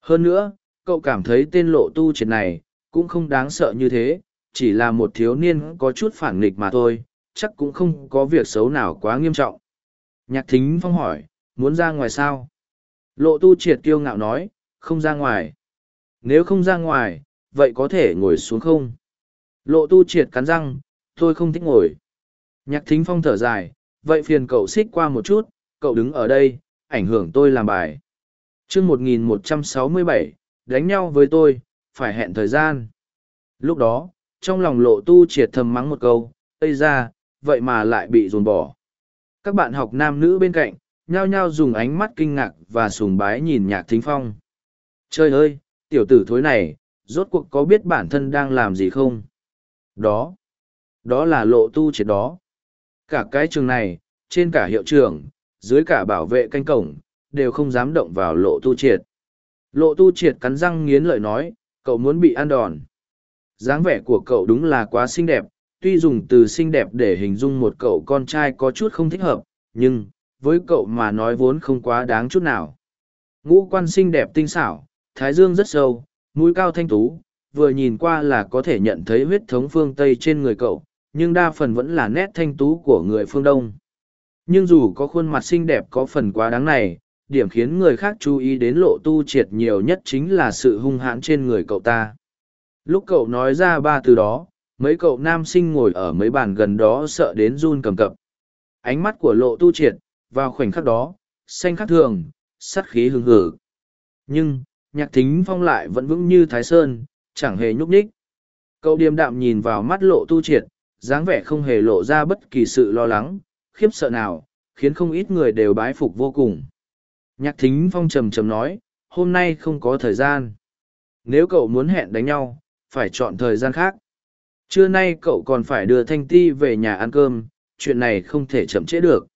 Hơn nữa, cậu cảm thấy tên lộ tu triệt này cũng không đáng sợ như thế chỉ là một thiếu niên có chút phản nghịch mà thôi, chắc cũng không có việc xấu nào quá nghiêm trọng. Nhạc thính phong hỏi, muốn ra ngoài sao? Lộ tu triệt kiêu ngạo nói, không ra ngoài. Nếu không ra ngoài, vậy có thể ngồi xuống không? Lộ tu triệt cắn răng, tôi không thích ngồi. Nhạc thính phong thở dài, vậy phiền cậu xích qua một chút, cậu đứng ở đây, ảnh hưởng tôi làm bài. Chương một nghìn một trăm sáu mươi bảy, đánh nhau với tôi, phải hẹn thời gian. Lúc đó trong lòng lộ tu triệt thầm mắng một câu, ây ra vậy mà lại bị dồn bỏ. Các bạn học nam nữ bên cạnh, nhao nhao dùng ánh mắt kinh ngạc và sùng bái nhìn nhạc thính phong. Trời ơi, tiểu tử thối này, rốt cuộc có biết bản thân đang làm gì không? Đó đó là lộ tu triệt đó. Cả cái trường này, trên cả hiệu trường dưới cả bảo vệ canh cổng, đều không dám động vào lộ tu triệt. Lộ tu triệt cắn răng nghiến lợi nói, cậu muốn bị ăn đòn dáng vẻ của cậu đúng là quá xinh đẹp, tuy dùng từ xinh đẹp để hình dung một cậu con trai có chút không thích hợp, nhưng, với cậu mà nói vốn không quá đáng chút nào. Ngũ quan xinh đẹp tinh xảo, thái dương rất sâu, mũi cao thanh tú, vừa nhìn qua là có thể nhận thấy huyết thống phương tây trên người cậu, nhưng đa phần vẫn là nét thanh tú của người phương đông. Nhưng dù có khuôn mặt xinh đẹp có phần quá đáng này, điểm khiến người khác chú ý đến lộ tu triệt nhiều nhất chính là sự hung hãn trên người cậu ta lúc cậu nói ra ba từ đó, mấy cậu nam sinh ngồi ở mấy bàn gần đó sợ đến run cầm cập. Ánh mắt của lộ tu triệt, vào khoảnh khắc đó, xanh khắc thường, sắt khí hừng hử nhưng, nhạc thính phong lại vẫn vững như thái sơn, chẳng hề nhúc nhích. Cậu điềm đạm nhìn vào mắt lộ tu triệt, dáng vẻ không hề lộ ra bất kỳ sự lo lắng, khiếp sợ nào, khiến không ít người đều bái phục vô cùng. Nhạc thính phong trầm trầm nói, hôm nay không có thời gian. Nếu cậu muốn hẹn đánh nhau phải chọn thời gian khác. Trưa nay cậu còn phải đưa thanh ti về nhà ăn cơm, chuyện này không thể chậm trễ được.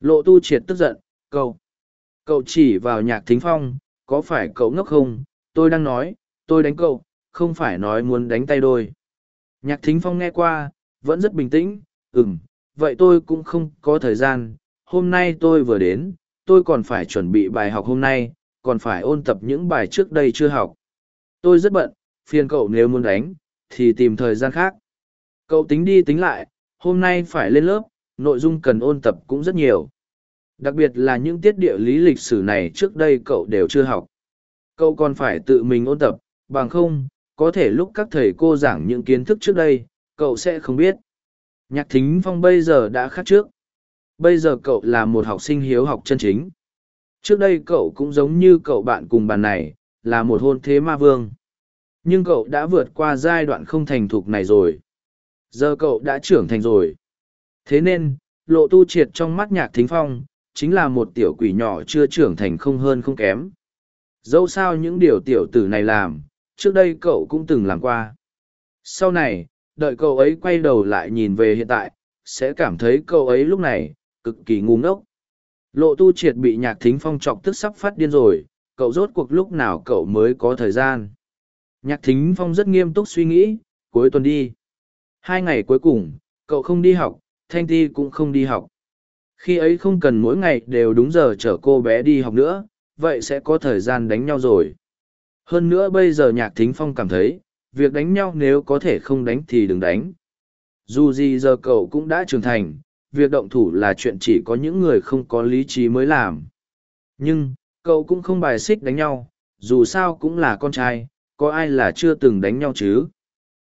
Lộ tu triệt tức giận, cậu cậu chỉ vào nhạc thính phong, có phải cậu ngốc không? Tôi đang nói, tôi đánh cậu, không phải nói muốn đánh tay đôi. Nhạc thính phong nghe qua, vẫn rất bình tĩnh ừ m vậy tôi cũng không có thời gian, hôm nay tôi vừa đến, tôi còn phải chuẩn bị bài học hôm nay, còn phải ôn tập những bài trước đây chưa học. Tôi rất bận phiền cậu nếu muốn đánh, thì tìm thời gian khác. Cậu tính đi tính lại, hôm nay phải lên lớp, nội dung cần ôn tập cũng rất nhiều. Đặc biệt là những tiết địa lý lịch sử này trước đây cậu đều chưa học. Cậu còn phải tự mình ôn tập, bằng không, có thể lúc các thầy cô giảng những kiến thức trước đây, cậu sẽ không biết. Nhạc thính phong bây giờ đã khác trước. Bây giờ cậu là một học sinh hiếu học chân chính. Trước đây cậu cũng giống như cậu bạn cùng bàn này, là một hôn thế ma vương nhưng cậu đã vượt qua giai đoạn không thành thục này rồi. Giờ cậu đã trưởng thành rồi. Thế nên lộ tu triệt trong mắt nhạc thính phong chính là một tiểu quỷ nhỏ chưa trưởng thành không hơn không kém. Dẫu sao những điều tiểu tử này làm trước đây cậu cũng từng làm qua. Sau này đợi cậu ấy quay đầu lại nhìn về hiện tại sẽ cảm thấy cậu ấy lúc này cực kỳ ngu ngốc. Lộ tu triệt bị nhạc thính phong chọc tức sắp phát điên rồi, cậu rốt cuộc lúc nào cậu mới có thời gian. Nhạc thính phong rất nghiêm túc suy nghĩ, cuối tuần đi. Hai ngày cuối cùng, cậu không đi học, Thanh Ti cũng không đi học. Khi ấy không cần mỗi ngày đều đúng giờ chở cô bé đi học nữa, vậy sẽ có thời gian đánh nhau rồi. Hơn nữa bây giờ nhạc thính phong cảm thấy, việc đánh nhau nếu có thể không đánh thì đừng đánh. Dù gì giờ cậu cũng đã trưởng thành, việc động thủ là chuyện chỉ có những người không có lý trí mới làm. Nhưng, cậu cũng không bài xích đánh nhau, dù sao cũng là con trai, có ai là chưa từng đánh nhau chứ.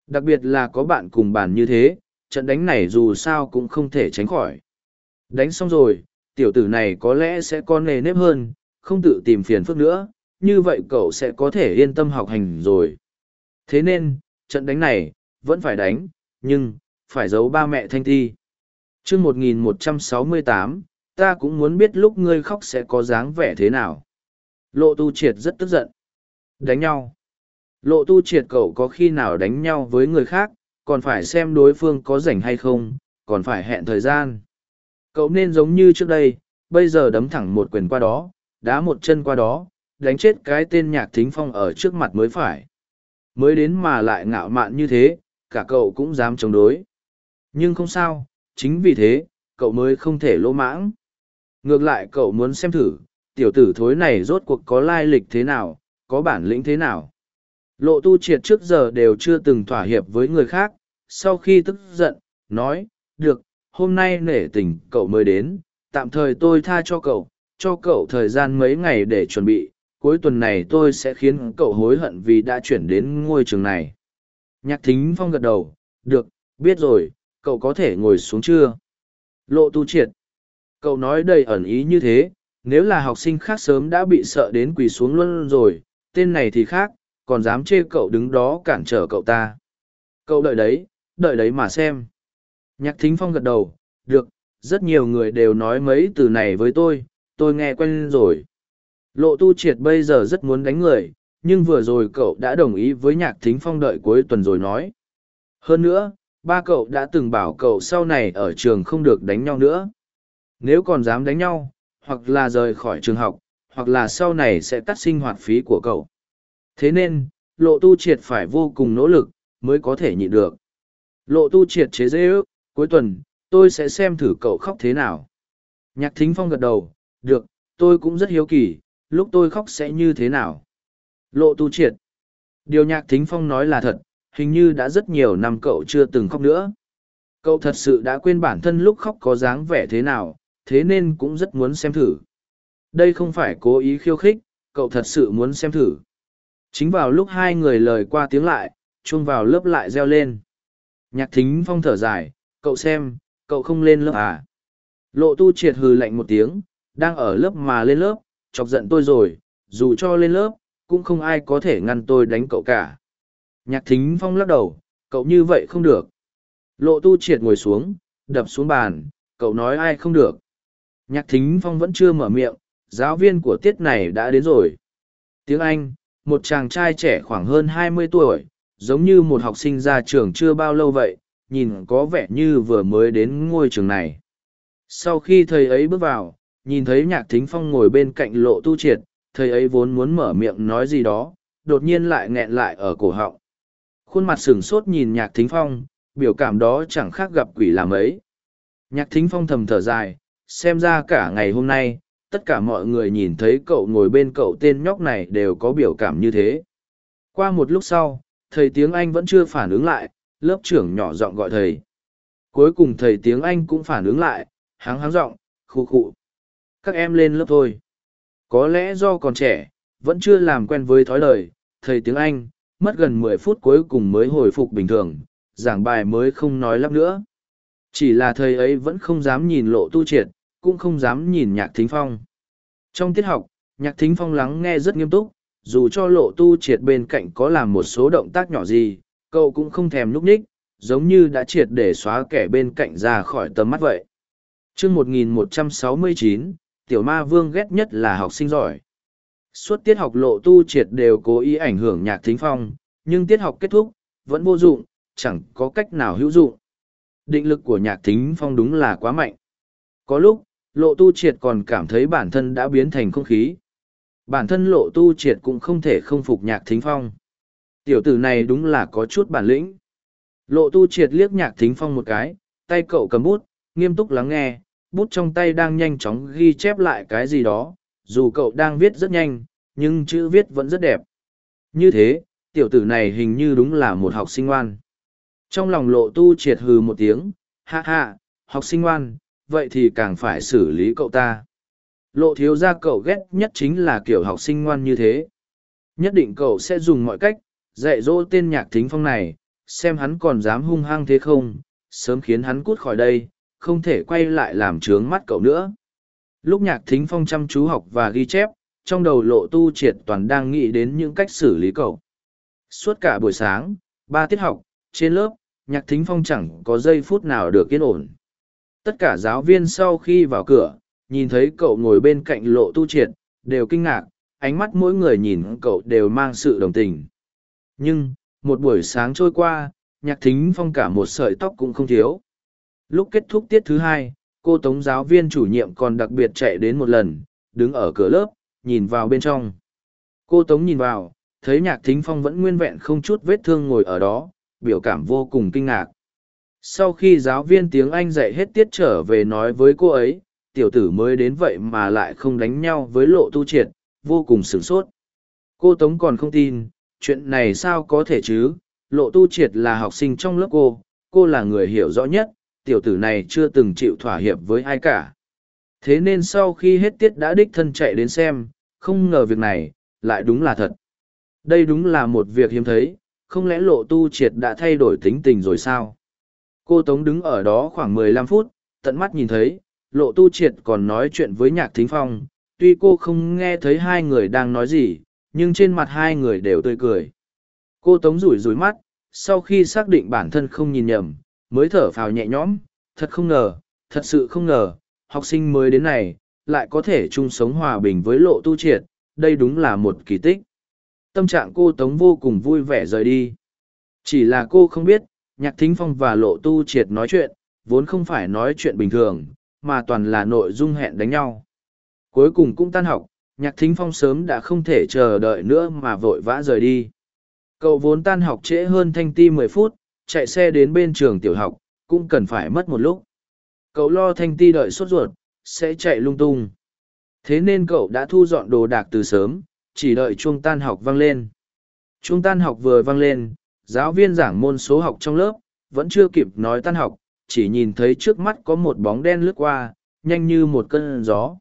Đặc biệt là có bạn cùng bàn như thế, trận đánh này dù sao cũng không thể tránh khỏi. Đánh xong rồi, tiểu tử này có lẽ sẽ có nề nếp hơn, không tự tìm phiền phức nữa, như vậy cậu sẽ có thể yên tâm học hành rồi. Thế nên, trận đánh này, vẫn phải đánh, nhưng, phải giấu ba mẹ thanh thi. chương 1168, ta cũng muốn biết lúc ngươi khóc sẽ có dáng vẻ thế nào. Lộ tu triệt rất tức giận. Đánh nhau. Lộ tu triệt cậu có khi nào đánh nhau với người khác, còn phải xem đối phương có rảnh hay không, còn phải hẹn thời gian. Cậu nên giống như trước đây, bây giờ đấm thẳng một quyền qua đó, đá một chân qua đó, đánh chết cái tên nhạc thính phong ở trước mặt mới phải. Mới đến mà lại ngạo mạn như thế, cả cậu cũng dám chống đối. Nhưng không sao, chính vì thế, cậu mới không thể lỗ mãng. Ngược lại cậu muốn xem thử, tiểu tử thối này rốt cuộc có lai lịch thế nào, có bản lĩnh thế nào. Lộ tu triệt trước giờ đều chưa từng thỏa hiệp với người khác, sau khi tức giận, nói, được, hôm nay nể tình cậu mới đến, tạm thời tôi tha cho cậu, cho cậu thời gian mấy ngày để chuẩn bị, cuối tuần này tôi sẽ khiến cậu hối hận vì đã chuyển đến ngôi trường này. Nhạc thính phong gật đầu, được, biết rồi, cậu có thể ngồi xuống chưa? Lộ tu triệt. Cậu nói đầy ẩn ý như thế, nếu là học sinh khác sớm đã bị sợ đến quỳ xuống luôn rồi, tên này thì khác, còn dám chê cậu đứng đó cản trở cậu ta. Cậu đợi đấy, đợi đấy mà xem. Nhạc thính phong gật đầu, được, rất nhiều người đều nói mấy từ này với tôi, tôi nghe quen rồi. Lộ tu triệt bây giờ rất muốn đánh người, nhưng vừa rồi cậu đã đồng ý với nhạc thính phong đợi cuối tuần rồi nói. Hơn nữa, ba cậu đã từng bảo cậu sau này ở trường không được đánh nhau nữa. Nếu còn dám đánh nhau, hoặc là rời khỏi trường học, hoặc là sau này sẽ cắt sinh hoạt phí của cậu. Thế nên, lộ tu triệt phải vô cùng nỗ lực, mới có thể nhịn được. Lộ tu triệt chế dễ ước, cuối tuần, tôi sẽ xem thử cậu khóc thế nào. Nhạc thính phong gật đầu, được, tôi cũng rất hiếu kỳ, lúc tôi khóc sẽ như thế nào. Lộ tu triệt. Điều nhạc thính phong nói là thật, hình như đã rất nhiều năm cậu chưa từng khóc nữa. Cậu thật sự đã quên bản thân lúc khóc có dáng vẻ thế nào, thế nên cũng rất muốn xem thử. Đây không phải cố ý khiêu khích, cậu thật sự muốn xem thử. Chính vào lúc hai người lời qua tiếng lại, chuông vào lớp lại reo lên. Nhạc thính phong thở dài, cậu xem, cậu không lên lớp à. Lộ tu triệt hừ lạnh một tiếng, đang ở lớp mà lên lớp, chọc giận tôi rồi, dù cho lên lớp, cũng không ai có thể ngăn tôi đánh cậu cả. Nhạc thính phong lắc đầu, cậu như vậy không được. Lộ tu triệt ngồi xuống, đập xuống bàn, cậu nói ai không được. Nhạc thính phong vẫn chưa mở miệng, giáo viên của tiết này đã đến rồi. Tiếng Anh, một chàng trai trẻ khoảng hơn hai mươi tuổi, giống như một học sinh ra trường chưa bao lâu vậy, nhìn có vẻ như vừa mới đến ngôi trường này. Sau khi thầy ấy bước vào, nhìn thấy nhạc thính phong ngồi bên cạnh lộ tu triệt, thầy ấy vốn muốn mở miệng nói gì đó, đột nhiên lại nghẹn lại ở cổ họng. Khuôn mặt sửng sốt nhìn nhạc thính phong, biểu cảm đó chẳng khác gặp quỷ làm ấy. Nhạc thính phong thầm thở dài, xem ra cả ngày hôm nay, tất cả mọi người nhìn thấy cậu ngồi bên cậu tên nhóc này đều có biểu cảm như thế. Qua một lúc sau, thầy tiếng Anh vẫn chưa phản ứng lại, lớp trưởng nhỏ giọng gọi thầy. Cuối cùng thầy tiếng Anh cũng phản ứng lại, háng háng giọng, khu khụ. Các em lên lớp thôi. Có lẽ do còn trẻ, vẫn chưa làm quen với thói lời, thầy tiếng Anh, mất gần mười phút cuối cùng mới hồi phục bình thường, giảng bài mới không nói lắp nữa. Chỉ là thầy ấy vẫn không dám nhìn lộ tu triệt, cũng không dám nhìn nhạc thính phong. Trong tiết học, nhạc thính phong lắng nghe rất nghiêm túc, dù cho lộ tu triệt bên cạnh có làm một số động tác nhỏ gì, cậu cũng không thèm núp ních, giống như đã triệt để xóa kẻ bên cạnh ra khỏi tầm mắt vậy. chương 1169, Tiểu Ma Vương ghét nhất là học sinh giỏi. Suốt tiết học lộ tu triệt đều cố ý ảnh hưởng nhạc thính phong, nhưng tiết học kết thúc, vẫn vô dụng, chẳng có cách nào hữu dụng. Định lực của nhạc thính phong đúng là quá mạnh. Có lúc, lộ tu triệt còn cảm thấy bản thân đã biến thành không khí. Bản thân lộ tu triệt cũng không thể không phục nhạc thính phong. Tiểu tử này đúng là có chút bản lĩnh. Lộ tu triệt liếc nhạc thính phong một cái, tay cậu cầm bút, nghiêm túc lắng nghe, bút trong tay đang nhanh chóng ghi chép lại cái gì đó, dù cậu đang viết rất nhanh, nhưng chữ viết vẫn rất đẹp. Như thế, tiểu tử này hình như đúng là một học sinh ngoan. Trong lòng lộ tu triệt hừ một tiếng, ha ha, học sinh ngoan, vậy thì càng phải xử lý cậu ta. Lộ thiếu ra cậu ghét nhất chính là kiểu học sinh ngoan như thế. Nhất định cậu sẽ dùng mọi cách, dạy dỗ tên nhạc thính phong này, xem hắn còn dám hung hăng thế không, sớm khiến hắn cút khỏi đây, không thể quay lại làm trướng mắt cậu nữa. Lúc nhạc thính phong chăm chú học và ghi chép, trong đầu lộ tu triệt toàn đang nghĩ đến những cách xử lý cậu. Suốt cả buổi sáng, ba tiết học, trên lớp, nhạc thính phong chẳng có giây phút nào được yên ổn. Tất cả giáo viên sau khi vào cửa, nhìn thấy cậu ngồi bên cạnh lộ tu triệt, đều kinh ngạc, ánh mắt mỗi người nhìn cậu đều mang sự đồng tình. Nhưng, một buổi sáng trôi qua, nhạc thính phong cả một sợi tóc cũng không thiếu. Lúc kết thúc tiết thứ hai, cô tống giáo viên chủ nhiệm còn đặc biệt chạy đến một lần, đứng ở cửa lớp, nhìn vào bên trong. Cô tống nhìn vào, thấy nhạc thính phong vẫn nguyên vẹn không chút vết thương ngồi ở đó, biểu cảm vô cùng kinh ngạc. Sau khi giáo viên tiếng Anh dạy hết tiết trở về nói với cô ấy, tiểu tử mới đến vậy mà lại không đánh nhau với lộ tu triệt, vô cùng sửng sốt. Cô Tống còn không tin, chuyện này sao có thể chứ, lộ tu triệt là học sinh trong lớp cô, cô là người hiểu rõ nhất, tiểu tử này chưa từng chịu thỏa hiệp với ai cả. Thế nên sau khi hết tiết đã đích thân chạy đến xem, không ngờ việc này, lại đúng là thật. Đây đúng là một việc hiếm thấy, không lẽ lộ tu triệt đã thay đổi tính tình rồi sao? Cô Tống đứng ở đó khoảng mười lăm phút, tận mắt nhìn thấy, lộ tu triệt còn nói chuyện với nhạc thính phong, tuy cô không nghe thấy hai người đang nói gì, nhưng trên mặt hai người đều tươi cười. Cô Tống rủi rủi mắt, sau khi xác định bản thân không nhìn nhầm, mới thở phào nhẹ nhõm, thật không ngờ, thật sự không ngờ, học sinh mới đến này, lại có thể chung sống hòa bình với lộ tu triệt, đây đúng là một kỳ tích. Tâm trạng cô Tống vô cùng vui vẻ rời đi. Chỉ là cô không biết, nhạc thính phong và lộ tu triệt nói chuyện, vốn không phải nói chuyện bình thường, mà toàn là nội dung hẹn đánh nhau. Cuối cùng cũng tan học, nhạc thính phong sớm đã không thể chờ đợi nữa mà vội vã rời đi. Cậu vốn tan học trễ hơn thanh ti mười phút, chạy xe đến bên trường tiểu học, cũng cần phải mất một lúc. Cậu lo thanh ti đợi sốt ruột, sẽ chạy lung tung. Thế nên cậu đã thu dọn đồ đạc từ sớm, chỉ đợi chuông tan học vang lên. Chuông tan học vừa vang lên, giáo viên giảng môn số học trong lớp, vẫn chưa kịp nói tan học, chỉ nhìn thấy trước mắt có một bóng đen lướt qua, nhanh như một cơn gió.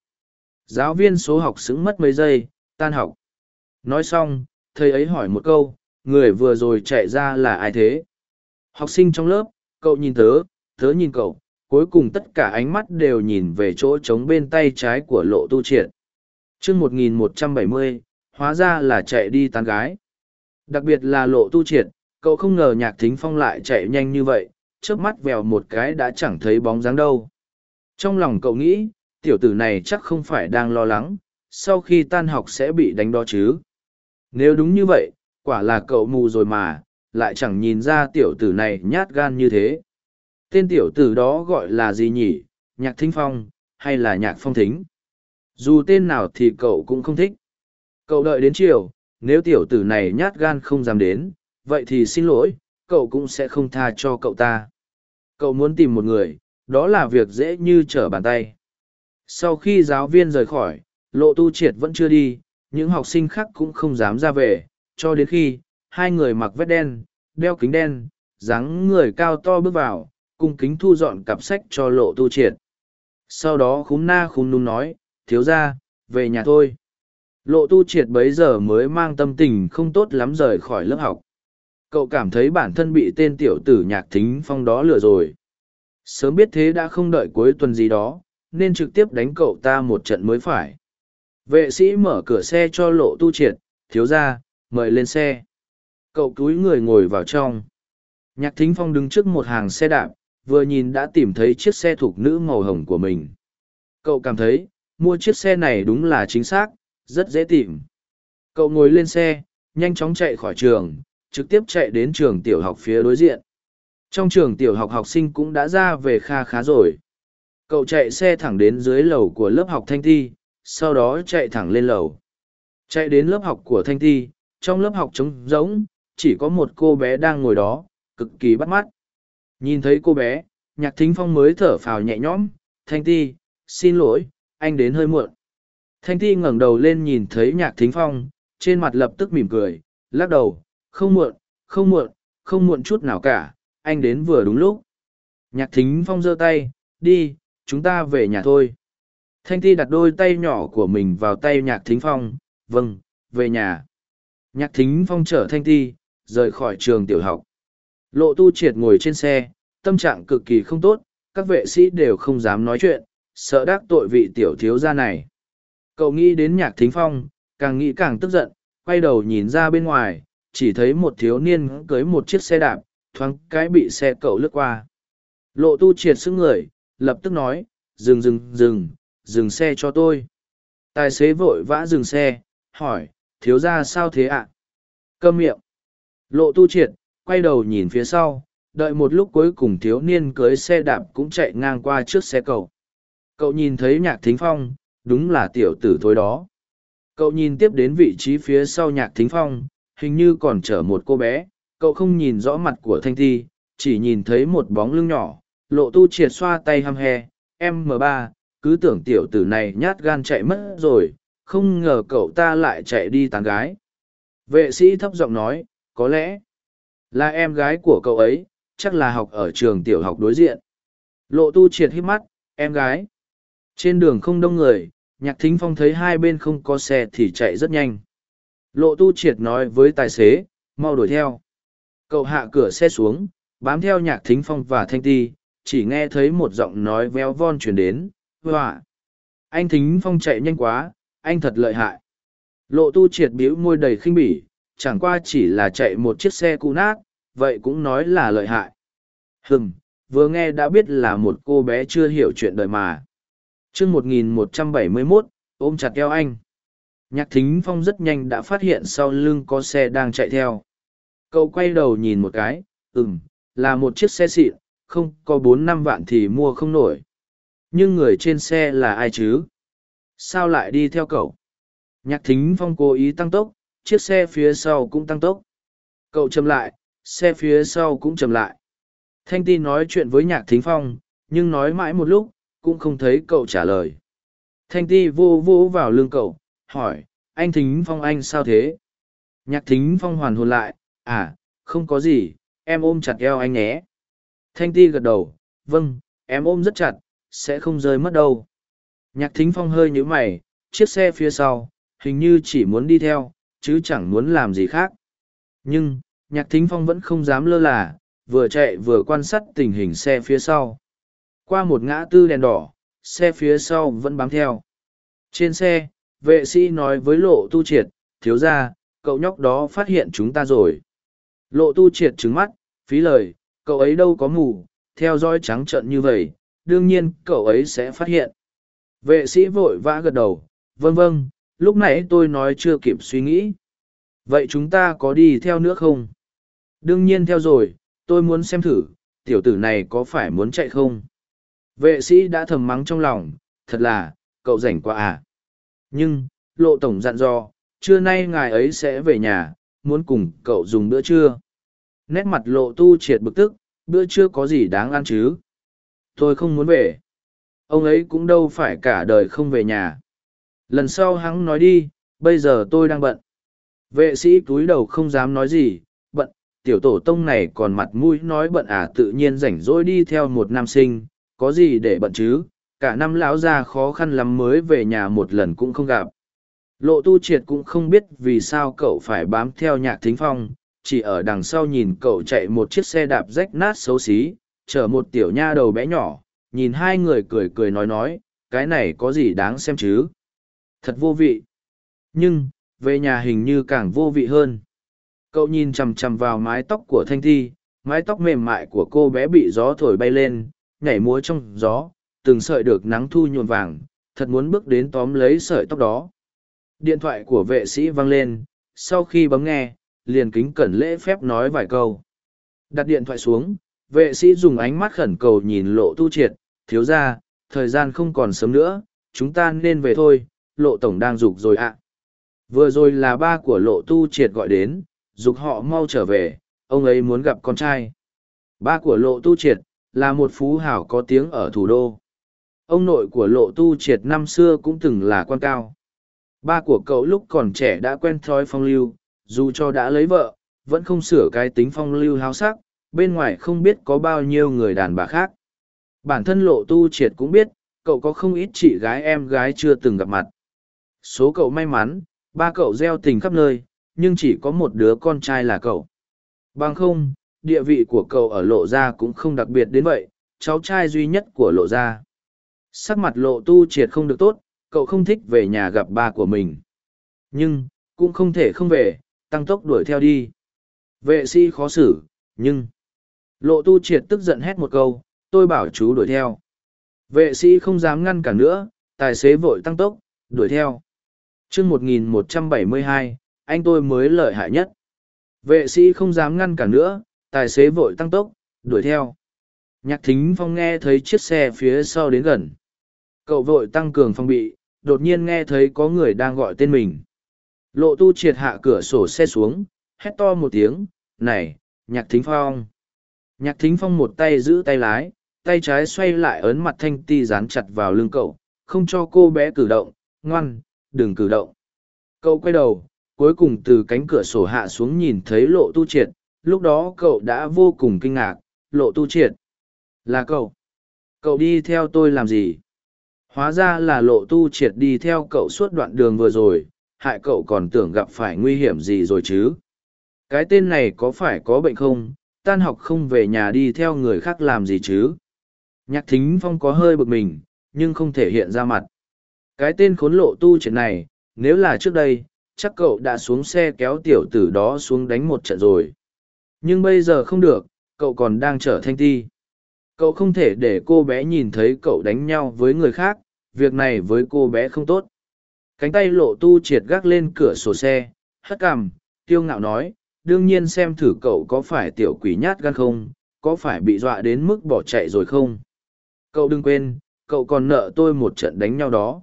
Giáo viên số học sững mất mấy giây, tan học. Nói xong, thầy ấy hỏi một câu, người vừa rồi chạy ra là ai thế? Học sinh trong lớp, cậu nhìn tớ, tớ nhìn cậu, cuối cùng tất cả ánh mắt đều nhìn về chỗ trống bên tay trái của lộ tu triệt. chương 1170, hóa ra là chạy đi tán gái. Đặc biệt là lộ tu triệt, cậu không ngờ nhạc thính phong lại chạy nhanh như vậy, trước mắt vèo một cái đã chẳng thấy bóng dáng đâu. Trong lòng cậu nghĩ, tiểu tử này chắc không phải đang lo lắng, sau khi tan học sẽ bị đánh đó chứ. Nếu đúng như vậy, quả là cậu mù rồi mà, lại chẳng nhìn ra tiểu tử này nhát gan như thế. Tên tiểu tử đó gọi là gì nhỉ, nhạc thính phong, hay là nhạc phong thính? Dù tên nào thì cậu cũng không thích. Cậu đợi đến chiều, nếu tiểu tử này nhát gan không dám đến, vậy thì xin lỗi, cậu cũng sẽ không tha cho cậu ta. Cậu muốn tìm một người, đó là việc dễ như trở bàn tay. Sau khi giáo viên rời khỏi, lộ tu triệt vẫn chưa đi, những học sinh khác cũng không dám ra về, cho đến khi, hai người mặc vest đen, đeo kính đen, dáng người cao to bước vào, cung kính thu dọn cặp sách cho lộ tu triệt. Sau đó khúm na khúm nung nói, thiếu ra, về nhà thôi. Lộ tu triệt bấy giờ mới mang tâm tình không tốt lắm rời khỏi lớp học. Cậu cảm thấy bản thân bị tên tiểu tử nhạc thính phong đó lừa rồi. Sớm biết thế đã không đợi cuối tuần gì đó, nên trực tiếp đánh cậu ta một trận mới phải. Vệ sĩ mở cửa xe cho lộ tu triệt, thiếu ra, mời lên xe. Cậu túi người ngồi vào trong. Nhạc thính phong đứng trước một hàng xe đạp, vừa nhìn đã tìm thấy chiếc xe thuộc nữ màu hồng của mình. Cậu cảm thấy, mua chiếc xe này đúng là chính xác, rất dễ tìm. Cậu ngồi lên xe, nhanh chóng chạy khỏi trường, trực tiếp chạy đến trường tiểu học phía đối diện. Trong trường tiểu học học sinh cũng đã ra về kha khá rồi. cậu chạy xe thẳng đến dưới lầu của lớp học thanh thi sau đó chạy thẳng lên lầu chạy đến lớp học của thanh thi trong lớp học trống rỗng chỉ có một cô bé đang ngồi đó cực kỳ bắt mắt nhìn thấy cô bé nhạc thính phong mới thở phào nhẹ nhõm thanh Thi, xin lỗi anh đến hơi muộn thanh Thi ngẩng đầu lên nhìn thấy nhạc thính phong trên mặt lập tức mỉm cười lắc đầu không muộn không muộn không muộn chút nào cả, anh đến vừa đúng lúc. Nhạc thính phong giơ tay, đi, chúng ta về nhà thôi. Thanh ti đặt đôi tay nhỏ của mình vào tay nhạc thính phong vâng về nhà. Nhạc thính phong chở thanh ti rời khỏi trường tiểu học. Lộ tu triệt ngồi trên xe, tâm trạng cực kỳ không tốt, các vệ sĩ đều không dám nói chuyện, sợ đắc tội vị tiểu thiếu gia này. Cậu nghĩ đến nhạc thính phong, càng nghĩ càng tức giận, quay đầu nhìn ra bên ngoài chỉ thấy một thiếu niên cưới một chiếc xe đạp, thoáng cái bị xe cậu lướt qua. Lộ tu triệt sức người, lập tức nói, dừng dừng dừng dừng xe cho tôi. Tài xế vội vã dừng xe, hỏi, thiếu ra sao thế ạ? À? cơm miệng. Lộ tu triệt quay đầu nhìn phía sau, đợi một lúc cuối cùng thiếu niên cưới xe đạp cũng chạy ngang qua trước xe cậu. Cậu nhìn thấy nhạc thính phong, đúng là tiểu tử thối đó. Cậu nhìn tiếp đến vị trí phía sau nhạc thính phong hình như còn chở một cô bé, cậu không nhìn rõ mặt của thanh thi, chỉ nhìn thấy một bóng lưng nhỏ, lộ tu triệt xoa tay hăm he m ba, cứ tưởng tiểu tử này nhát gan chạy mất rồi, không ngờ cậu ta lại chạy đi tán gái. Vệ sĩ thấp giọng nói, có lẽ là em gái của cậu ấy, chắc là học ở trường tiểu học đối diện. Lộ tu triệt hít mắt, em gái? Trên đường không đông người, nhạc thính phong thấy hai bên không có xe thì chạy rất nhanh lộ tu triệt nói với tài xế, mau đuổi theo. Cậu hạ cửa xe xuống, bám theo nhạc thính phong và thanh ti, chỉ nghe thấy một giọng nói véo von chuyển đến, họa. Anh thính phong chạy nhanh quá, anh thật lợi hại. Lộ tu triệt bĩu môi đầy khinh bỉ, chẳng qua chỉ là chạy một chiếc xe cũ nát, vậy cũng nói là lợi hại. Hừm, vừa nghe đã biết là một cô bé chưa hiểu chuyện đời mà. Chương một nghìn một trăm bảy mươi mốt, ôm chặt eo anh nhạc thính phong rất nhanh đã phát hiện sau lưng có xe đang chạy theo. Cậu quay đầu nhìn một cái, ừm, là một chiếc xe xịn, không có bốn năm vạn thì mua không nổi. Nhưng người trên xe là ai chứ? Sao lại đi theo cậu? Nhạc thính phong cố ý tăng tốc, chiếc xe phía sau cũng tăng tốc. Cậu chậm lại, xe phía sau cũng chậm lại. Thanh ti nói chuyện với nhạc thính phong, nhưng nói mãi một lúc, cũng không thấy cậu trả lời. Thanh ti vô vô vào lưng cậu hỏi, anh thính phong anh sao thế? Nhạc thính phong hoàn hồn lại à không có gì, em ôm chặt eo anh nhé. Thanh ti gật đầu vâng em ôm rất chặt, sẽ không rơi mất đâu. Nhạc thính phong hơi nhíu mày, chiếc xe phía sau, hình như chỉ muốn đi theo, chứ chẳng muốn làm gì khác. Nhưng, nhạc thính phong vẫn không dám lơ là, vừa chạy vừa quan sát tình hình xe phía sau. Qua một ngã tư đèn đỏ, xe phía sau vẫn bám theo. Trên xe vệ sĩ nói với lộ tu triệt, thiếu ra cậu nhóc đó phát hiện chúng ta rồi. Lộ tu triệt trứng mắt, phí lời, cậu ấy đâu có mù, theo dõi trắng trợn như vậy, đương nhiên cậu ấy sẽ phát hiện. Vệ sĩ vội vã gật đầu vâng vâng lúc nãy tôi nói chưa kịp suy nghĩ. Vậy chúng ta có đi theo nữa không? Đương nhiên theo rồi, tôi muốn xem thử, tiểu tử này có phải muốn chạy không? Vệ sĩ đã thầm mắng trong lòng, thật là, cậu rảnh quá à nhưng, lộ tổng dặn dò, trưa nay ngài ấy sẽ về nhà, muốn cùng cậu dùng bữa trưa. Nét mặt lộ tu triệt bực tức, bữa trưa có gì đáng ăn chứ? Tôi không muốn về. Ông ấy cũng đâu phải cả đời không về nhà. Lần sau hắn nói đi, bây giờ tôi đang bận. Vệ sĩ cúi đầu không dám nói gì, bận, tiểu tổ tông này còn mặt mũi nói bận à tự nhiên rảnh rỗi đi theo một nam sinh, có gì để bận chứ? Cả năm lão già khó khăn lắm mới về nhà một lần cũng không gặp. Lộ tu triệt cũng không biết vì sao cậu phải bám theo nhạc thính phong, chỉ ở đằng sau nhìn cậu chạy một chiếc xe đạp rách nát xấu xí, chở một tiểu nha đầu bé nhỏ, nhìn hai người cười cười nói nói, cái này có gì đáng xem chứ? Thật vô vị. Nhưng, về nhà hình như càng vô vị hơn. Cậu nhìn chằm chằm vào mái tóc của thanh thi, mái tóc mềm mại của cô bé bị gió thổi bay lên, nhảy múa trong gió từng sợi được nắng thu nhuộm vàng thật muốn bước đến tóm lấy sợi tóc đó điện thoại của vệ sĩ vang lên sau khi bấm nghe liền kính cẩn lễ phép nói vài câu đặt điện thoại xuống vệ sĩ dùng ánh mắt khẩn cầu nhìn lộ tu triệt thiếu ra thời gian không còn sớm nữa, chúng ta nên về thôi, lộ tổng đang dục rồi ạ. Vừa rồi là ba của lộ tu triệt gọi đến, dục họ mau trở về, ông ấy muốn gặp con trai. Ba của lộ tu triệt, là một phú hảo có tiếng ở thủ đô. Ông nội của lộ tu triệt năm xưa cũng từng là quan cao. Ba của cậu lúc còn trẻ đã quen thói phong lưu, dù cho đã lấy vợ, vẫn không sửa cái tính phong lưu háo sắc, bên ngoài không biết có bao nhiêu người đàn bà khác. Bản thân lộ tu triệt cũng biết, cậu có không ít chị gái em gái chưa từng gặp mặt. Số cậu may mắn, ba cậu gieo tình khắp nơi, nhưng chỉ có một đứa con trai là cậu. Bằng không, địa vị của cậu ở lộ gia cũng không đặc biệt đến vậy, cháu trai duy nhất của lộ gia. Sắc mặt lộ tu triệt không được tốt, cậu không thích về nhà gặp ba của mình. Nhưng, cũng không thể không về, tăng tốc đuổi theo đi. Vệ sĩ khó xử, nhưng... Lộ tu triệt tức giận hét một câu, tôi bảo chú đuổi theo. Vệ sĩ không dám ngăn cản nữa, tài xế vội tăng tốc, đuổi theo. chương 1172, anh tôi mới lợi hại nhất. Vệ sĩ không dám ngăn cản nữa, tài xế vội tăng tốc, đuổi theo. Nhạc thính phong nghe thấy chiếc xe phía sau đến gần. Cậu vội tăng cường phong bị, đột nhiên nghe thấy có người đang gọi tên mình. Lộ tu triệt hạ cửa sổ xe xuống, hét to một tiếng, này, nhạc thính phong. Nhạc thính phong một tay giữ tay lái, tay trái xoay lại ấn mặt thanh ti dán chặt vào lưng cậu, không cho cô bé cử động, ngoan, đừng cử động. Cậu quay đầu, cuối cùng từ cánh cửa sổ hạ xuống nhìn thấy lộ tu triệt, lúc đó cậu đã vô cùng kinh ngạc, lộ tu triệt. Là cậu. Cậu đi theo tôi làm gì? Hóa ra là lộ tu triệt đi theo cậu suốt đoạn đường vừa rồi, hại cậu còn tưởng gặp phải nguy hiểm gì rồi chứ. Cái tên này có phải có bệnh không, tan học không về nhà đi theo người khác làm gì chứ. Nhạc thính phong có hơi bực mình, nhưng không thể hiện ra mặt. Cái tên khốn lộ tu triệt này, nếu là trước đây, chắc cậu đã xuống xe kéo tiểu tử đó xuống đánh một trận rồi. Nhưng bây giờ không được, cậu còn đang trở thanh ti. Cậu không thể để cô bé nhìn thấy cậu đánh nhau với người khác, việc này với cô bé không tốt. Cánh tay lộ tu triệt gác lên cửa sổ xe, hất cằm, tiêu ngạo nói, đương nhiên xem thử cậu có phải tiểu quỷ nhát gan không, có phải bị dọa đến mức bỏ chạy rồi không. Cậu đừng quên, cậu còn nợ tôi một trận đánh nhau đó.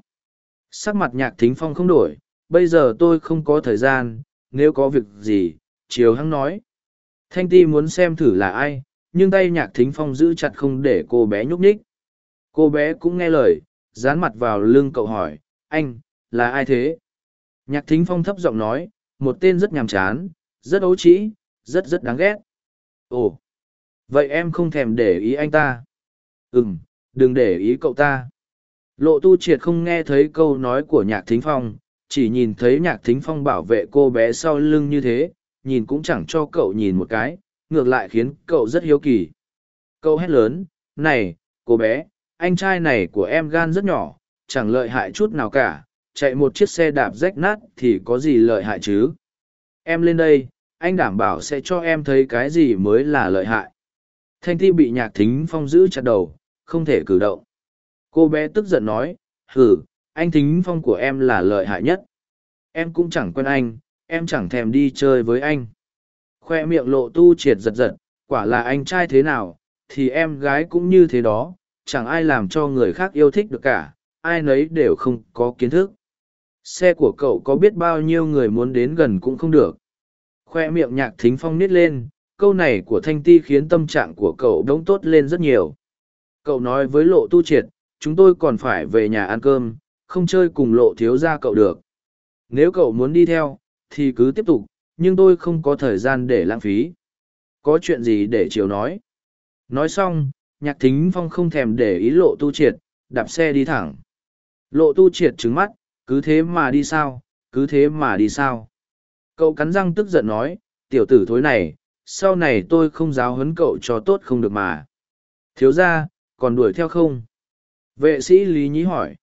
Sắc mặt nhạc thính phong không đổi, bây giờ tôi không có thời gian, nếu có việc gì, chiều hăng nói. Thanh ti muốn xem thử là ai, nhưng tay nhạc thính phong giữ chặt không để cô bé nhúc nhích. Cô bé cũng nghe lời, dán mặt vào lưng cậu hỏi, anh, là ai thế? Nhạc thính phong thấp giọng nói, một tên rất nhàm chán, rất ấu trĩ, rất rất đáng ghét. Ồ, vậy em không thèm để ý anh ta? Ừm, đừng để ý cậu ta. Lộ tu triệt không nghe thấy câu nói của nhạc thính phong, chỉ nhìn thấy nhạc thính phong bảo vệ cô bé sau lưng như thế, nhìn cũng chẳng cho cậu nhìn một cái, ngược lại khiến cậu rất hiếu kỳ. Cậu hét lớn, này, cô bé, anh trai này của em gan rất nhỏ, chẳng lợi hại chút nào cả, chạy một chiếc xe đạp rách nát thì có gì lợi hại chứ? Em lên đây, anh đảm bảo sẽ cho em thấy cái gì mới là lợi hại. Thanh ti bị nhạc thính phong giữ chặt đầu, không thể cử động. Cô bé tức giận nói, hử, anh thính phong của em là lợi hại nhất. Em cũng chẳng quen anh, em chẳng thèm đi chơi với anh. Khoe miệng lộ tu triệt giật giật, quả là anh trai thế nào, thì em gái cũng như thế đó, chẳng ai làm cho người khác yêu thích được cả, ai nấy đều không có kiến thức. Xe của cậu có biết bao nhiêu người muốn đến gần cũng không được. Khoe miệng nhạc thính phong nít lên, câu này của thanh ti khiến tâm trạng của cậu đống tốt lên rất nhiều. Cậu nói với lộ tu triệt, chúng tôi còn phải về nhà ăn cơm, không chơi cùng lộ thiếu ra cậu được. Nếu cậu muốn đi theo, thì cứ tiếp tục, nhưng tôi không có thời gian để lãng phí. Có chuyện gì để chiều nói? Nói xong, nhạc thính phong không thèm để ý lộ tu triệt, đạp xe đi thẳng. Lộ tu triệt trứng mắt, cứ thế mà đi sao, cứ thế mà đi sao. Cậu cắn răng tức giận nói, tiểu tử thối này, sau này tôi không giáo huấn cậu cho tốt không được mà. Thiếu ra, còn đuổi theo không? Vệ sĩ Lý Nhí hỏi.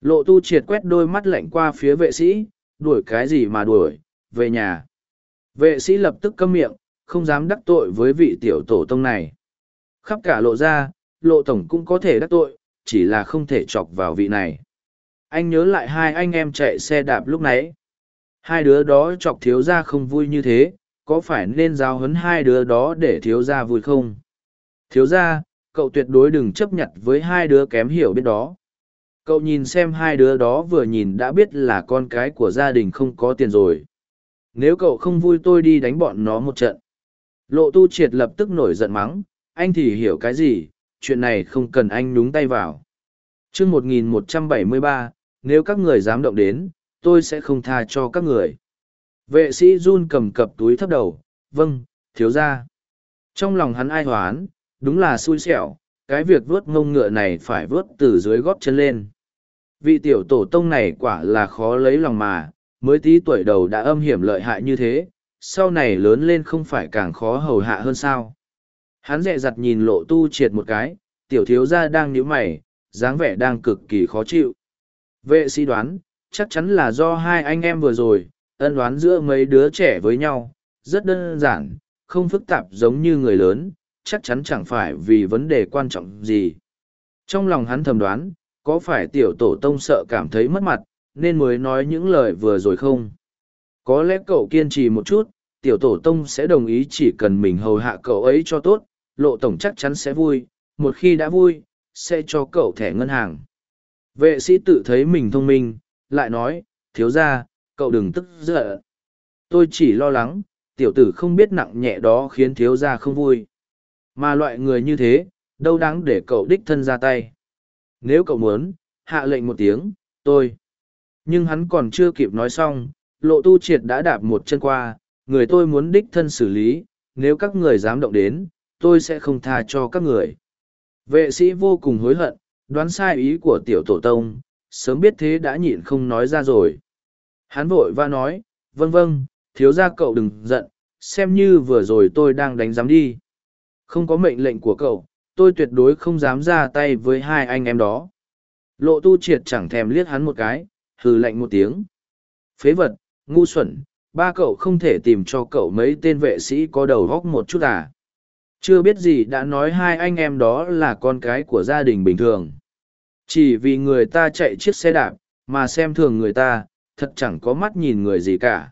Lộ tu triệt quét đôi mắt lạnh qua phía vệ sĩ, đuổi cái gì mà đuổi, về nhà. Vệ sĩ lập tức câm miệng, không dám đắc tội với vị tiểu tổ tông này. Khắp cả lộ ra, lộ tổng cũng có thể đắc tội, chỉ là không thể chọc vào vị này. Anh nhớ lại hai anh em chạy xe đạp lúc nãy. Hai đứa đó chọc thiếu ra không vui như thế, có phải nên giáo hấn hai đứa đó để thiếu ra vui không? Thiếu ra, cậu tuyệt đối đừng chấp nhận với hai đứa kém hiểu biết đó cậu nhìn xem hai đứa đó vừa nhìn đã biết là con cái của gia đình không có tiền rồi nếu cậu không vui tôi đi đánh bọn nó một trận. Lộ tu triệt lập tức nổi giận mắng, anh thì hiểu cái gì, chuyện này không cần anh nhúng tay vào. Chương một nghìn một trăm bảy mươi ba, nếu các người dám động đến, tôi sẽ không tha cho các người. Vệ sĩ run cầm cập túi thấp đầu vâng thiếu ra trong lòng hắn ai hoán, đúng là xui xẻo, cái việc vớt ngông ngựa này phải vớt từ dưới gót chân lên. Vị tiểu tổ tông này quả là khó lấy lòng mà mới tí tuổi đầu đã âm hiểm lợi hại như thế, sau này lớn lên không phải càng khó hầu hạ hơn sao? Hắn dẹ dặt nhìn lộ tu triệt một cái, tiểu thiếu gia đang nhíu mày, dáng vẻ đang cực kỳ khó chịu. Vệ sĩ đoán, chắc chắn là do hai anh em vừa rồi, ân đoán giữa mấy đứa trẻ với nhau, rất đơn giản, không phức tạp giống như người lớn, chắc chắn chẳng phải vì vấn đề quan trọng gì. Trong lòng hắn thầm đoán, có phải tiểu tổ tông sợ cảm thấy mất mặt nên mới nói những lời vừa rồi không? Có lẽ cậu kiên trì một chút, tiểu tổ tông sẽ đồng ý chỉ cần mình hầu hạ cậu ấy cho tốt, lộ tổng chắc chắn sẽ vui, một khi đã vui, sẽ cho cậu thẻ ngân hàng. Vệ sĩ tự thấy mình thông minh, lại nói, thiếu ra cậu đừng tức giận. Tôi chỉ lo lắng, tiểu tử không biết nặng nhẹ đó khiến thiếu gia không vui. Mà loại người như thế, đâu đáng để cậu đích thân ra tay. Nếu cậu muốn, hạ lệnh một tiếng, tôi nhưng hắn còn chưa kịp nói xong, lộ tu triệt đã đạp một chân qua, người tôi muốn đích thân xử lý, nếu các người dám động đến, tôi sẽ không tha cho các người. Vệ sĩ vô cùng hối hận, đoán sai ý của tiểu tổ tông, sớm biết thế đã nhịn không nói ra rồi. Hắn vội va nói vâng vâng thiếu ra cậu đừng giận, xem như vừa rồi tôi đang đánh giám đi. Không có mệnh lệnh của cậu, tôi tuyệt đối không dám ra tay với hai anh em đó. Lộ tu triệt chẳng thèm liếc hắn một cái hừ lạnh một tiếng. Phế vật, ngu xuẩn, ba cậu không thể tìm cho cậu mấy tên vệ sĩ có đầu góc một chút à? Chưa biết gì đã nói hai anh em đó là con cái của gia đình bình thường. Chỉ vì người ta chạy chiếc xe đạp, mà xem thường người ta, thật chẳng có mắt nhìn người gì cả.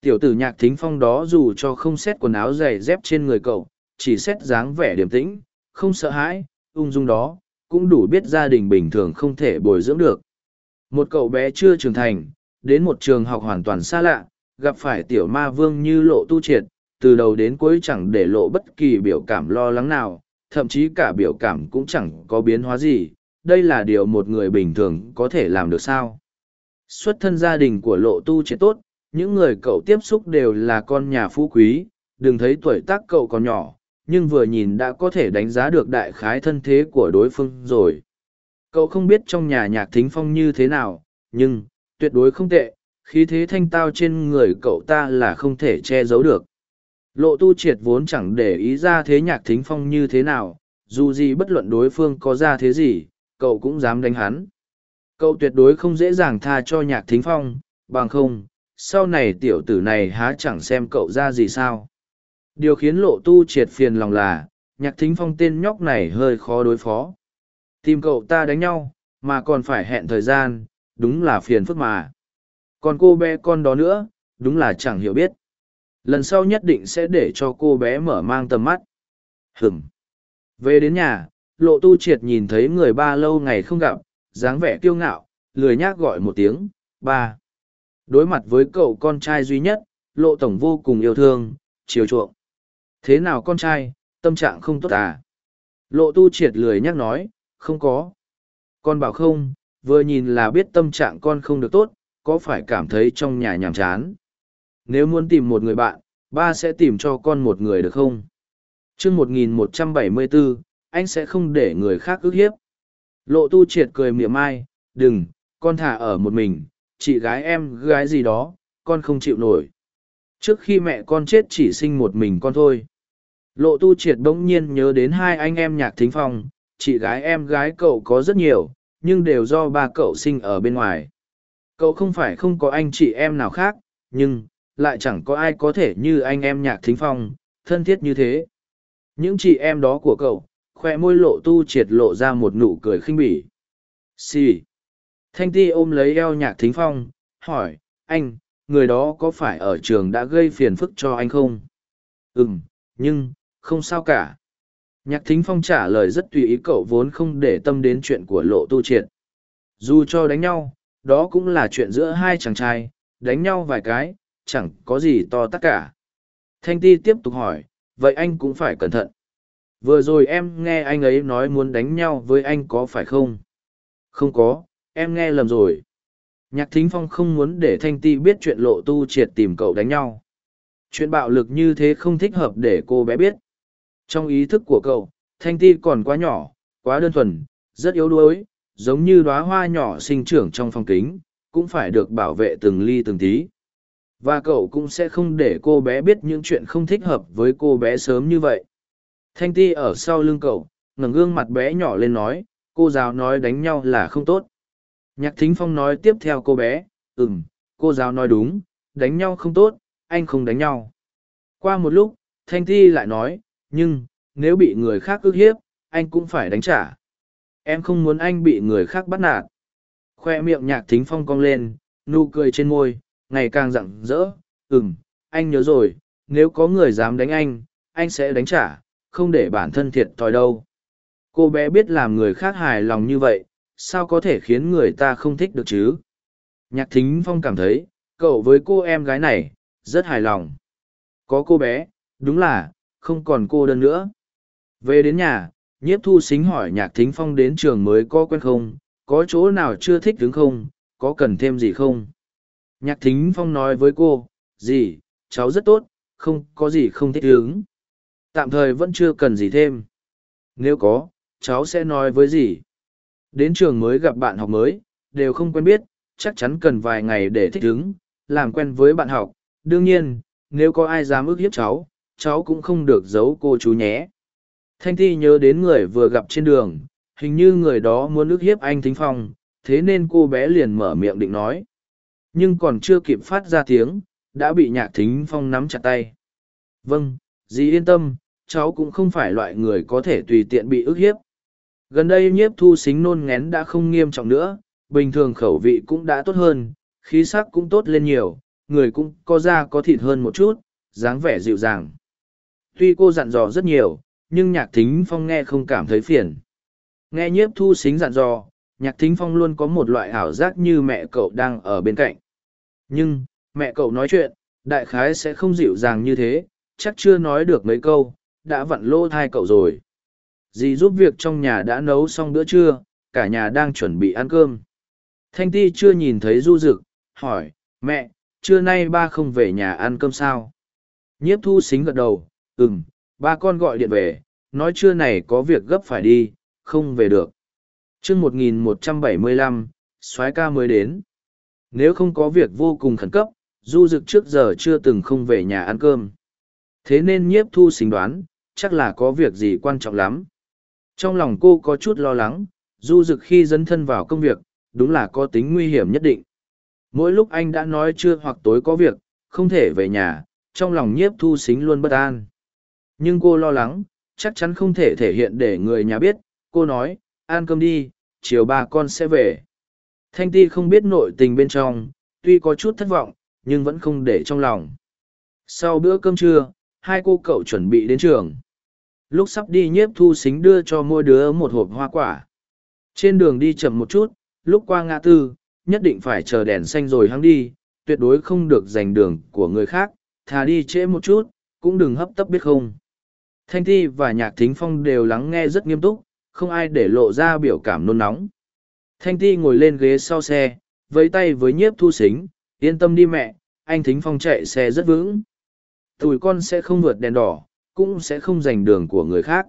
Tiểu tử nhạc thính phong đó dù cho không xét quần áo giày dép trên người cậu, chỉ xét dáng vẻ điềm tĩnh, không sợ hãi, ung dung đó, cũng đủ biết gia đình bình thường không thể bồi dưỡng được một cậu bé chưa trưởng thành, đến một trường học hoàn toàn xa lạ, gặp phải tiểu ma vương như lộ tu triệt, từ đầu đến cuối chẳng để lộ bất kỳ biểu cảm lo lắng nào, thậm chí cả biểu cảm cũng chẳng có biến hóa gì, đây là điều một người bình thường có thể làm được sao? Xuất thân gia đình của lộ tu triệt tốt, những người cậu tiếp xúc đều là con nhà phú quý, đừng thấy tuổi tác cậu còn nhỏ, nhưng vừa nhìn đã có thể đánh giá được đại khái thân thế của đối phương rồi cậu không biết trong nhà nhạc thính phong như thế nào, nhưng, tuyệt đối không tệ, khí thế thanh tao trên người cậu ta là không thể che giấu được. Lộ tu triệt vốn chẳng để ý ra thế nhạc thính phong như thế nào, dù gì bất luận đối phương có ra thế gì, cậu cũng dám đánh hắn. Cậu tuyệt đối không dễ dàng tha cho nhạc thính phong, bằng không, sau này tiểu tử này há chẳng xem cậu ra gì sao. Điều khiến lộ tu triệt phiền lòng là, nhạc thính phong tên nhóc này hơi khó đối phó tìm cậu ta đánh nhau, mà còn phải hẹn thời gian, đúng là phiền phức mà. Còn cô bé con đó nữa, đúng là chẳng hiểu biết. Lần sau nhất định sẽ để cho cô bé mở mang tầm mắt. Hửm. Về đến nhà, lộ tu triệt nhìn thấy người ba lâu ngày không gặp, dáng vẻ kiêu ngạo, lười nhác gọi một tiếng, ba. Đối mặt với cậu con trai duy nhất, lộ tổng vô cùng yêu thương, chiều chuộng. Thế nào con trai, tâm trạng không tốt à? Lộ tu triệt lười nhắc nói không có. Con bảo không, vừa nhìn là biết tâm trạng con không được tốt, có phải cảm thấy trong nhà nhàm chán? Nếu muốn tìm một người bạn, ba sẽ tìm cho con một người được không? Chương một nghìn một trăm bảy mươi bốn anh sẽ không để người khác ức hiếp. Lộ tu triệt cười miệng mai, đừng, con thả ở một mình, chị gái em gái gì đó, con không chịu nổi. Trước khi mẹ con chết chỉ sinh một mình con thôi. Lộ tu triệt bỗng nhiên nhớ đến hai anh em nhạc thính phong chị gái em gái cậu có rất nhiều, nhưng đều do ba cậu sinh ở bên ngoài. Cậu không phải không có anh chị em nào khác, nhưng lại chẳng có ai có thể như anh em nhạc thính phong, thân thiết như thế. Những chị em đó của cậu, khoe môi lộ tu triệt lộ ra một nụ cười khinh bỉ. Xì、sì. thanh ti ôm lấy eo nhạc thính phong, hỏi, anh, người đó có phải ở trường đã gây phiền phức cho anh không? Ừ m nhưng không sao cả. Nhạc thính phong trả lời rất tùy ý cậu vốn không để tâm đến chuyện của lộ tu triệt. Dù cho đánh nhau, đó cũng là chuyện giữa hai chàng trai, đánh nhau vài cái, chẳng có gì to tất cả. Thanh ti tiếp tục hỏi, vậy anh cũng phải cẩn thận. Vừa rồi em nghe anh ấy nói muốn đánh nhau với anh có phải không? Không có, em nghe lầm rồi. Nhạc thính phong không muốn để Thanh ti biết chuyện lộ tu triệt tìm cậu đánh nhau. Chuyện bạo lực như thế không thích hợp để cô bé biết. Trong ý thức của cậu, Thanh ti còn quá nhỏ, quá đơn thuần, rất yếu đuối, giống như đóa hoa nhỏ sinh trưởng trong phòng kính, cũng phải được bảo vệ từng ly từng tí. Và cậu cũng sẽ không để cô bé biết những chuyện không thích hợp với cô bé sớm như vậy. Thanh ti ở sau lưng cậu, ngẩng gương mặt bé nhỏ lên nói, cô giáo nói đánh nhau là không tốt. Nhạc thính phong nói tiếp theo cô bé, ừm, cô giáo nói đúng, đánh nhau không tốt, anh không đánh nhau. Qua một lúc, Thanh ti lại nói, nhưng, nếu bị người khác ức hiếp, anh cũng phải đánh trả. Em không muốn anh bị người khác bắt nạt. Khoe miệng nhạc thính phong cong lên, nụ cười trên môi, ngày càng rặng rỡ. Ừm, anh nhớ rồi, nếu có người dám đánh anh, anh sẽ đánh trả, không để bản thân thiệt thòi đâu. Cô bé biết làm người khác hài lòng như vậy, sao có thể khiến người ta không thích được chứ? Nhạc thính phong cảm thấy, cậu với cô em gái này, rất hài lòng. Có cô bé, đúng là, không còn cô đơn nữa. Về đến nhà, nhiếp thu xính hỏi nhạc thính phong đến trường mới có quen không, có chỗ nào chưa thích đứng không, có cần thêm gì không? Nhạc thính phong nói với cô, gì, cháu rất tốt, không có gì không thích đứng. Tạm thời vẫn chưa cần gì thêm. Nếu có, cháu sẽ nói với gì? Đến trường mới gặp bạn học mới, đều không quen biết, chắc chắn cần vài ngày để thích ứng, làm quen với bạn học. Đương nhiên, nếu có ai dám ước hiếp cháu, cháu cũng không được giấu cô chú nhé. Thanh Thi nhớ đến người vừa gặp trên đường, hình như người đó muốn ức hiếp anh Thính Phong, thế nên cô bé liền mở miệng định nói. Nhưng còn chưa kịp phát ra tiếng, đã bị nhạc Thính Phong nắm chặt tay. Vâng, dì yên tâm, cháu cũng không phải loại người có thể tùy tiện bị ức hiếp. Gần đây nhiếp thu xính nôn ngén đã không nghiêm trọng nữa, bình thường khẩu vị cũng đã tốt hơn, khí sắc cũng tốt lên nhiều, người cũng có da có thịt hơn một chút, dáng vẻ dịu dàng. Tuy cô dặn dò rất nhiều, nhưng nhạc thính phong nghe không cảm thấy phiền. Nghe nhiếp thu xính dặn dò, nhạc thính phong luôn có một loại ảo giác như mẹ cậu đang ở bên cạnh. Nhưng, mẹ cậu nói chuyện, đại khái sẽ không dịu dàng như thế, chắc chưa nói được mấy câu, đã vặn lô thai cậu rồi. Dì giúp việc trong nhà đã nấu xong bữa trưa, cả nhà đang chuẩn bị ăn cơm. Thanh ti chưa nhìn thấy du rực, hỏi, mẹ, trưa nay ba không về nhà ăn cơm sao? Nhiếp thu xính gật đầu, ừm, ba con gọi điện về, nói trưa này có việc gấp phải đi, không về được. chương 1175, soái ca mới đến. Nếu không có việc vô cùng khẩn cấp, du dực trước giờ chưa từng không về nhà ăn cơm. Thế nên nhiếp thu xính đoán, chắc là có việc gì quan trọng lắm. Trong lòng cô có chút lo lắng, du dực khi dấn thân vào công việc, đúng là có tính nguy hiểm nhất định. Mỗi lúc anh đã nói trưa hoặc tối có việc, không thể về nhà, trong lòng nhiếp thu xính luôn bất an. Nhưng cô lo lắng, chắc chắn không thể thể hiện để người nhà biết, cô nói, ăn cơm đi, chiều ba con sẽ về. Thanh ti không biết nội tình bên trong, tuy có chút thất vọng, nhưng vẫn không để trong lòng. Sau bữa cơm trưa, hai cô cậu chuẩn bị đến trường. Lúc sắp đi nhiếp thu xính đưa cho mỗi đứa một hộp hoa quả. Trên đường đi chậm một chút, lúc qua ngã tư, nhất định phải chờ đèn xanh rồi hăng đi, tuyệt đối không được giành đường của người khác, thà đi trễ một chút, cũng đừng hấp tấp biết không. Thanh Thi và Nhạc Thính Phong đều lắng nghe rất nghiêm túc, không ai để lộ ra biểu cảm nôn nóng. Thanh Thi ngồi lên ghế sau xe, vẫy tay với nhiếp thu xính, yên tâm đi mẹ, anh Thính Phong chạy xe rất vững. Tụi con sẽ không vượt đèn đỏ, cũng sẽ không giành đường của người khác.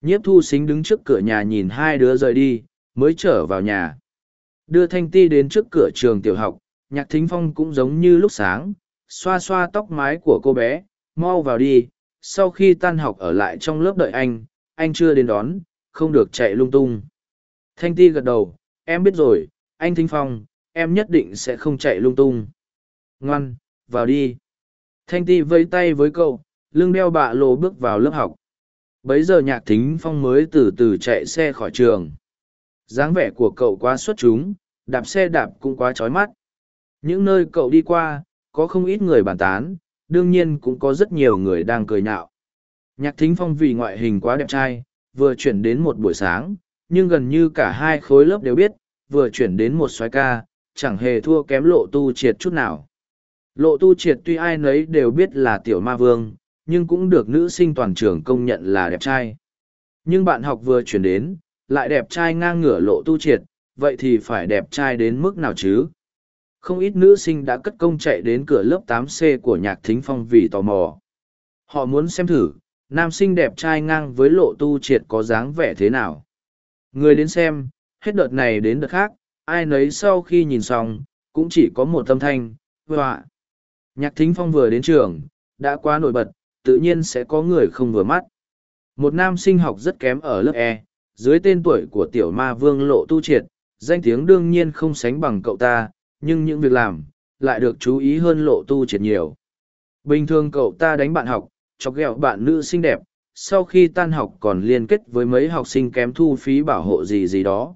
Nhiếp thu xính đứng trước cửa nhà nhìn hai đứa rời đi, mới trở vào nhà. Đưa Thanh Ti đến trước cửa trường tiểu học, Nhạc Thính Phong cũng giống như lúc sáng, xoa xoa tóc mái của cô bé, mau vào đi, sau khi tan học ở lại trong lớp đợi anh, anh chưa đến đón, không được chạy lung tung. Thanh Ti gật đầu, em biết rồi, anh Thính Phong, em nhất định sẽ không chạy lung tung. Ngoan, vào đi. Thanh Ti vẫy tay với cậu, lưng đeo bạ lô bước vào lớp học. Bấy giờ nhạc thính phong mới từ từ chạy xe khỏi trường. dáng vẻ của cậu quá xuất chúng, đạp xe đạp cũng quá trói mắt. Những nơi cậu đi qua, có không ít người bàn tán, đương nhiên cũng có rất nhiều người đang cười nhạo. Nhạc thính phong vì ngoại hình quá đẹp trai, vừa chuyển đến một buổi sáng, nhưng gần như cả hai khối lớp đều biết, vừa chuyển đến một xoái ca, chẳng hề thua kém lộ tu triệt chút nào. Lộ tu triệt tuy ai nấy đều biết là tiểu ma vương, nhưng cũng được nữ sinh toàn trường công nhận là đẹp trai. Nhưng bạn học vừa chuyển đến, lại đẹp trai ngang ngửa lộ tu triệt, vậy thì phải đẹp trai đến mức nào chứ? Không ít nữ sinh đã cất công chạy đến cửa lớp 8C của nhạc thính phong vì tò mò. Họ muốn xem thử, nam sinh đẹp trai ngang với lộ tu triệt có dáng vẻ thế nào. Người đến xem, hết đợt này đến đợt khác, ai nấy sau khi nhìn xong, cũng chỉ có một tâm thanh, họa. Nhạc thính phong vừa đến trường, đã quá nổi bật, tự nhiên sẽ có người không vừa mắt. Một nam sinh học rất kém ở lớp E, dưới tên tuổi của tiểu ma vương lộ tu triệt, danh tiếng đương nhiên không sánh bằng cậu ta, nhưng những việc làm, lại được chú ý hơn lộ tu triệt nhiều. Bình thường cậu ta đánh bạn học, chọc ghẹo bạn nữ xinh đẹp, sau khi tan học còn liên kết với mấy học sinh kém thu phí bảo hộ gì gì đó.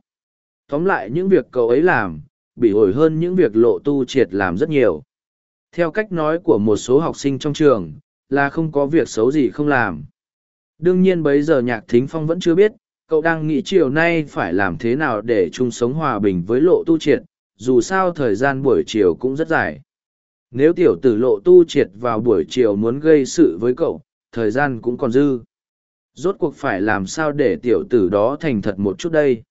Tóm lại những việc cậu ấy làm, bị ổi hơn những việc lộ tu triệt làm rất nhiều. Theo cách nói của một số học sinh trong trường, là không có việc xấu gì không làm. Đương nhiên bấy giờ nhạc thính phong vẫn chưa biết, cậu đang nghĩ chiều nay phải làm thế nào để chung sống hòa bình với lộ tu triệt, dù sao thời gian buổi chiều cũng rất dài. Nếu tiểu tử lộ tu triệt vào buổi chiều muốn gây sự với cậu, thời gian cũng còn dư. Rốt cuộc phải làm sao để tiểu tử đó thành thật một chút đây.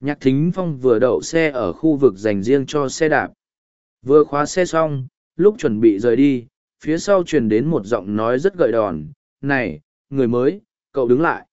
Nhạc thính phong vừa đậu xe ở khu vực dành riêng cho xe đạp. Vừa khóa xe xong, lúc chuẩn bị rời đi, phía sau truyền đến một giọng nói rất gợi đòn. Này, người mới, cậu đứng lại.